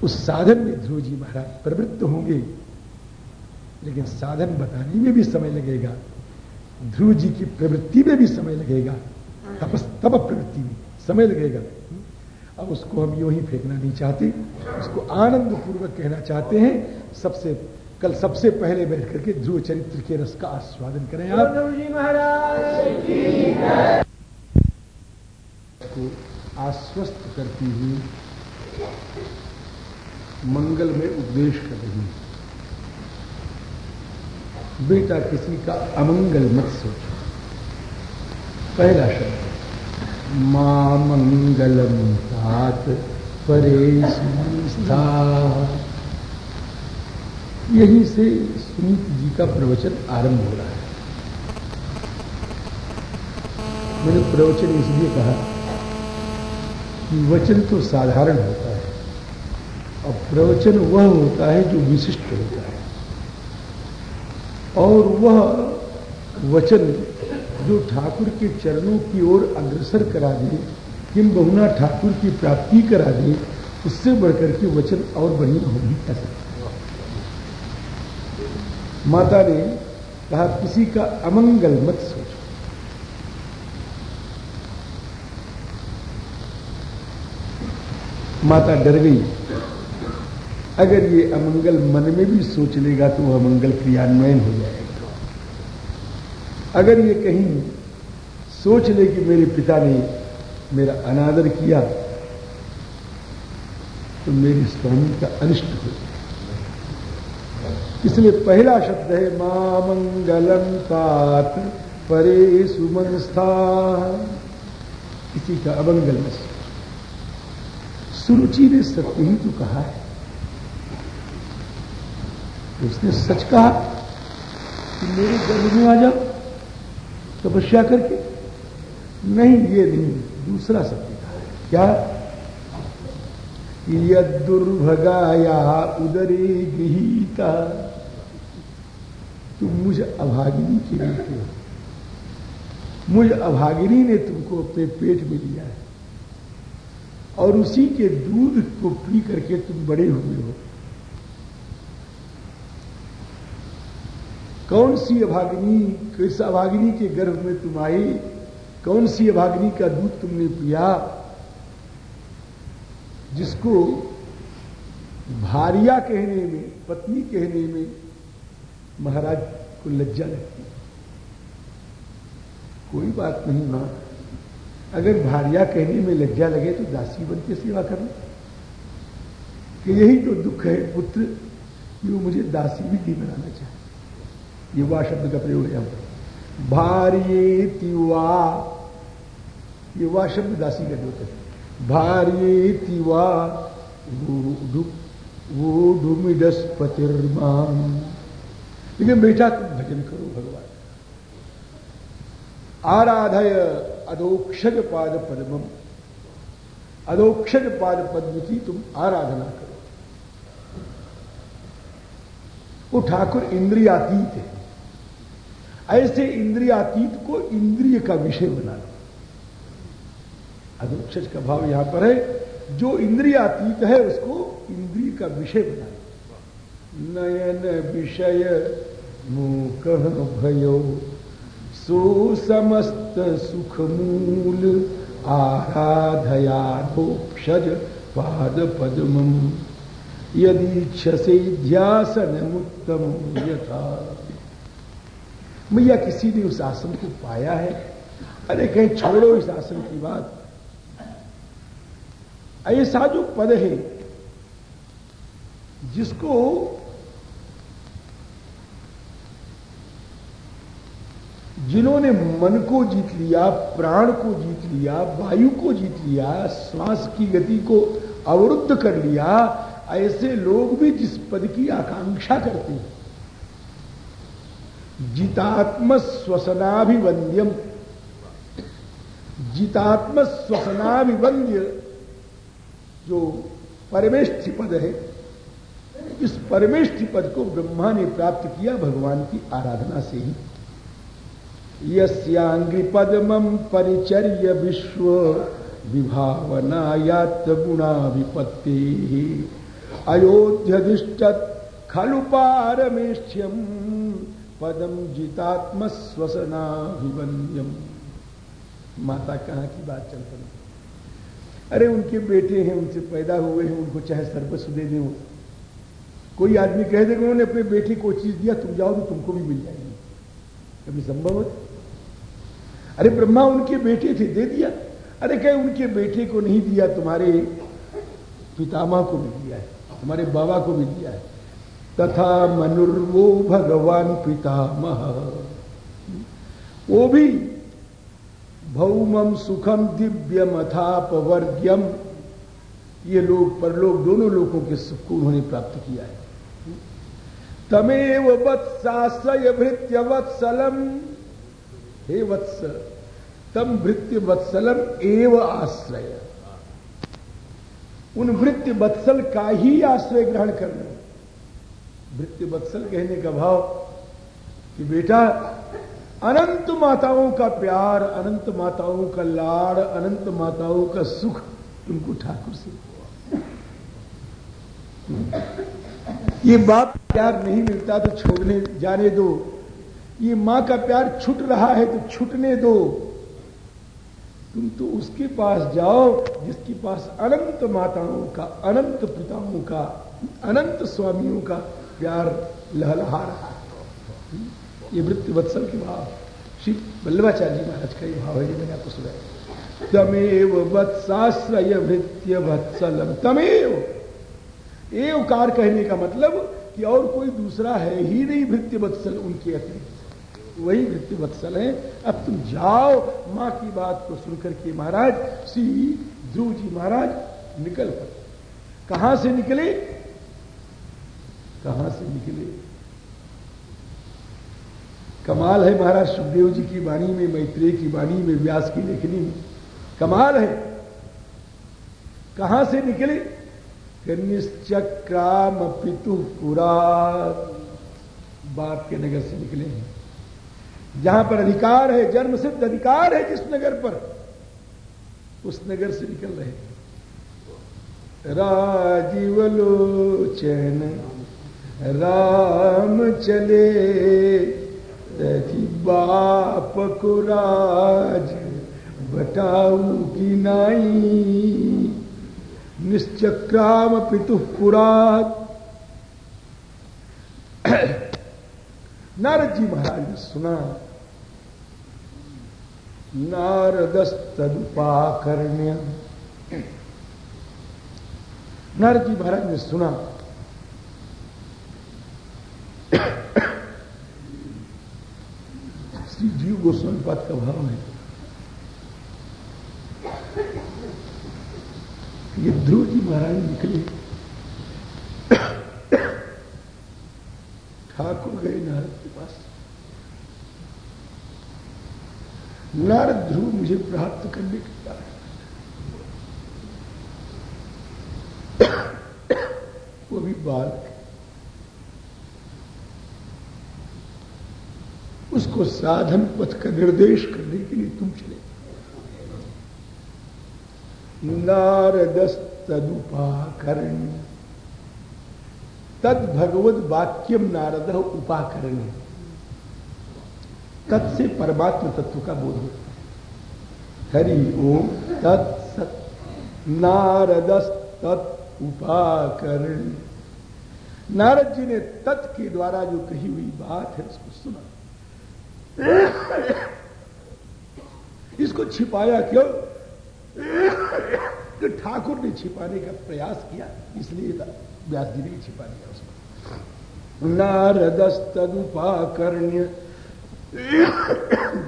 उस साधन में ध्रुव जी महाराज प्रवृत्त होंगे। लेकिन साधन बताने में भी समय लगेगा। ध्रुव जी की प्रवृत्ति में भी समय लगेगा। तपस तप प्रवृत्ति में समय लगेगा। अब उसको हम यू ही फेंकना नहीं चाहते। उसको आनंद पूर्वक कहना चाहते हैं। सबसे कल सबसे पहले बैठ करके ध्रुव चरित्र के रस का आस्वादन करें आप। जी महाराज। को आश्वस्त करती हुई मंगल में उपदेश कर रही है। बेटा किसी का अमंगल मत सोचो। पहला शब्द माँ मंगलम तात परे संस्था यहीं से सुनीत जी का प्रवचन आरंभ हो रहा है। मैंने प्रवचन इसलिए कहा कि वचन तो साधारण होता है, और प्रवचन वह होता है जो विशिष्ट होता है। और वह वचन जो ठाकुर के चरणों की ओर अग्रसर करा दे किम बहुना ठाकुर की प्राप्ति करा दे उससे बढ़कर के वचन और बढ़िया हो नहीं सकता माता ने कहा, किसी का अमंगल मत सोचो। माता डर गई। अगर ये अमंगल मन में भी सोच लेगा तो वह अमंगल क्रियान्वयन हो जाएगा। अगर ये कहीं सोच ले कि मेरे पिता ने मेरा अनादर किया तो मेरी स्वामी का अनिष्ट हो इसलिए पहला शब्द है माँ मंगलम तात परे सुमनस्था। किसी का अमंगल सुरुचि ने सत्य ही तो कहा है। उसने सच कहा कि मेरे गर्भ में आ जाओ, तपस्या करके। नहीं, ये नहीं, दूसरा सत्य कहा है। क्या? यदुर्भगाया उदरे गृहीता। तुम मुझ अभागिनी के लिए हो। मुझ अभागिनी ने तुमको अपने पेट में लिया है। और उसी के दूध को पी करके तुम बड़े हुए हो। कौन सी अभाग्नि किस अभाग्नि के गर्भ में तुम आई? कौन सी अभाग्नि का दूध तुमने पिया? जिसको भारिया कहने में, पत्नी कहने में महाराज को लज्जा लगती कोई बात नहीं माँ। अगर भारिया कहने में लज्जा लगे तो दासी बन के सेवा करना कि यही तो दुख है पुत्र, कि वो मुझे दासी भी नहीं बनाना चाहे ये वाह शब्द का प्रयोग यहाँ पर। भार्ये तिवा ये वाह शब्द दासी का द्योत है। भार्ये तिवा वूढ़ुमिडस्पतिर्माम लेकिन बेटा तुम भजन करो भगवान। आराधय अधोक्षज पाद पद्मम अधोक्षज पाद पद्म की तुम आराधना करो। वो ठाकुर इंद्रियातीत है। ऐसे इंद्रियातीत को इंद्रिय का विषय बना लो। अधोक्षज का भाव यहाँ पर है, जो इंद्रियातीत है, उसको इंद्रिय का विषय बना लो। नयन विषय भयो सुसमस्त सुख मूल आराधयाधोक्षज पाद पद्म यदि क्षसे ध्यासन उत्तम यथा। मैया, किसी ने उस आसन को पाया है? अरे कहीं छोड़ो इस आसन की बात। ऐसा जो पद है जिसको जिन्होंने मन को जीत लिया, प्राण को जीत लिया, वायु को जीत लिया, श्वास की गति को अवरुद्ध कर लिया, ऐसे लोग भी जिस पद की आकांक्षा करते हैं। जितात्म श्वसनाभिवंद्यम जितात्म श्वसनाभिवंद्य जो परमेष्ठि पद है, इस परमेष्ठि पद को ब्रह्मा ने प्राप्त किया भगवान की आराधना से ही। यस्यांग्रि पद्मम परिचर्य विश्व विभावना विभावनायात गुणाभिपत्ति। अयोध्यधिष्ठ खलु पारमेष्ठ्यम। पदम जितात्म स्वसनाभिवंद्यम माता कहाँ की बात चल पड़ी। अरे, उनके बेटे हैं, उनसे पैदा हुए हैं, उनको चाहे सर्वस्व दे दें कोई आदमी कह दे उन्होंने अपने बेटे को चीज़ दिया, तुम जाओ तो तुमको भी मिल जाएगी। कभी संभव है? अरे, ब्रह्मा उनके बेटे थे, दे दिया। अरे, कहे, उनके बेटे को नहीं दिया, तुम्हारे पितामा को भी दिया है, तुम्हारे बाबा को भी दिया है। तथा मनुर्वो भगवान पितामह। वो भी भौमम सुखम दिव्यम अथापवर्ग्यम ये लोग, परलोक दोनों लोगों के सुख को उन्होंने प्राप्त किया है। तमेव वत्साश्रय भृत्य वत्सलम। हे वत्स, तम भृत्य वत्सलम एव आश्रय। उन भृत्य वत्सल का ही आश्रय ग्रहण करना। भृत्य वत्सल कहने का भाव कि बेटा, अनंत माताओं का प्यार, अनंत माताओं का लाड़, अनंत माताओं का सुख तुमको ठाकुर से ये बाप प्यार नहीं मिलता तो छोड़ने, जाने दो। ये माँ का प्यार छूट रहा है तो छूटने दो। तुम तो उसके पास जाओ जिसके पास अनंत माताओं का, अनंत पिताओं का, अनंत स्वामियों का प्यार लहलहा रहा है। ये वृत्ति वत्सल के भाव। श्री वल्लभाचार्य जी महाराज का ये भाव है मैंने आपको सुना तमेव वत्साश्रय वृत्य वत्सलम। तमेव। एवकार कहने का मतलब कि और कोई दूसरा है ही नहीं वृत्ति वत्सल उनके अतिरिक्त वही वृत्ति वत्सल है। अब तुम जाओ, माँ की बात को सुनकर के महाराज, श्री ध्रुव जी महाराज निकल पड़े। कहाँ से निकले? कहाँ से निकले? कमाल है महाराज सुखदेव जी की वाणी में, मैत्रेय की वाणी में, व्यास की लेखनी में। कमाल है। कहाँ से निकले? निश्चक्राम पितु पुरा बाप के नगर से निकले हैं। जहाँ पर अधिकार है जन्म सिद्ध अधिकार है, जिस नगर पर, उस नगर से निकल रहे हैं। राजीवलोचन राम चले बाप को राज, बताऊ की नाई। निश्चक्राम पितु पुरात। नारद जी महाराज ने सुना नारदस्तुपाकर्ण्य नारद जी महाराज ने सुना श्री जीव गोस्वामी पाद का भाव है ये ध्रुव जी महाराज निकले। ठाकुर गए नारद के पास। नारद ध्रुव मुझे प्राप्त करने के कारण वो भी बाल उसको साधन पथ का निर्देश करने के लिए तुम चले नारदस्तुपाकरण तद भगवत वाक्यम नारद उपाकरण। तत्से परमात्म तत्व का बोध होता है। हरि ओम तत्सत नारदस्त उपाकरण नारद जी ने तत् के द्वारा जो कही हुई बात है, उसको सुना। इसको छिपाया क्यों? कि ठाकुर ने छिपाने का प्रयास किया, इसलिए व्यास जी ने छिपा दिया उसको नारदस्तुपाकर्ण्य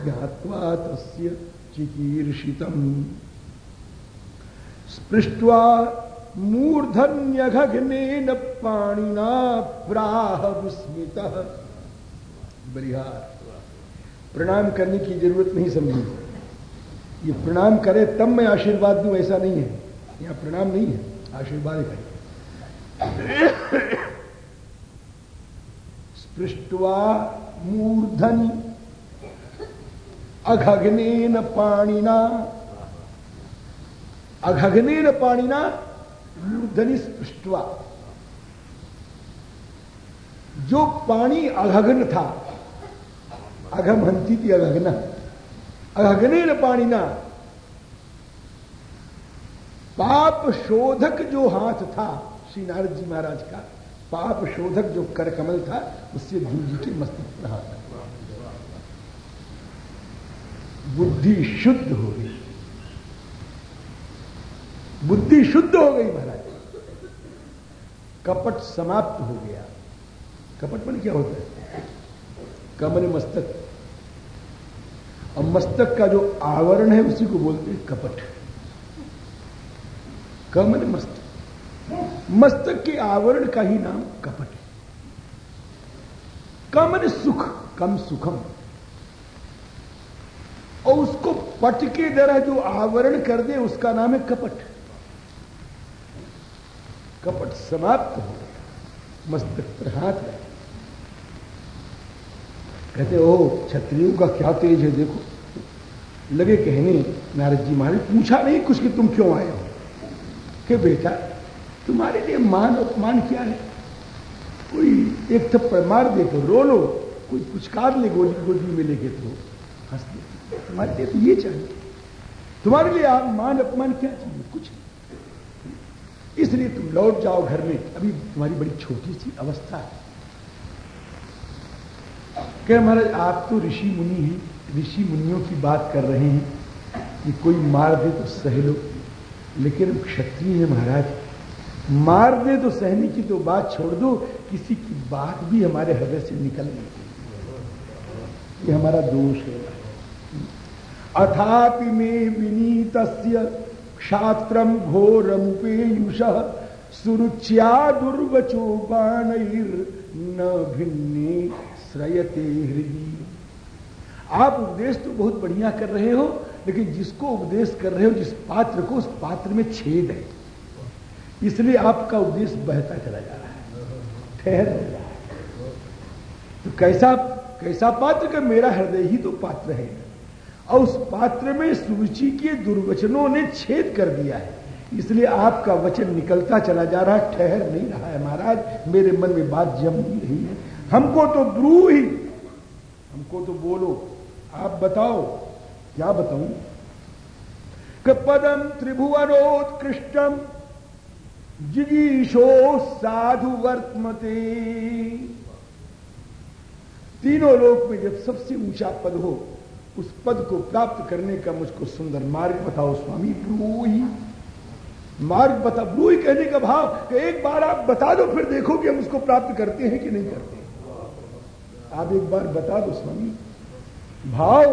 ज्ञावा तस्य चिकीर्षितम। स्पृष्ट्वा मूर्धन्यघग्नेन पाणिना प्राह विस्मित। बलिहार। प्रणाम करने की ज़रूरत नहीं समझी। ये प्रणाम करे तब मैं आशीर्वाद दूँ, ऐसा नहीं है। यहाँ प्रणाम नहीं है, आशीर्वाद करे स्पृष्टवा मूर्धन अघग्नेन पाणिना। अघग्नेन पाणिना, मूर्धनि स्पृष्टवा। जो पानी अघग्न था अघम हंती थी अघग्न। अघग्नेन पाणिना पाप शोधक जो हाथ था श्री नारद जी महाराज का, पाप शोधक जो कर कमल था, उससे ध्रुव जी के मस्तिष्क पर हाथ बुद्धि शुद्ध हो गई। बुद्धि शुद्ध हो गई महाराज। कपट समाप्त हो गया। कपट मन क्या होता है? कमल मस्तक। और मस्तक का जो आवरण है, उसी को बोलते हैं कपट। कमल मस्तक? मस्तक के आवरण का ही नाम कपट है। कमन सुख? कम सुखम। और उसको पट के द्वारा जो आवरण कर दे, उसका नाम है कपट। कपट समाप्त हो गया। मस्तक पर हाथ रहे कहते ओ क्षत्रियों का क्या तेज है, देखो। लगे कहने, नारद जी महाराज, पूछा नहीं कुछ कि तुम क्यों आए हो? कि बेटा, तुम्हारे लिए मान अपमान क्या है। कोई एक थप्पड़ मार दे तो रो लो, कोई पुचकार ले गोदी गोदी में लेके तो हंस दे। तुम्हारे लिए तो ये चाहिए। तुम्हारे लिए आप मान अपमान क्या चाहिए? कुछ इसलिए तुम लौट जाओ घर में। अभी तुम्हारी बड़ी छोटी सी अवस्था है। कह महाराज, आप तो ऋषि मुनि ही, ऋषि मुनियों की बात कर रहे हैं कि कोई मार दे तो सह लो। लेकिन क्षत्रिय है महाराज। मार दे तो सहने की तो बात छोड़ दो, किसी की बात भी हमारे हृदय से निकल नहीं ये हमारा दोष है। अथापि में विनीत क्षात्रम घोरमुपेयुष सुरुच्या दुर्वचो बाणैर न भिन्ने श्रयते हृदय। आप उपदेश तो बहुत बढ़िया कर रहे हो, लेकिन जिसको उपदेश कर रहे हो, जिस पात्र को, उस पात्र में छेद है। इसलिए आपका उपदेश बहता चला जा रहा है। ठहर रहा है। तो कैसा कैसा पात्र का मेरा हृदय ही तो पात्र है। और उस पात्र में सुरुचि के दुर्वचनों ने छेद कर दिया है। इसलिए आपका वचन निकलता चला जा रहा है। ठहर नहीं रहा है महाराज। मेरे मन में बात जम नहीं रही है। हमको तो द्रू ही। हमको तो बोलो, आप बताओ, क्या बताऊँ? पदम त्रिभुवनोत्कृष्टम जिगीशो साधु वर्तमते। तीनों लोक में जब सबसे ऊँचा पद हो, उस पद को प्राप्त करने का मुझको सुंदर मार्ग बताओ, स्वामी ब्रूही मार्ग बता ब्रूही कहने का भाव, कि एक बार आप बता दो, फिर देखो कि हम उसको प्राप्त करते हैं कि नहीं करते। आप एक बार बता दो स्वामी। भाव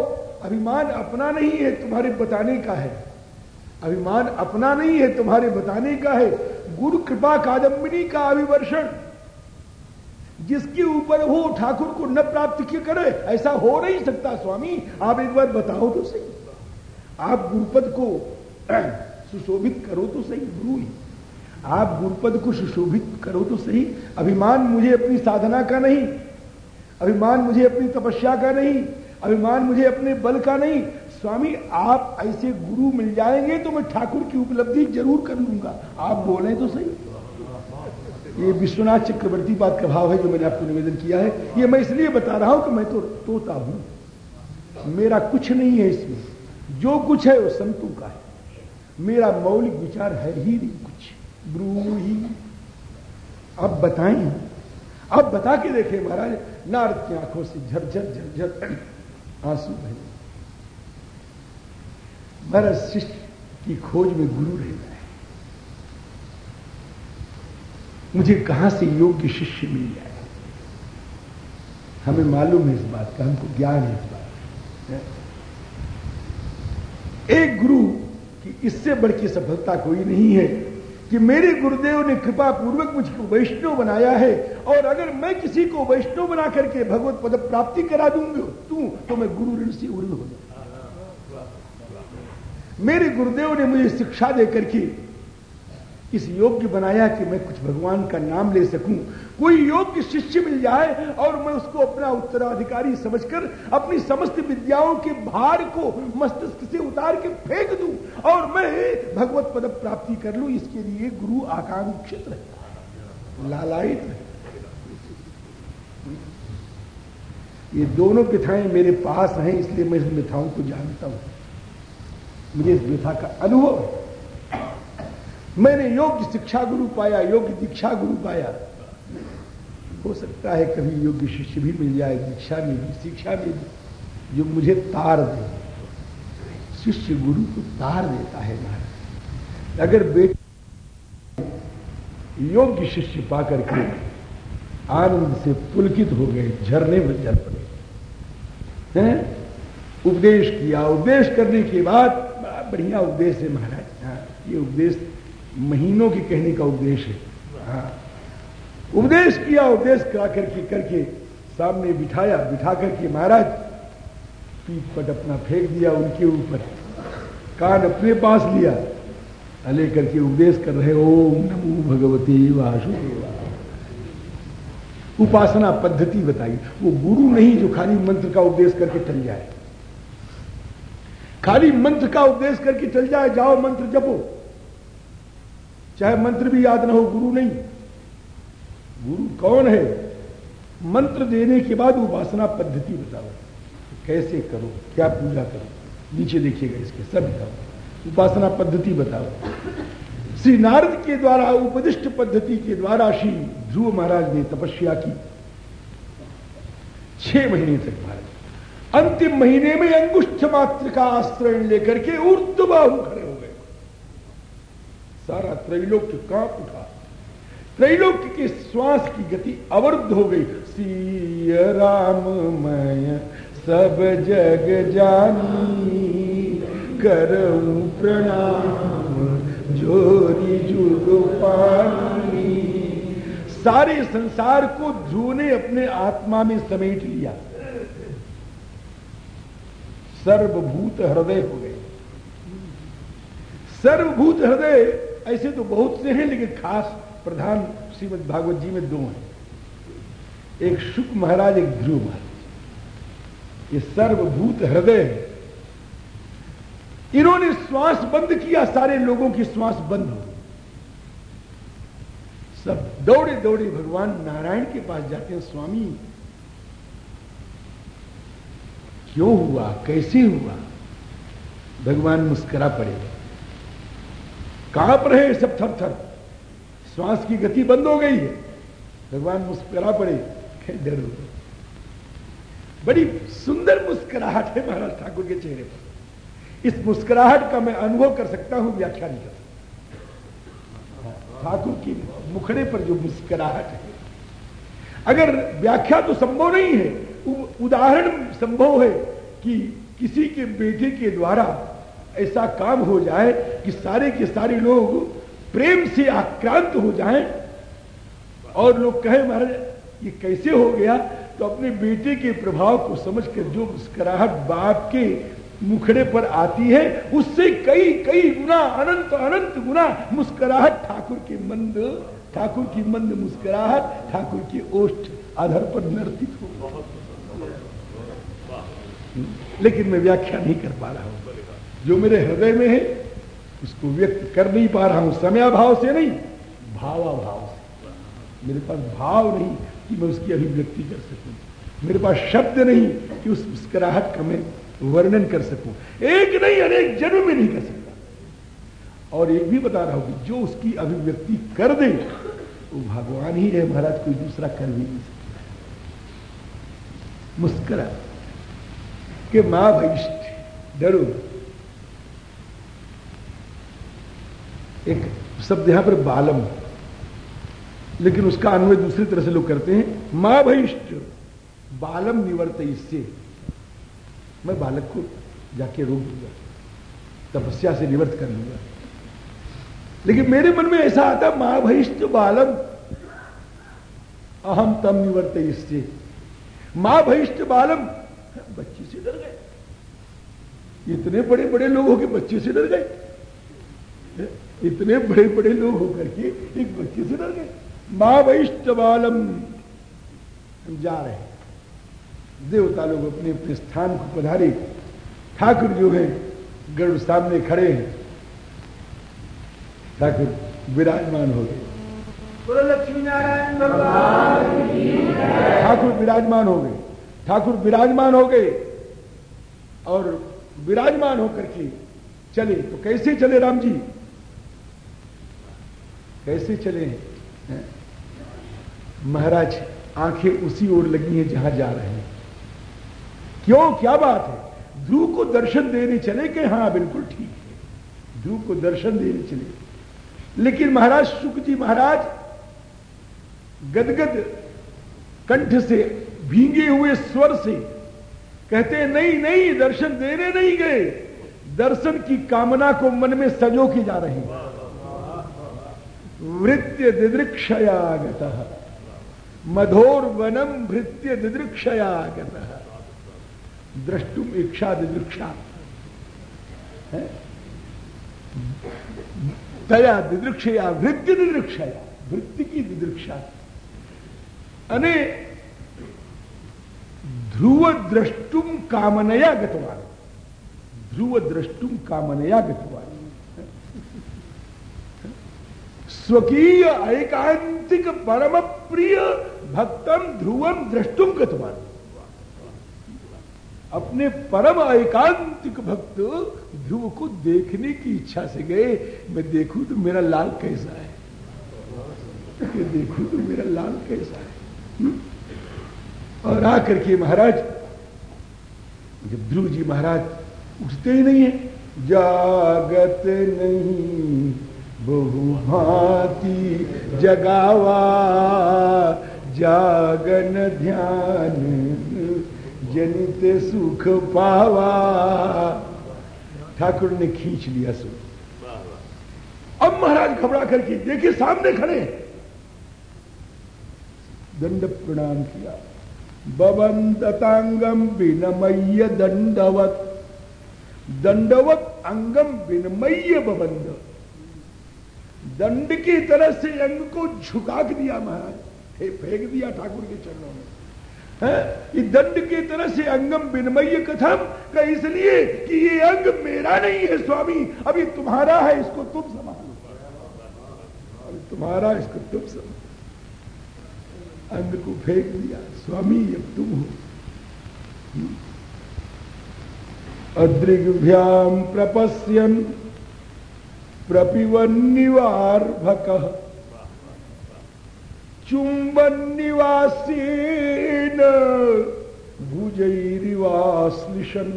अभिमान अपना नहीं है तुम्हारे बताने का है। अभिमान अपना नहीं है तुम्हारे बताने का है। गुरु कृपा कादम्बिनी का अभिवर्षण। जिसके ऊपर वो ठाकुर को न प्राप्त किए करे, ऐसा हो नहीं सकता स्वामी। आप एक बार बताओ तो सही। आप गुरुपद को सुशोभित करो तो सही, गुरु ही। आप गुरुपद को सुशोभित करो तो सही। अभिमान मुझे अपनी साधना का नहीं। अभिमान मुझे अपनी तपस्या का नहीं, अभिमान मुझे अपने बल का नहीं। स्वामी, आप ऐसे गुरु मिल जाएँगे तो मैं ठाकुर की उपलब्धि ज़रूर कर लूँगा। आप बोले तो सही। ये विश्वनाथ चक्रवर्ती बात का भाव है जो मैंने आपको निवेदन किया है। ये मैं इसलिए बता रहा हूँ कि मैं तो तोता हूँ। मेरा कुछ नहीं है इसमें। जो कुछ है वो संतों का है। मेरा मौलिक विचार है ही नहीं कुछ। ब्रू ही। अब बताएँ। अब बता के देखे महाराज नारद की आँखों से झरझर झरझर आँसू बहे। महाराज शिष्य की खोज में गुरु रहता है। मुझे कहाँ से योग्य शिष्य मिल जाए? हमें मालूम है इस बात का, हमको ज्ञान है इस बात एक गुरु की इससे बढ़ की सफलता कोई नहीं है। कि मेरे गुरुदेव ने कृपा पूर्वक मुझको वैष्णव बनाया है, और अगर मैं किसी को वैष्णव बना करके भगवत पद प्राप्ति करा दूँगी, तू तो मैं गुरु ऋण से उड़ हो मेरे गुरुदेव ने मुझे शिक्षा देकर के इस योग्य बनाया कि मैं कुछ भगवान का नाम ले सकूँ। कोई योग्य शिष्य मिल जाए और मैं उसको अपना उत्तराधिकारी समझकर अपनी समस्त विद्याओं के भार को मस्तिष्क से उतार के फेंक दूँ और मैं भगवत पद प्राप्ति कर लूँ, इसके लिए गुरु आकांक्षित रहता लालायित ये दोनों प्रथाएँ मेरे पास हैं, इसलिए मैं इन प्रथाओं को जानता हूँ। मुझे इस व्यथा का अनुभव है। मैंने योग्य शिक्षा गुरु पाया, योग्य दीक्षा गुरु पाया। हो सकता है कभी योग्य शिष्य भी मिल जाए, दीक्षा में भी, शिक्षा में भी, जो मुझे तार दे। शिष्य गुरु को तार देता है महाराज अगर बेटे योग्य शिष्य पाकर के आनंद से पुलकित हो गए, झरने में जल पड़े। हैं? उपदेश किया। उपदेश करने के बाद बढ़िया उपदेश है महाराज। हाँ ये उपदेश महीनों के कहने का उपदेश है। हाँ। उपदेश किया, उपदेश करा करके करके सामने बिठाया, बिठा करके महाराज, पीठ पट अपना फेंक दिया उनके ऊपर। कान अपने पास लिया। अले करके उपदेश कर रहे, ओम नमो भगवती वासुदेवा उपासना पद्धति बताई। वो गुरु नहीं जो खाली मंत्र का उपदेश करके चल जाए। खाली मंत्र का उपदेश करके चल जाए, जाओ मंत्र जपो। चाहे मंत्र भी याद ना हो, गुरु नहीं। गुरु कौन है? मंत्र देने के बाद उपासना पद्धति बताओ। कैसे करो? क्या पूजा करो? नीचे देखिएगा इसके सब बताओ। उपासना पद्धति बताओ। श्री नारद के द्वारा, उपदिष्ट पद्धति के द्वारा श्री ध्रुव महाराज ने तपस्या की। छह महीने तक महाराज। अंतिम महीने में अंगुष्ठ मात्र का आश्रय लेकर के ऊर्दबाहु खड़े। सारा त्रैलोक्य काँप उठा। त्रैलोक्य के श्वास की गति अवरुद्ध हो गई। सी राममय सब जग जानी, करूँ प्रणाम, जोरी जुग पानी। सारे संसार को ध्रुव ने अपने आत्मा में समेट लिया। सर्वभूत हृदय हो गए। सर्वभूत हृदय ऐसे तो बहुत से हैं, लेकिन खास प्रधान श्रीमद भागवत जी में दो हैं। एक शुक महाराज, एक ध्रुव महाराज। ये सर्वभूत हृदय इन्होंने श्वास बंद किया, सारे लोगों की श्वास बंद हो सब दौड़े दौड़े भगवान नारायण के पास जाते हैं, स्वामी, क्यों हुआ? कैसे हुआ? भगवान मुस्करा पड़े। काँप रहे सब थर थर। श्वास की गति बंद हो गई है। भगवान मुस्करा पड़े हो बड़ी सुंदर मुस्कुराहट है महाराज ठाकुर के चेहरे पर। इस मुस्कुराहट का मैं अनुभव कर सकता हूँ, व्याख्या नहीं कर ठाकुर की मुखड़े पर जो मुस्कुराहट है, अगर व्याख्या तो संभव नहीं है उदाहरण संभव है कि किसी के बेटे के द्वारा ऐसा काम हो जाए कि सारे के सारे लोग प्रेम से आक्रांत हो जाएँ। और लोग कहें, महाराज, ये कैसे हो गया? तो अपने बेटे के प्रभाव को समझकर जो मुस्कराहट बाप के मुखड़े पर आती है, उससे कई कई गुना, अनंत अनंत गुना मुस्कुराहट ठाकुर के मंद, ठाकुर की मंद मुस्कुराहट, ठाकुर के ओष्ठ आधार पर नर्तित हो। लेकिन मैं व्याख्या नहीं कर पा रहा हूँ। जो मेरे हृदय में है उसको व्यक्त कर नहीं पा रहा हूँ। समयाभाव से नहीं, भावाभाव से। मेरे पास भाव नहीं कि मैं उसकी अभिव्यक्ति कर सकूँ। मेरे पास शब्द नहीं कि उस मुस्कुराहट का मैं वर्णन कर सकूँ। एक नहीं, अनेक जन्म में नहीं कर सकता। और एक भी बता रहा हूँ कि जो उसकी अभिव्यक्ति कर दे, वो भगवान ही है। महाराज, कोई दूसरा कर भी नहीं सकता। मुस्करा के माँ भविष्ठ डरो। एक शब्द यहाँ पर बालम, लेकिन उसका अन्वय दूसरी तरह से लोग करते हैं माँ भविष्ठ बालम निवर्त इससे मैं बालक को जाके रोक दूँगा, तपस्या से निवर्त कर लूँगा। लेकिन मेरे मन में ऐसा आता माँ भविष्ठ बालम, अहम तम निवर्त इससे माँ भविष्ठ बालम, बच्चे से डर गए। इतने बड़े बड़े लोग होकर बच्चे से डर गए। इतने बड़े बड़े लोग होकर के एक बच्चे से डर गए। माँ वैष्ट बालम हम जा रहे हैं। देवता लोग अपने अपने स्थान को पधारे। ठाकुर जो है गरुड़ सामने खड़े हैं। ठाकुर विराजमान हो गए। लक्ष्मी नारायण भगवान। ठाकुर विराजमान हो गए। ठाकुर विराजमान हो गए। और विराजमान होकर के चले। तो कैसे चले राम जी? कैसे चले हैं? महाराज, आँखें उसी ओर लगी हैं जहाँ जा रहे हैं। क्यों? क्या बात है? ध्रुव को दर्शन देने चले कि हाँ बिल्कुल ठीक है। ध्रुव को दर्शन देने चले। लेकिन महाराज, सुख जी महाराज, गदगद कंठ से, भींगे हुए स्वर से कहते हैं, नहीं नहीं, दर्शन देने नहीं गए। दर्शन की कामना को मन में सजो की जा रही वृत्य दिदृक्षयागत मधोर वनम भृत्य दिदृक्षयागत द्रष्टुम इच्छा दिदृक्षा तया दिदृक्षया वृत्ति दिदृक्षया वृत्ति की दिदृक्षा। अने ध्रुव द्रष्टुम कामनया गतवान। ध्रुव द्रष्टुम कामनया गतवान। स्वकीय ऐकांतिक परम प्रिय भक्तम ध्रुवम द्रष्टुम गतवान। अपने परम एकांतिक भक्त ध्रुव को देखने की इच्छा से गए, मैं देखूँ तो मेरा लाल कैसा है? देखूँ तो मेरा लाल कैसा है? हुँ? और आकर के महाराज, जब ध्रुव जी महाराज उठते ही नहीं है, जागत नहीं। बहु भांति जगावा, जागन ध्यान, जनित सुख पावा। ठाकुर ने खींच लिया सो अब महाराज घबरा करके देखिए सामने खड़े दंड प्रणाम किया। बवंदतांगम विनमय्य दंडवत। दंडवत अंगम विनमय्य बबंद दंड की तरह से अंग को झुका दिया महाराज। फेंक दिया ठाकुर के चरणों में। है? दंड की तरह से अंगम विनमय कथम का इसलिए कि ये अंग मेरा नहीं है, स्वामी। अभी तुम्हारा है, इसको तुम संभालो। तुम्हारा इसको तुम संभालो। अंग को फेंक दिया। स्वामी, अब तुम हो। अदृग्भ्याम प्रपश्यन प्रपिवन निवार भक चुंबन निवासीन भुजैरिवाश्लिशन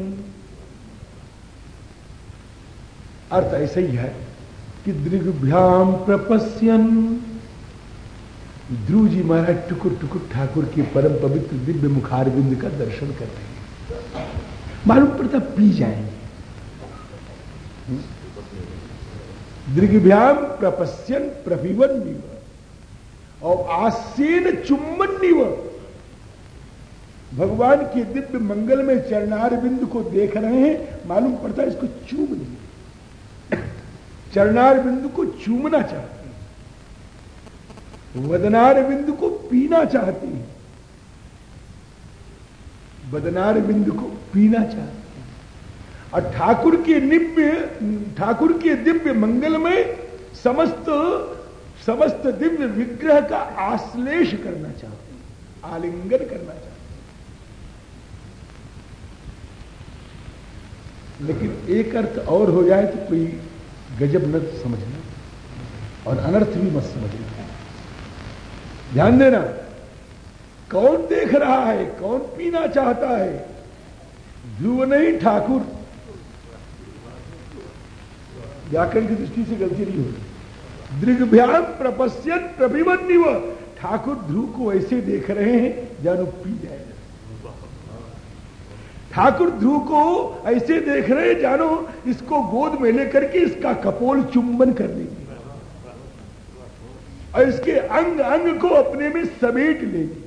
अर्थ ऐसा ही है कि दृग्भ्याम प्रपश्यन। ध्रुव जी महाराज टुकुर टुकुर ठाकुर के परम पवित्र दिव्य मुखारबिंद का दर्शन कर रहे हैं। मालूम पड़ता पी जाएँगे। दृग्भ्याम प्रपश्यन प्रभिवन निव और आसीन चुम्बन निव भगवान के दिव्य मंगल में चरणार बिंदु को देख रहे हैं, मालूम पड़ता है इसको चूम नहीं चरणार बिंदु को चूमना चाहते हैं। वदनार बिंदु को पीना चाहते हैं। बदनार बिंदु को पीना चाहते और ठाकुर के निव्य ठाकुर के दिव्य मंगल में समस्त समस्त दिव्य विग्रह का आश्लेष करना चाहते आलिंगन करना चाहते लेकिन एक अर्थ और हो जाए तो कोई गजब न समझना और अनर्थ भी मत समझना। ध्यान देना, कौन देख रहा है, कौन पीना चाहता है? नहीं, ठाकुर। व्याकरण की दृष्टि से गलती नहीं होगी। दृग्भ्याम प्रपश्यन प्रभिमन्यव ठाकुर ध्रुव को ऐसे देख रहे हैं, जानो पी जाए। ठाकुर ध्रुव को ऐसे देख रहे हैं, जानो इसको गोद में लेकर के इसका कपोल चुंबन कर लेंगे। और इसके अंग अंग को अपने में समेट लेंगे।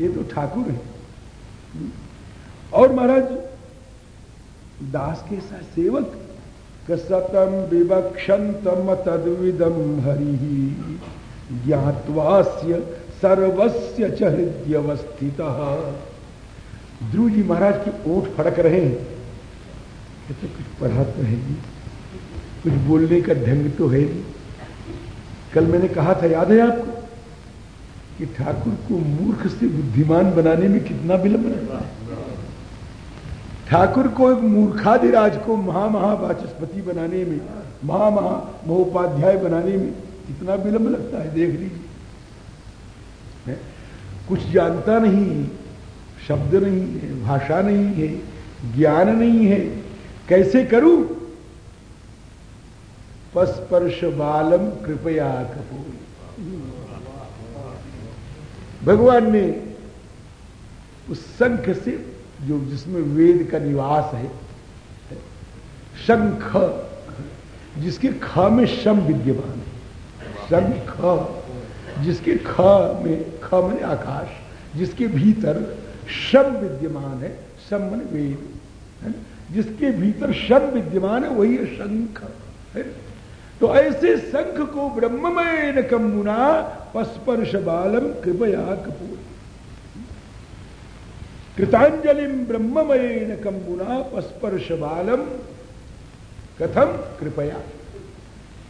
ये तो ठाकुर है। और महाराज दास के साथ सेवक। कसतम विवक्षतम तद्विदम हरि। ज्ञातवास्य सर्वस्य च ध्रुव जी महाराज की ओठ फड़क रहे हैं। कहते कुछ पढ़ा तो है नहीं कुछ बोलने का ढंग तो है कल मैंने कहा था, याद है आपको? कि ठाकुर को मूर्ख से बुद्धिमान बनाने में कितना विलंब रहता है। ठाकुर को एक मूर्खाधिराज को महामहावाचस्पति बनाने में, महामहा महोपाध्याय बनाने में कितना विलंब लगता है, देख लीजिए। कुछ जानता नहीं शब्द नहीं है, भाषा नहीं है, ज्ञान नहीं है, कैसे करूँ? पस्पर्श बालम कृपया कपूर भगवान ने उस शंख से जो जिसमें वेद का निवास है, शंख, जिसके ख में शम विद्यमान है। शंख, जिसके ख में, ख मन आकाश, जिसके भीतर शम विद्यमान है, शम मन वेद, है जिसके भीतर शम विद्यमान है, वही है शंख, है तो ऐसे शंख को ब्रह्ममय न कमुना पस्पर्श बालम, कृपया कपूर। कृतांजलि ब्रह्ममय न कमुना पस्पर्श बालम कथम कृपया।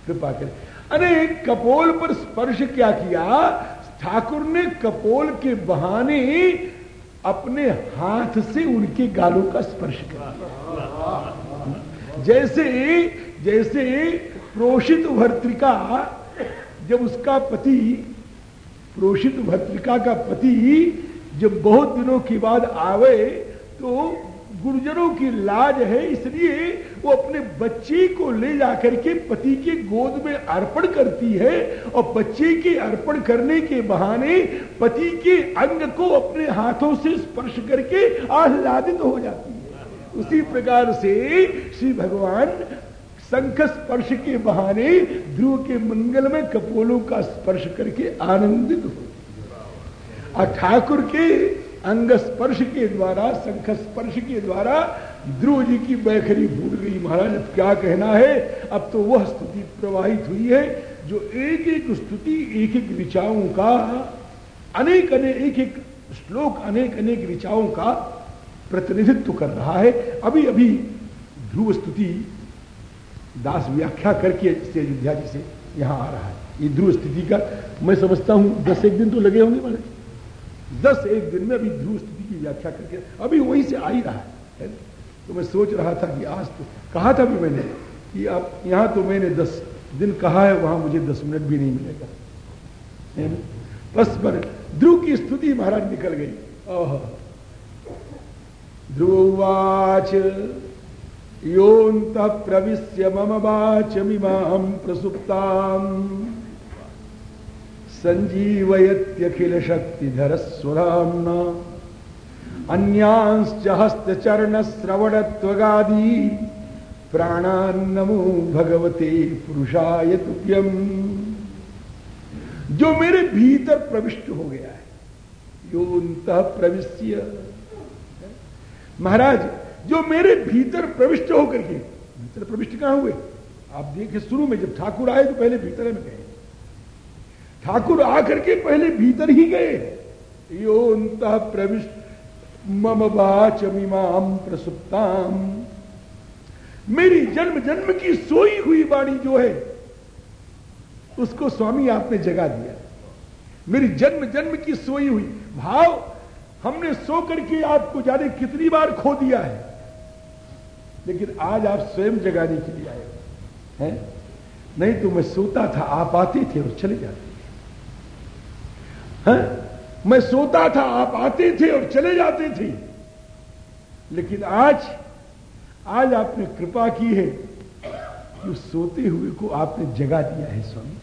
कृपा करें अरे, कपोल पर स्पर्श क्या किया? ठाकुर ने कपोल के बहाने अपने हाथ से उनके गालों का स्पर्श कर जैसे जैसे प्रोषित भर्तिका, जब उसका पति, प्रोषित भर्तिका का पति जब बहुत दिनों के बाद आवे तो गुरुजनों की लाज है, इसलिए वो अपने बच्चे को ले जाकर के पति के गोद में अर्पण करती है, और बच्चे के अर्पण करने के बहाने पति के अंग को अपने हाथों से स्पर्श करके आह्लादित हो जाती है। उसी प्रकार से श्री भगवान शंख स्पर्श के बहाने ध्रुव के मंगल में कपोलों का स्पर्श करके आनंदित हो। और ठाकुर के अंग स्पर्श के द्वारा, शंख स्पर्श के द्वारा ध्रुव जी की बैखरी फूट गई। महाराज, अब क्या कहना है? अब तो वह स्तुति प्रवाहित हुई है, जो एक एक स्तुति एक एक ऋचाओं का अनेक अनेक एक एक श्लोक अनेक अनेक ऋचाओं का प्रतिनिधित्व कर रहा है। अभी अभी ध्रुव स्तुति दास व्याख्या करके से अयोध्या जी से यहाँ आ रहा है। ये ध्रुव स्थिति का मैं समझता हूँ, दस एक दिन तो लगे होंगे महाराज। दस एक दिन में अभी ध्रुव स्थिति की व्याख्या करके अभी वहीं से आ ही रहा है। तो मैं सोच रहा था कि आज तो कहा था भी मैंने कि अब यहाँ तो मैंने दस दिन कहा है, वहाँ मुझे दस मिनट भी नहीं मिलेगा। बस पर ध्रुव की स्तुति महाराज निकल गई। ओह। ध्रुवाच योत प्रविश्य मम वाचमिमां प्रसुप्ताम्। सञ्जीवयत्यखिल शक्तिधर स्वराम्ना अन्यांश्च हस्तचरण श्रवणत्वगादी प्राणान्नमो भगवते पुरुषाय तुभ्यम। जो मेरे भीतर प्रविष्ट हो गया है योत प्रविश्य महाराज, जो मेरे भीतर प्रविष्ट होकर के, भीतर प्रविष्ट कहाँ हुए? आप देखिए शुरू में जब ठाकुर आए तो पहले भीतर में गए। ठाकुर आकर के पहले भीतर ही गए। योत प्रविष्ट। मम वाचमिमाम प्रसुप्ताम मेरी जन्म जन्म की सोई हुई वाणी जो है, उसको स्वामी आपने जगा दिया। मेरी जन्म जन्म की सोई हुई। भाव, हमने सो करके आपको जाने कितनी बार खो दिया है। लेकिन आज आप स्वयं जगाने के लिए आए हैं। नहीं तो मैं सोता था, आप आते थे और चले जाते हैं? मैं सोता था, आप आते थे और चले जाते थे। लेकिन आज आज आपने कृपा की है कि सोते हुए को आपने जगा दिया है, स्वामी।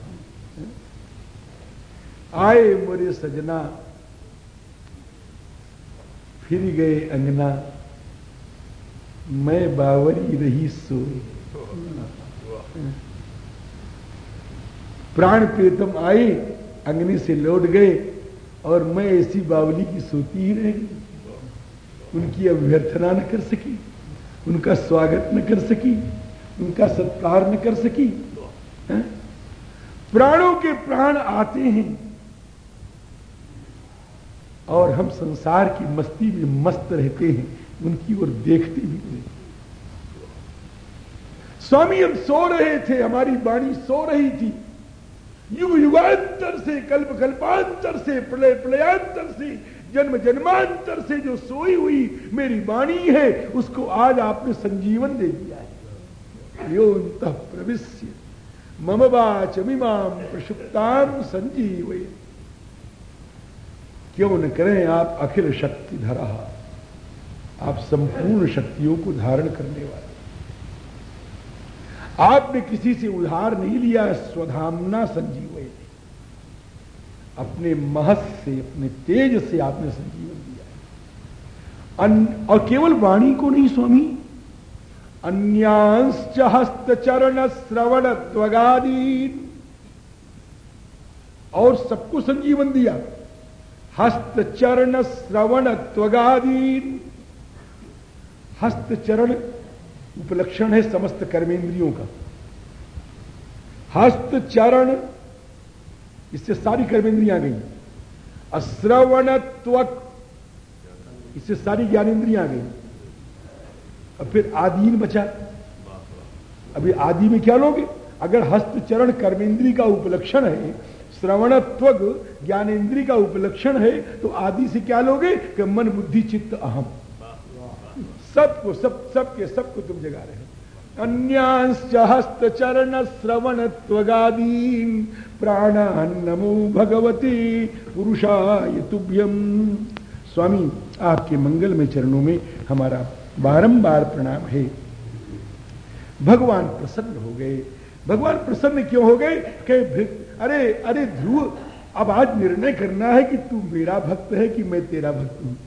आए मोरे सजना, फिर गए अंगना। मैं बावरी रही सोई प्राण प्रीतम आए, अंगनी से लौट गए। और मैं ऐसी बावली की सोती ही रह। उनकी अभ्यर्थना न कर सकी, उनका स्वागत न कर सकी, उनका सत्कार न कर सकी? प्राणों के प्राण आते हैं और हम संसार की मस्ती में मस्त रहते हैं, उनकी ओर देखते भी नहीं। स्वामी, हम सो रहे थे, हमारी वाणी सो रही थी। युग युगांतर से, कल्प कल्पांतर से, प्रलय प्रलयांतर से, जन्म जन्मांतर से जो सोई हुई मेरी वाणी है, उसको आज आपने संजीवन दे दिया है। प्रविश्य, मम वाचमिमाम प्रसुप्ताम संजीव क्यों न करें आप अखिल शक्ति धरा, आप संपूर्ण शक्तियों को धारण करने वाले। आपने किसी से उधार नहीं लिया, स्वधामना संजीव अपने महस से, अपने तेज से आपने संजीवन दिया है। और केवल वाणी को नहीं, स्वामी। अन्यांश हस्तचरण श्रवण त्वगादीन। और सबको संजीवन दिया। हस्तचरण श्रवण त्वगादीन। हस्तचरण उपलक्षण है समस्त कर्मेंद्रियों का। हस्त, चरण, इससे सारी कर्मेंद्रियाँ गई। अश्रवण, त्वक, इससे सारी ज्ञानेन्द्रियाँ गई। अब फिर आदीन बचा। अभी आदि में क्या लोगे? अगर हस्त, चरण कर्मेंद्री का उपलक्षण है श्रवणत्व ज्ञानेन्द्री का उपलक्षण है तो आदि से क्या लोगे? कि मन, बुद्धि, चित्त अहम। सबको, सब, सबके, सबको तुम जगा रहे हो। अन्यांश हस्तचरण श्रवण त्वगादीन प्राणान नमो भगवती पुरुषाय तुभ्यम। स्वामी, आपके मंगल में चरणों में हमारा बारंबार प्रणाम है। भगवान प्रसन्न हो गए। भगवान प्रसन्न क्यों हो गए? कि अरे अरे ध्रुव, अब आज निर्णय करना है कि तू मेरा भक्त है कि मैं तेरा भक्त हूँ?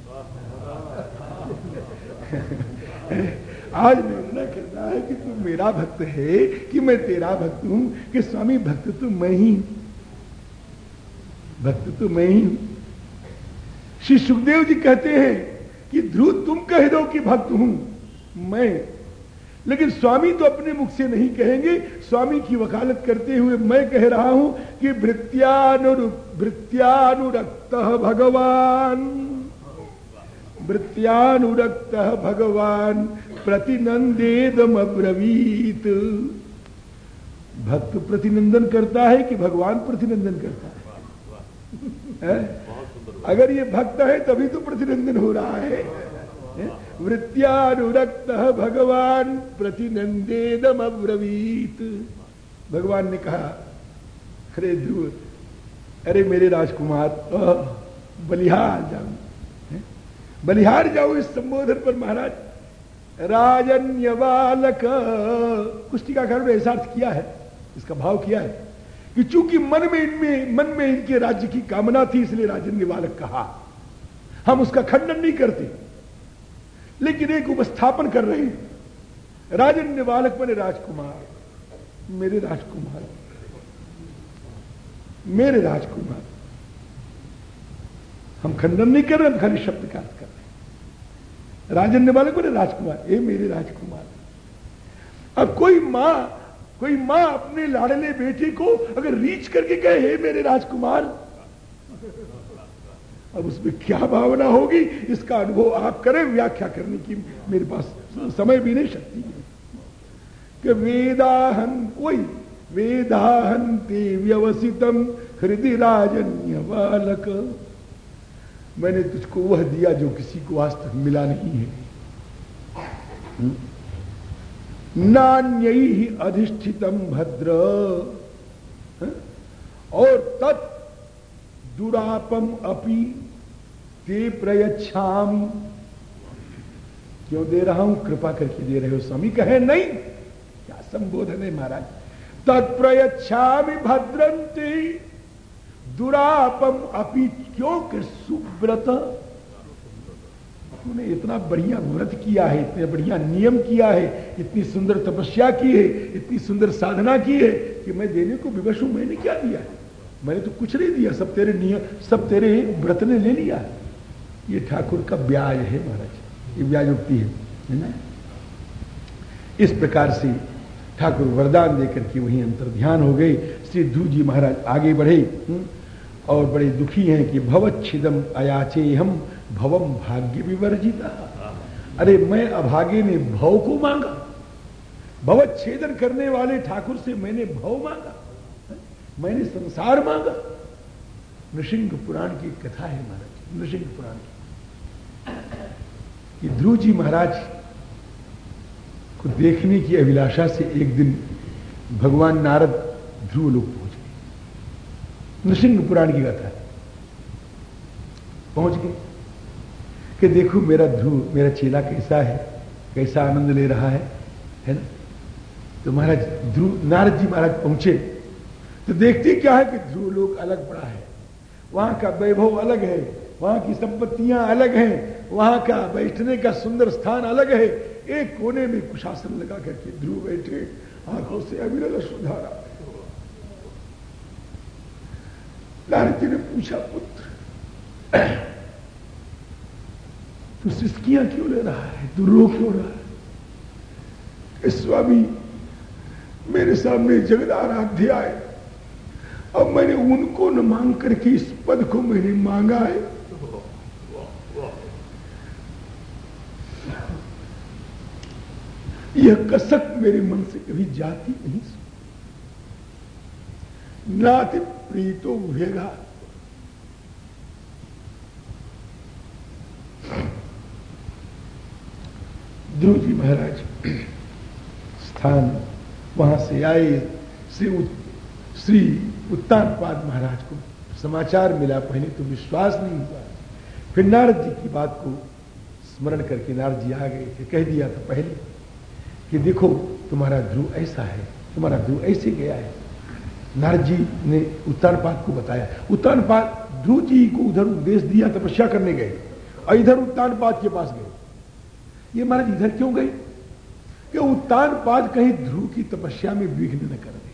आज निर्णय करना है कि तू मेरा भक्त है, कि मैं तेरा भक्त हूँ, कि स्वामी भक्त तो मैं ही भक्त तो मैं ही श्री सुखदेव जी कहते हैं कि ध्रुव, तुम कह दो कि भक्त हूँ मैं। लेकिन स्वामी तो अपने मुख से नहीं कहेंगे, स्वामी की वकालत करते हुए मैं कह रहा हूँ कि वृत्यानुरु वृत्यानुरक्त भगवान। वृत्यानुरक्त भगवान प्रतिनंदेदम अब्रवीत भक्त प्रतिनंदन करता है कि भगवान प्रतिनंदन करता है, है? अगर ये भक्त है तभी तो प्रतिनंदन हो रहा है। वृत्यानुरक्त भगवान प्रतिनंदेदम अब्रवीत भगवान ने कहा अरे ध्रुव अरे मेरे राजकुमार बलिहार जाओ बलिहार जाओ इस संबोधन पर, महाराज। राजन्य बालक कुछ टीकाकार ने ऐसा अर्थ किया है, इसका भाव किया है, कि चूँकि मन में इनमें, मन में इनके राज्य की कामना थी, इसलिए राजन्य बालक कहा, हम उसका खंडन नहीं करते, लेकिन एक उपस्थापन कर रहे हैं। राजन्य बालक बने राजकुमार, मेरे राजकुमार मेरे राजकुमार। हम खंडन नहीं कर रहे, हम खाली शब्द का हैं राजन्य बालक बने राजकुमार, ये मेरे राजकुमार अब कोई माँ कोई माँ अपने लाड़ले बेटे को अगर रीच करके कहे, हे मेरे राजकुमार, अब उसमें क्या भावना होगी? इसका अनुभव आप करें, व्याख्या करने की मेरे पास समय भी नहीं, शक्ति कि वेदाहन कोई वेदाहन ते व्यवसितम हृदय राजन्य बालक मैंने तुझको वह दिया जो किसी को आज तक मिला नहीं है। नान्य ही अधिष्ठितम भद्र। और तत् दुरापम अपी ते प्रयच्छाम। क्यों दे रहा हूँ? कृपा करके दे रहे हो स्वामी। कहे नहीं। क्या संबोधन है महाराज? तत्प्रयच्छामि भद्रंती दुरापम अपी क्यों कि सुव्रत। तूने इतना बढ़िया व्रत किया है इतने बढ़िया नियम किया है इतनी सुंदर तपस्या की है इतनी सुंदर साधना की है कि मैं देने को विवश हूँ मैंने क्या दिया? है मैंने तो कुछ नहीं दिया सब तेरे नियम सब तेरे व्रत ने ले लिया। ये ठाकुर का ब्याज है महाराज ये ब्याज है है ना? इस प्रकार से ठाकुर वरदान देकर के वहीं अंतर ध्यान हो गए। श्री ध्रुव जी महाराज आगे बढ़े हम्म, और बड़े दुखी हैं कि भवच्छिदम अयाचे हम भवम भाग्य विवर्जिता। अरे, मैं अभागे ने भव को मांगा। भवच्छेदन करने वाले ठाकुर से मैंने भव मांगा। मैंने संसार मांगा। नृसिंह पुराण की कथा है महाराज, नृसिंह पुराण की। कि ध्रुव जी महाराज को देखने की अभिलाषा से एक दिन भगवान नारद ध्रुव लोग नृसिंह पुराण की है पहुँच गए कि देखो मेरा ध्रुव मेरा चेला कैसा है, कैसा आनंद ले रहा है है ना? तो महाराज, ध्रुव, नारद जी महाराज पहुँचे तो देखते क्या है कि ध्रुव लोग अलग पड़ा है। वहाँ का वैभव अलग है, वहाँ की संपत्तियाँ अलग हैं, वहाँ का बैठने का सुंदर स्थान अलग है। एक कोने में कुशासन लगा करके ध्रुव बैठे, आँखों से अविरल सुधारा। नारद ने पूछा, पुत्र। तू सिस्कियाँ क्यों ले रहा है? तू रो क्यों रहा है? स्वामी, मेरे सामने जगदाराध्य आए अब मैंने उनको न मांग करके इस पद को मैंने मांगा है। यह कसक मेरे मन से कभी जाती नहीं नाति प्रीतो भेगा। ध्रुव जी महाराज, स्थान वहाँ से आए, श्री श्री उत्तानपाद महाराज को समाचार मिला। पहले तो विश्वास नहीं हुआ। फिर नारद जी की बात को स्मरण करके नारद जी आ गए। थे कह दिया था पहले कि देखो, तुम्हारा ध्रुव ऐसा है, तुम्हारा ध्रुव ऐसे गया है। नारद जी ने उत्तानपाद को बताया। उत्तानपाद ध्रुव जी को उधर उपदेश दिया, तपस्या करने गए और इधर उत्तानपाद के पास गए। ये महाराज इधर क्यों गए? कि उत्तानपाद कहीं ध्रुव की तपस्या में विघ्न न कर दे?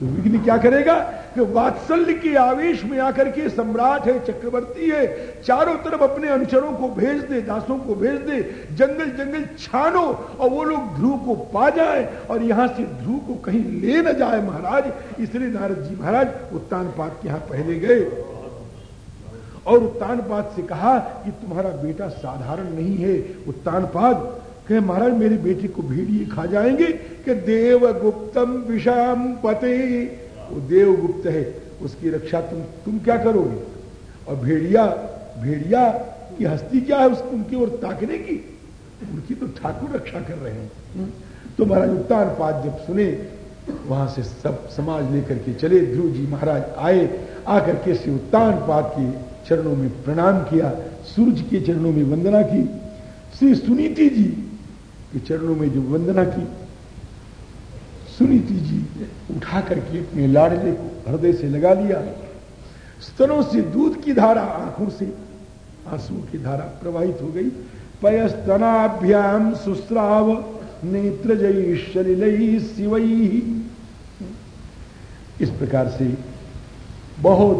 तो विघ्न क्या करेगा? कि वात्सल्य के आवेश में आकर के सम्राट है, चक्रवर्ती है, चारों तरफ़ अपने अनुचरों को भेज दे, दासों को भेज दे, जंगल जंगल छानो और वो लोग ध्रुव को पा जाए और यहाँ से ध्रुव को कहीं ले न जाए महाराज। इसलिए नारद जी महाराज उत्तानपाद के यहाँ पहले गए और उत्तानपाद से कहा कि तुम्हारा बेटा साधारण नहीं है। उत्तानपाद कहे, महाराज, मेरे बेटे को भेड़िए खा जाएँगे? कि देवगुप्तम विषाम पते वो देवगुप्त है, उसकी रक्षा तुम तुम क्या करोगे? और भेड़िया भेड़िया की हस्ती क्या है उसकी, उनकी ओर ताकने की? उनकी तो ठाकुर रक्षा कर रहे हैं। तो महाराज उत्तान पाद जब सुने, वहाँ से सब समाज लेकर के चले, ध्रुव जी महाराज आए, आकर के श्री उत्तान पाद के चरणों में प्रणाम किया सूर्य के चरणों में वंदना की। श्री सुनीति जी के चरणों में जो वंदना की सुनीति जी ने उठा करके अपने लाडले को हृदय से लगा लिया। स्तनों से दूध की धारा, आँखों से आंसुओं की धारा प्रवाहित हो गई। पयस्तनाभ्याम सुस्राव नेत्र जयी शलिल शिवई इस प्रकार से बहुत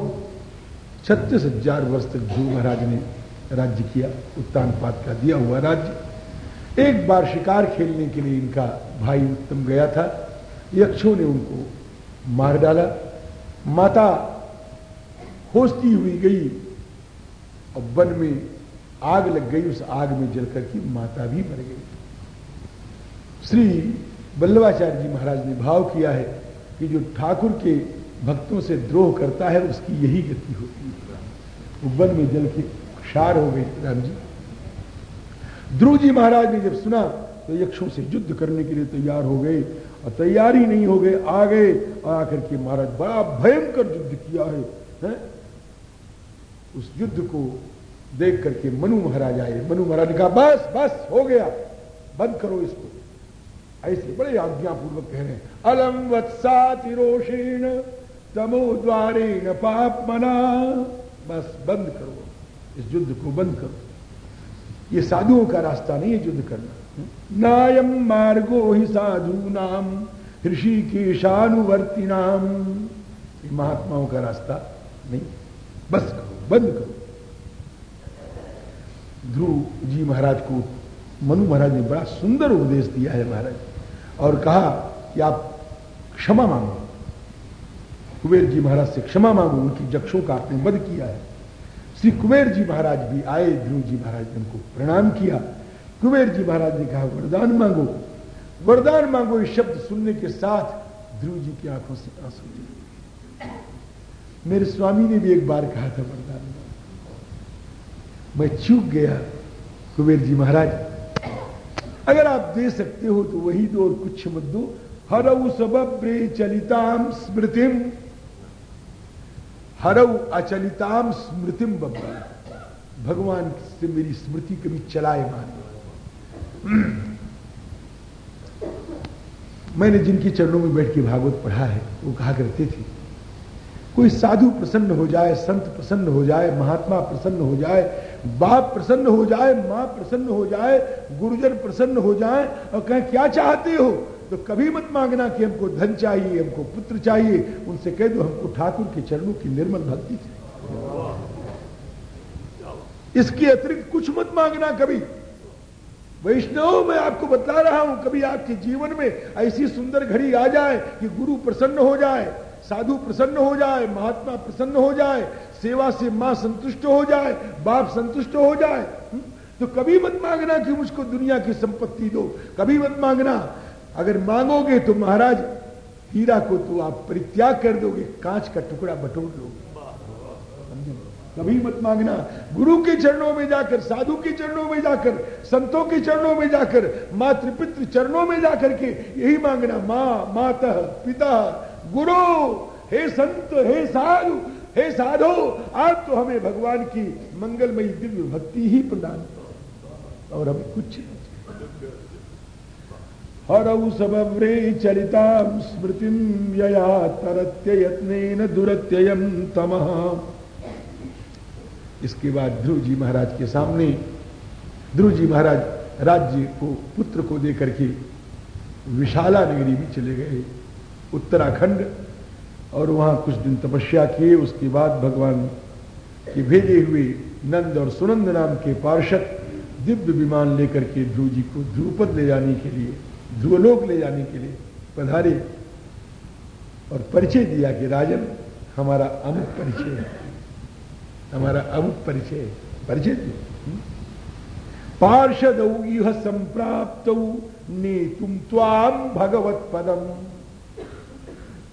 छत्तीस हज़ार वर्ष तक ध्रुव महाराज ने राज्य किया उत्तानपात का दिया हुआ राज्य। एक बार शिकार खेलने के लिए इनका भाई उत्तम गया था। यक्षों ने उनको मार डाला। माता होसती हुई गई और वन में आग लग गई। उस आग में जलकर की माता भी मर गई। श्री बल्लभाचार्य जी महाराज ने भाव किया है कि जो ठाकुर के भक्तों से द्रोह करता है, उसकी यही गति होती है। वन में जल के क्षार हो गई राम जी। ध्रुव जी महाराज ने जब सुना तो यक्षों से युद्ध करने के लिए तैयार हो गए। और तैयारी नहीं हो गए आ गए और आकर के महाराज बड़ा भयंकर युद्ध किया है, है? उस युद्ध को देख करके मनु महाराज आए। मनु महाराज ने कहा बस बस हो गया। बंद करो इसको। ऐसे बड़े आज्ञापूर्वक कह रहे हैं अलम वत्सातिरोषेण तमो द्वारेण पाप मना बस बंद करो। इस युद्ध को बंद करो। ये साधुओं का रास्ता नहीं है युद्ध करना। नायम मार्गो ही साधु नाम ऋषि ऋषिकेशानुवर्ती नाम महात्माओं का रास्ता नहीं, बस करो, बंद करो। ध्रुव जी महाराज को मनु महाराज ने बड़ा सुंदर उपदेश दिया है महाराज, और कहा कि आप क्षमा मांगो। कुबेर जी महाराज से क्षमा मांगो, उनकी जक्षों का आपने वध किया है। श्री कुबेर जी महाराज भी आए ध्रुव जी महाराज ने उनको प्रणाम किया। कुबेर जी महाराज ने कहा, वरदान मांगो। वरदान मांगो इस शब्द सुनने के साथ ध्रुव जी की आँखों से आँसू गिरे मेरे स्वामी ने भी एक बार कहा था, वरदान मैं चूक गया कुबेर जी महाराज। अगर आप दे सकते हो तो वही दो और कुछ मत दो। हरऊ सबब्रे चलिताम स्मृतिम। हरऊ अचलिताम स्मृतिम बब्बा। भगवान से मेरी स्मृति कभी चलाए मान। मैंने जिनकी चरणों में बैठ के भागवत पढ़ा है, वो कहा करते थे, कोई साधु प्रसन्न हो जाए, संत प्रसन्न हो जाए, महात्मा प्रसन्न हो जाए, बाप प्रसन्न हो जाए, माँ प्रसन्न हो जाए, गुरुजन प्रसन्न हो जाए, और कहें, क्या चाहते हो? तो कभी मत मांगना कि हमको धन चाहिए, हमको पुत्र चाहिए, उनसे कह दो, हमको ठाकुर के चरणों की निर्मल भक्ति चाहिए। इसके अतिरिक्त कुछ मत मांगना कभी। वैष्णव, मैं आपको बतला रहा हूँ, कभी आपके जीवन में ऐसी सुंदर घड़ी आ जाए कि गुरु प्रसन्न हो जाए, साधु प्रसन्न हो जाए, महात्मा प्रसन्न हो जाए, सेवा से माँ संतुष्ट हो जाए, बाप संतुष्ट हो जाए हम्म? तो कभी मत मांगना कि मुझको दुनिया की संपत्ति दो, कभी मत मांगना अगर मांगोगे तो महाराज, हीरा को तो आप परित्याग कर दोगे, कांच का टुकड़ा बटोर लोगे कभी मत मांगना। गुरु के चरणों में जाकर, साधु के चरणों में जाकर, संतों के चरणों में जाकर, मातृपितृ चरणों में जाकर के यही मांगना। माँ, माता, पिता, गुरु, हे संत, हे साधु हे साधु आप तो हमें भगवान की मंगलमयी दिव्य भक्ति ही प्रदान और हमें कुछ हरऊ सबव्रे चलिता स्मृति यया तरत्य यत्न दुरत्ययम तमः। इसके बाद ध्रुव जी महाराज के सामने ध्रुव जी महाराज राज्य को, पुत्र को देकर के विशाला नगरी भी चले गए, उत्तराखंड, और वहाँ कुछ दिन तपस्या किए। उसके बाद भगवान के भेजे हुए नंद और सुनंद नाम के पार्षद दिव्य विमान लेकर के ध्रुव जी को ध्रुवपद ले जाने के लिए, ध्रुवलोक ले जाने के लिए पधारे और परिचय दिया कि राजन, हमारा अमुक परिचय है। हमारा अमुक परिचय परिचय हम्म? पार्षद संप्राप्त ने तुम त्वाम भगवत पदम।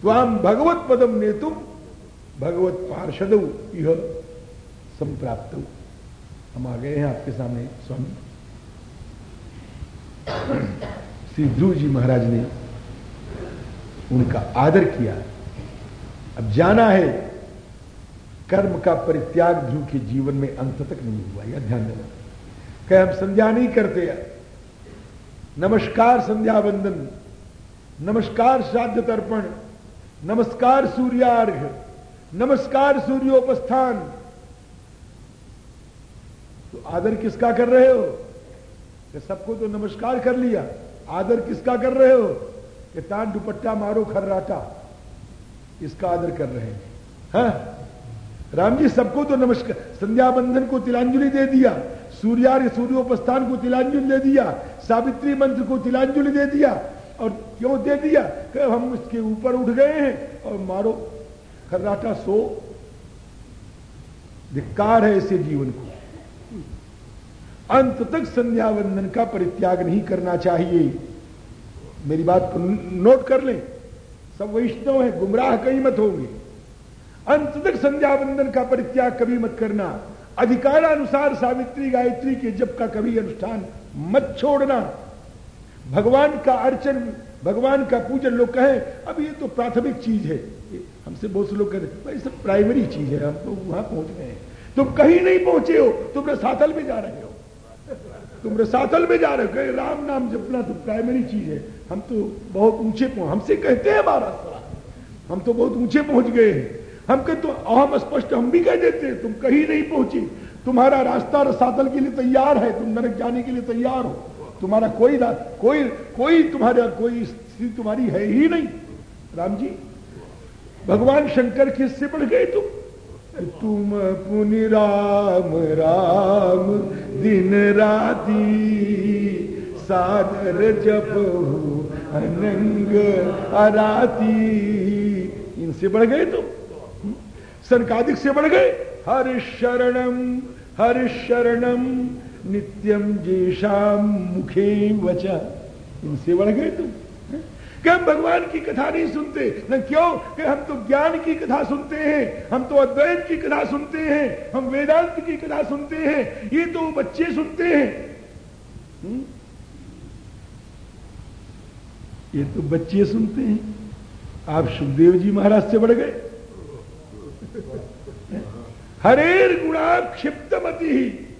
त्वाम भगवत पदम ने तुम भगवत पार्षद यह संप्राप्त। हम आ गए हैं आपके सामने, स्वामी। श्री ध्रुव जी महाराज ने उनका आदर किया। अब जाना है कर्म का परित्याग ध्रुव के जीवन में अंत तक नहीं हुआ, यह ध्यान देना। कह, हम संध्या नहीं करते नमस्कार संध्या वंदन नमस्कार श्राद्ध तर्पण नमस्कार सूर्यार्घ, नमस्कार सूर्योपस्थान। तो आदर किसका कर रहे हो? कि सबको तो नमस्कार कर लिया। आदर किसका कर रहे हो? कि तान दुपट्टा मारो खर्राटा। इसका आदर कर रहे हैं। हा? राम जी सबको तो नमस्कार। संध्या बंधन को तिलांजलि दे दिया। सूर्यार्य सूर्योपस्थान को तिलांजलि दे दिया। सावित्री मंत्र को तिलांजलि दे दिया। और क्यों दे दिया? कि हम उसके ऊपर उठ गए हैं और मारो, खर्राटा सो। धिक्कार है ऐसे जीवन को। अंत तक संध्या बंधन का परित्याग नहीं करना चाहिए। मेरी बात को नोट कर लें। सब वैष्णव है, गुमराह कहीं मत होंगे। अंत तक संध्या बंदन का परित्याग कभी मत करना। अधिकारानुसार सावित्री गायत्री के जब का कभी अनुष्ठान मत छोड़ना। भगवान का अर्चन, भगवान का पूजन, लोग कहें, अब ये तो प्राथमिक चीज़ है। हमसे बहुत से लोग कहते भाई सब प्राइमरी चीज़ है, हम तो वहाँ पहुँच गए हैं। तुम कहीं नहीं पहुँचे हो, तुम रसातल में जा रहे हो। तुम रसातल में जा रहे हो राम नाम जपना तो प्राइमरी चीज़ है। हम तो बहुत ऊँचे हमसे कहते हैं महाराज हम तो बहुत ऊँचे पहुँच गए हैं। हम कहते तो हम स्पष्ट हम भी कह देते तुम कहीं नहीं पहुँची। तुम्हारा रास्ता रसातल के लिए तैयार है, तुम नरक जाने के लिए तैयार हो। तुम्हारा कोई कोई कोई तुम्हारा, कोई स्थिति तुम्हारी है ही नहीं। राम जी भगवान शंकर किससे पढ़ गए तुम। तुम पुनि राम राम, दिन राती, सादर जप अनंग अराती। इनसे बढ़ गए तुम। सनकादिक से बढ़ गए। हर शरणम हर शरणम नित्यम जेशाम मुखे वचा। इनसे बढ़ गए तुम हम भगवान की कथा नहीं सुनते, न क्यों? कि हम तो ज्ञान की कथा सुनते हैं, हम तो अद्वैत की कथा सुनते हैं, हम वेदांत की कथा सुनते हैं, ये तो बच्चे सुनते हैं। हुँ? ये तो बच्चे सुनते हैं। आप सुखदेव जी महाराज से बढ़ गए। हरेर गुणा क्षिप्तमति ही।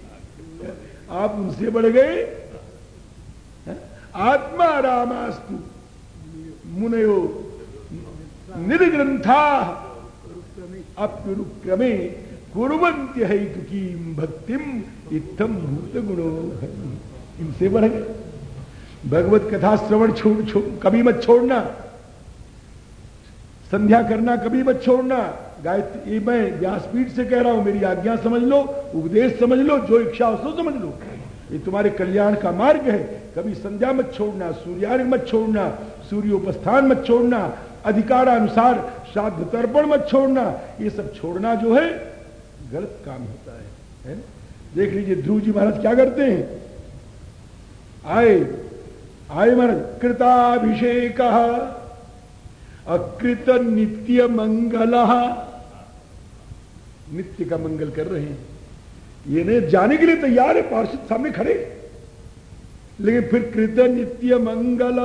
आप उनसे बढ़ गए। आत्मा रामास्तु। मुनयो। निर्ग्रंथा। अप्युरुक्रमे। कुरंत्य है की भक्तिम इतम भूत गुणो इनसे बढ़ गए। भगवत कथा श्रवण छोड़ छोड़ कभी मत छोड़ना। संध्या करना कभी मत छोड़ना। गायत्री मैं व्यासपीठ से कह रहा हूँ मेरी आज्ञा समझ लो उपदेश समझ लो जो इच्छा हो समझ लो। ये तुम्हारे कल्याण का मार्ग है। कभी संध्या मत छोड़ना सूर्यार्घ मत छोड़ना सूर्योपस्थान मत छोड़ना अधिकारानुसार श्राद्ध तर्पण मत छोड़ना ये सब छोड़ना जो है गलत काम होता है, है? देख लीजिए ध्रुव जी महाराज क्या करते हैं? आए आए महाराज कृताभिषेक अकृत नित्य मंगल नित्य का मंगल कर रहे हैं। ये नहीं जाने के लिए तैयार है, पार्षद सामने खड़े। लेकिन फिर कृत नित्य मंगल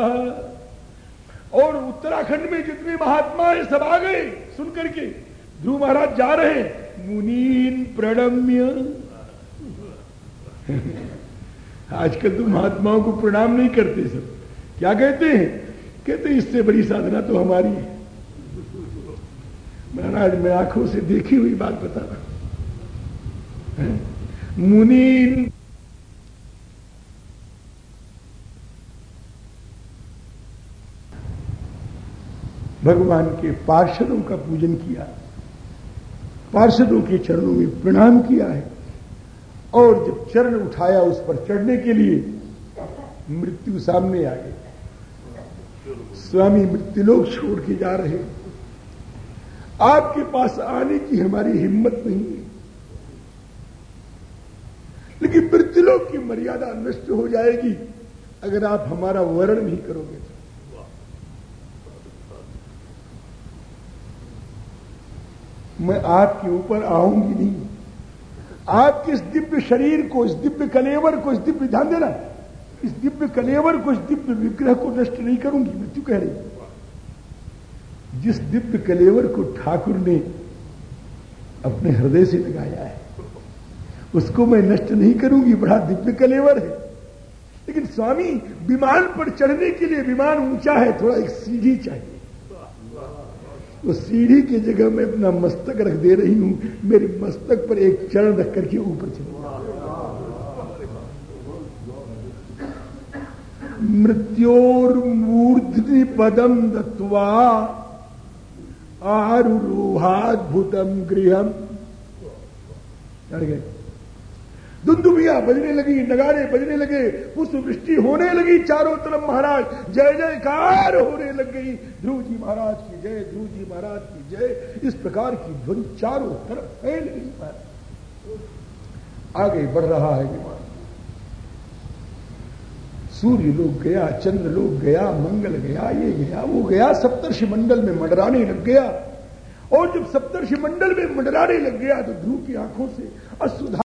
और उत्तराखंड में जितने महात्मा है, सब आ गए सुनकर के। ध्रुव महाराज जा रहे हैं। मुनीन प्रणम्य। आजकल तो महात्माओं को प्रणाम नहीं करते सब। क्या कहते हैं? कहते इससे बड़ी साधना तो हमारी है। महाराज, मैं आँखों से देखी हुई बात बता रहा हूँ? मुनि भगवान के पार्षदों का पूजन किया, पार्षदों के चरणों में प्रणाम किया है, और जब चरण उठाया उस पर चढ़ने के लिए मृत्यु सामने आ गई। स्वामी मृत्युलोक छोड़ के जा रहे आपके पास आने की हमारी हिम्मत नहीं है। लेकिन मृत्युलोक की मर्यादा नष्ट हो जाएगी अगर आप हमारा वर्ण नहीं करोगे तो। मैं आपके ऊपर आऊँगी नहीं। आपके इस दिव्य शरीर को, इस दिव्य कलेवर को, इस दिव्य ध्यान देना इस दिव्य कलेवर को, इस दिव्य विग्रह को नष्ट नहीं करूँगी मृत्यु कह रही जिस दिव्य कलेवर को ठाकुर ने अपने हृदय से लगाया है, उसको मैं नष्ट नहीं करूँगी, बड़ा दिव्य कलेवर है। लेकिन स्वामी, विमान पर चढ़ने के लिए विमान ऊँचा है, थोड़ा एक सीढ़ी चाहिए। तो सीढ़ी की जगह मैं अपना मस्तक रख दे रही हूँ, मेरे मस्तक पर एक चरण रख करके ऊपर चले मृत्योर्मूर्धि पदम दत्वा आरुरोहाद्भुतम गृहम। चढ़ गए दुंदुबिया बजने लगी नगारे बजने लगे पुष्प वृष्टि होने लगी चारों तरफ़ महाराज। जय जयकार होने लग गई। ध्रुव जी महाराज की जय ध्रुव जी महाराज की जय। इस प्रकार की ध्वनि चारों तरफ़ फैल गई। आगे बढ़ रहा है विमान। सूर्य लोग गया, चंद्र लोग गया, मंगल गया, ये गया, वो गया, सप्तर्षि मंडल में मंडराने लग गया। और जब सप्तर्षि मंडल में मंडराने लग गया तो ध्रुव की आँखों से अशुद्धा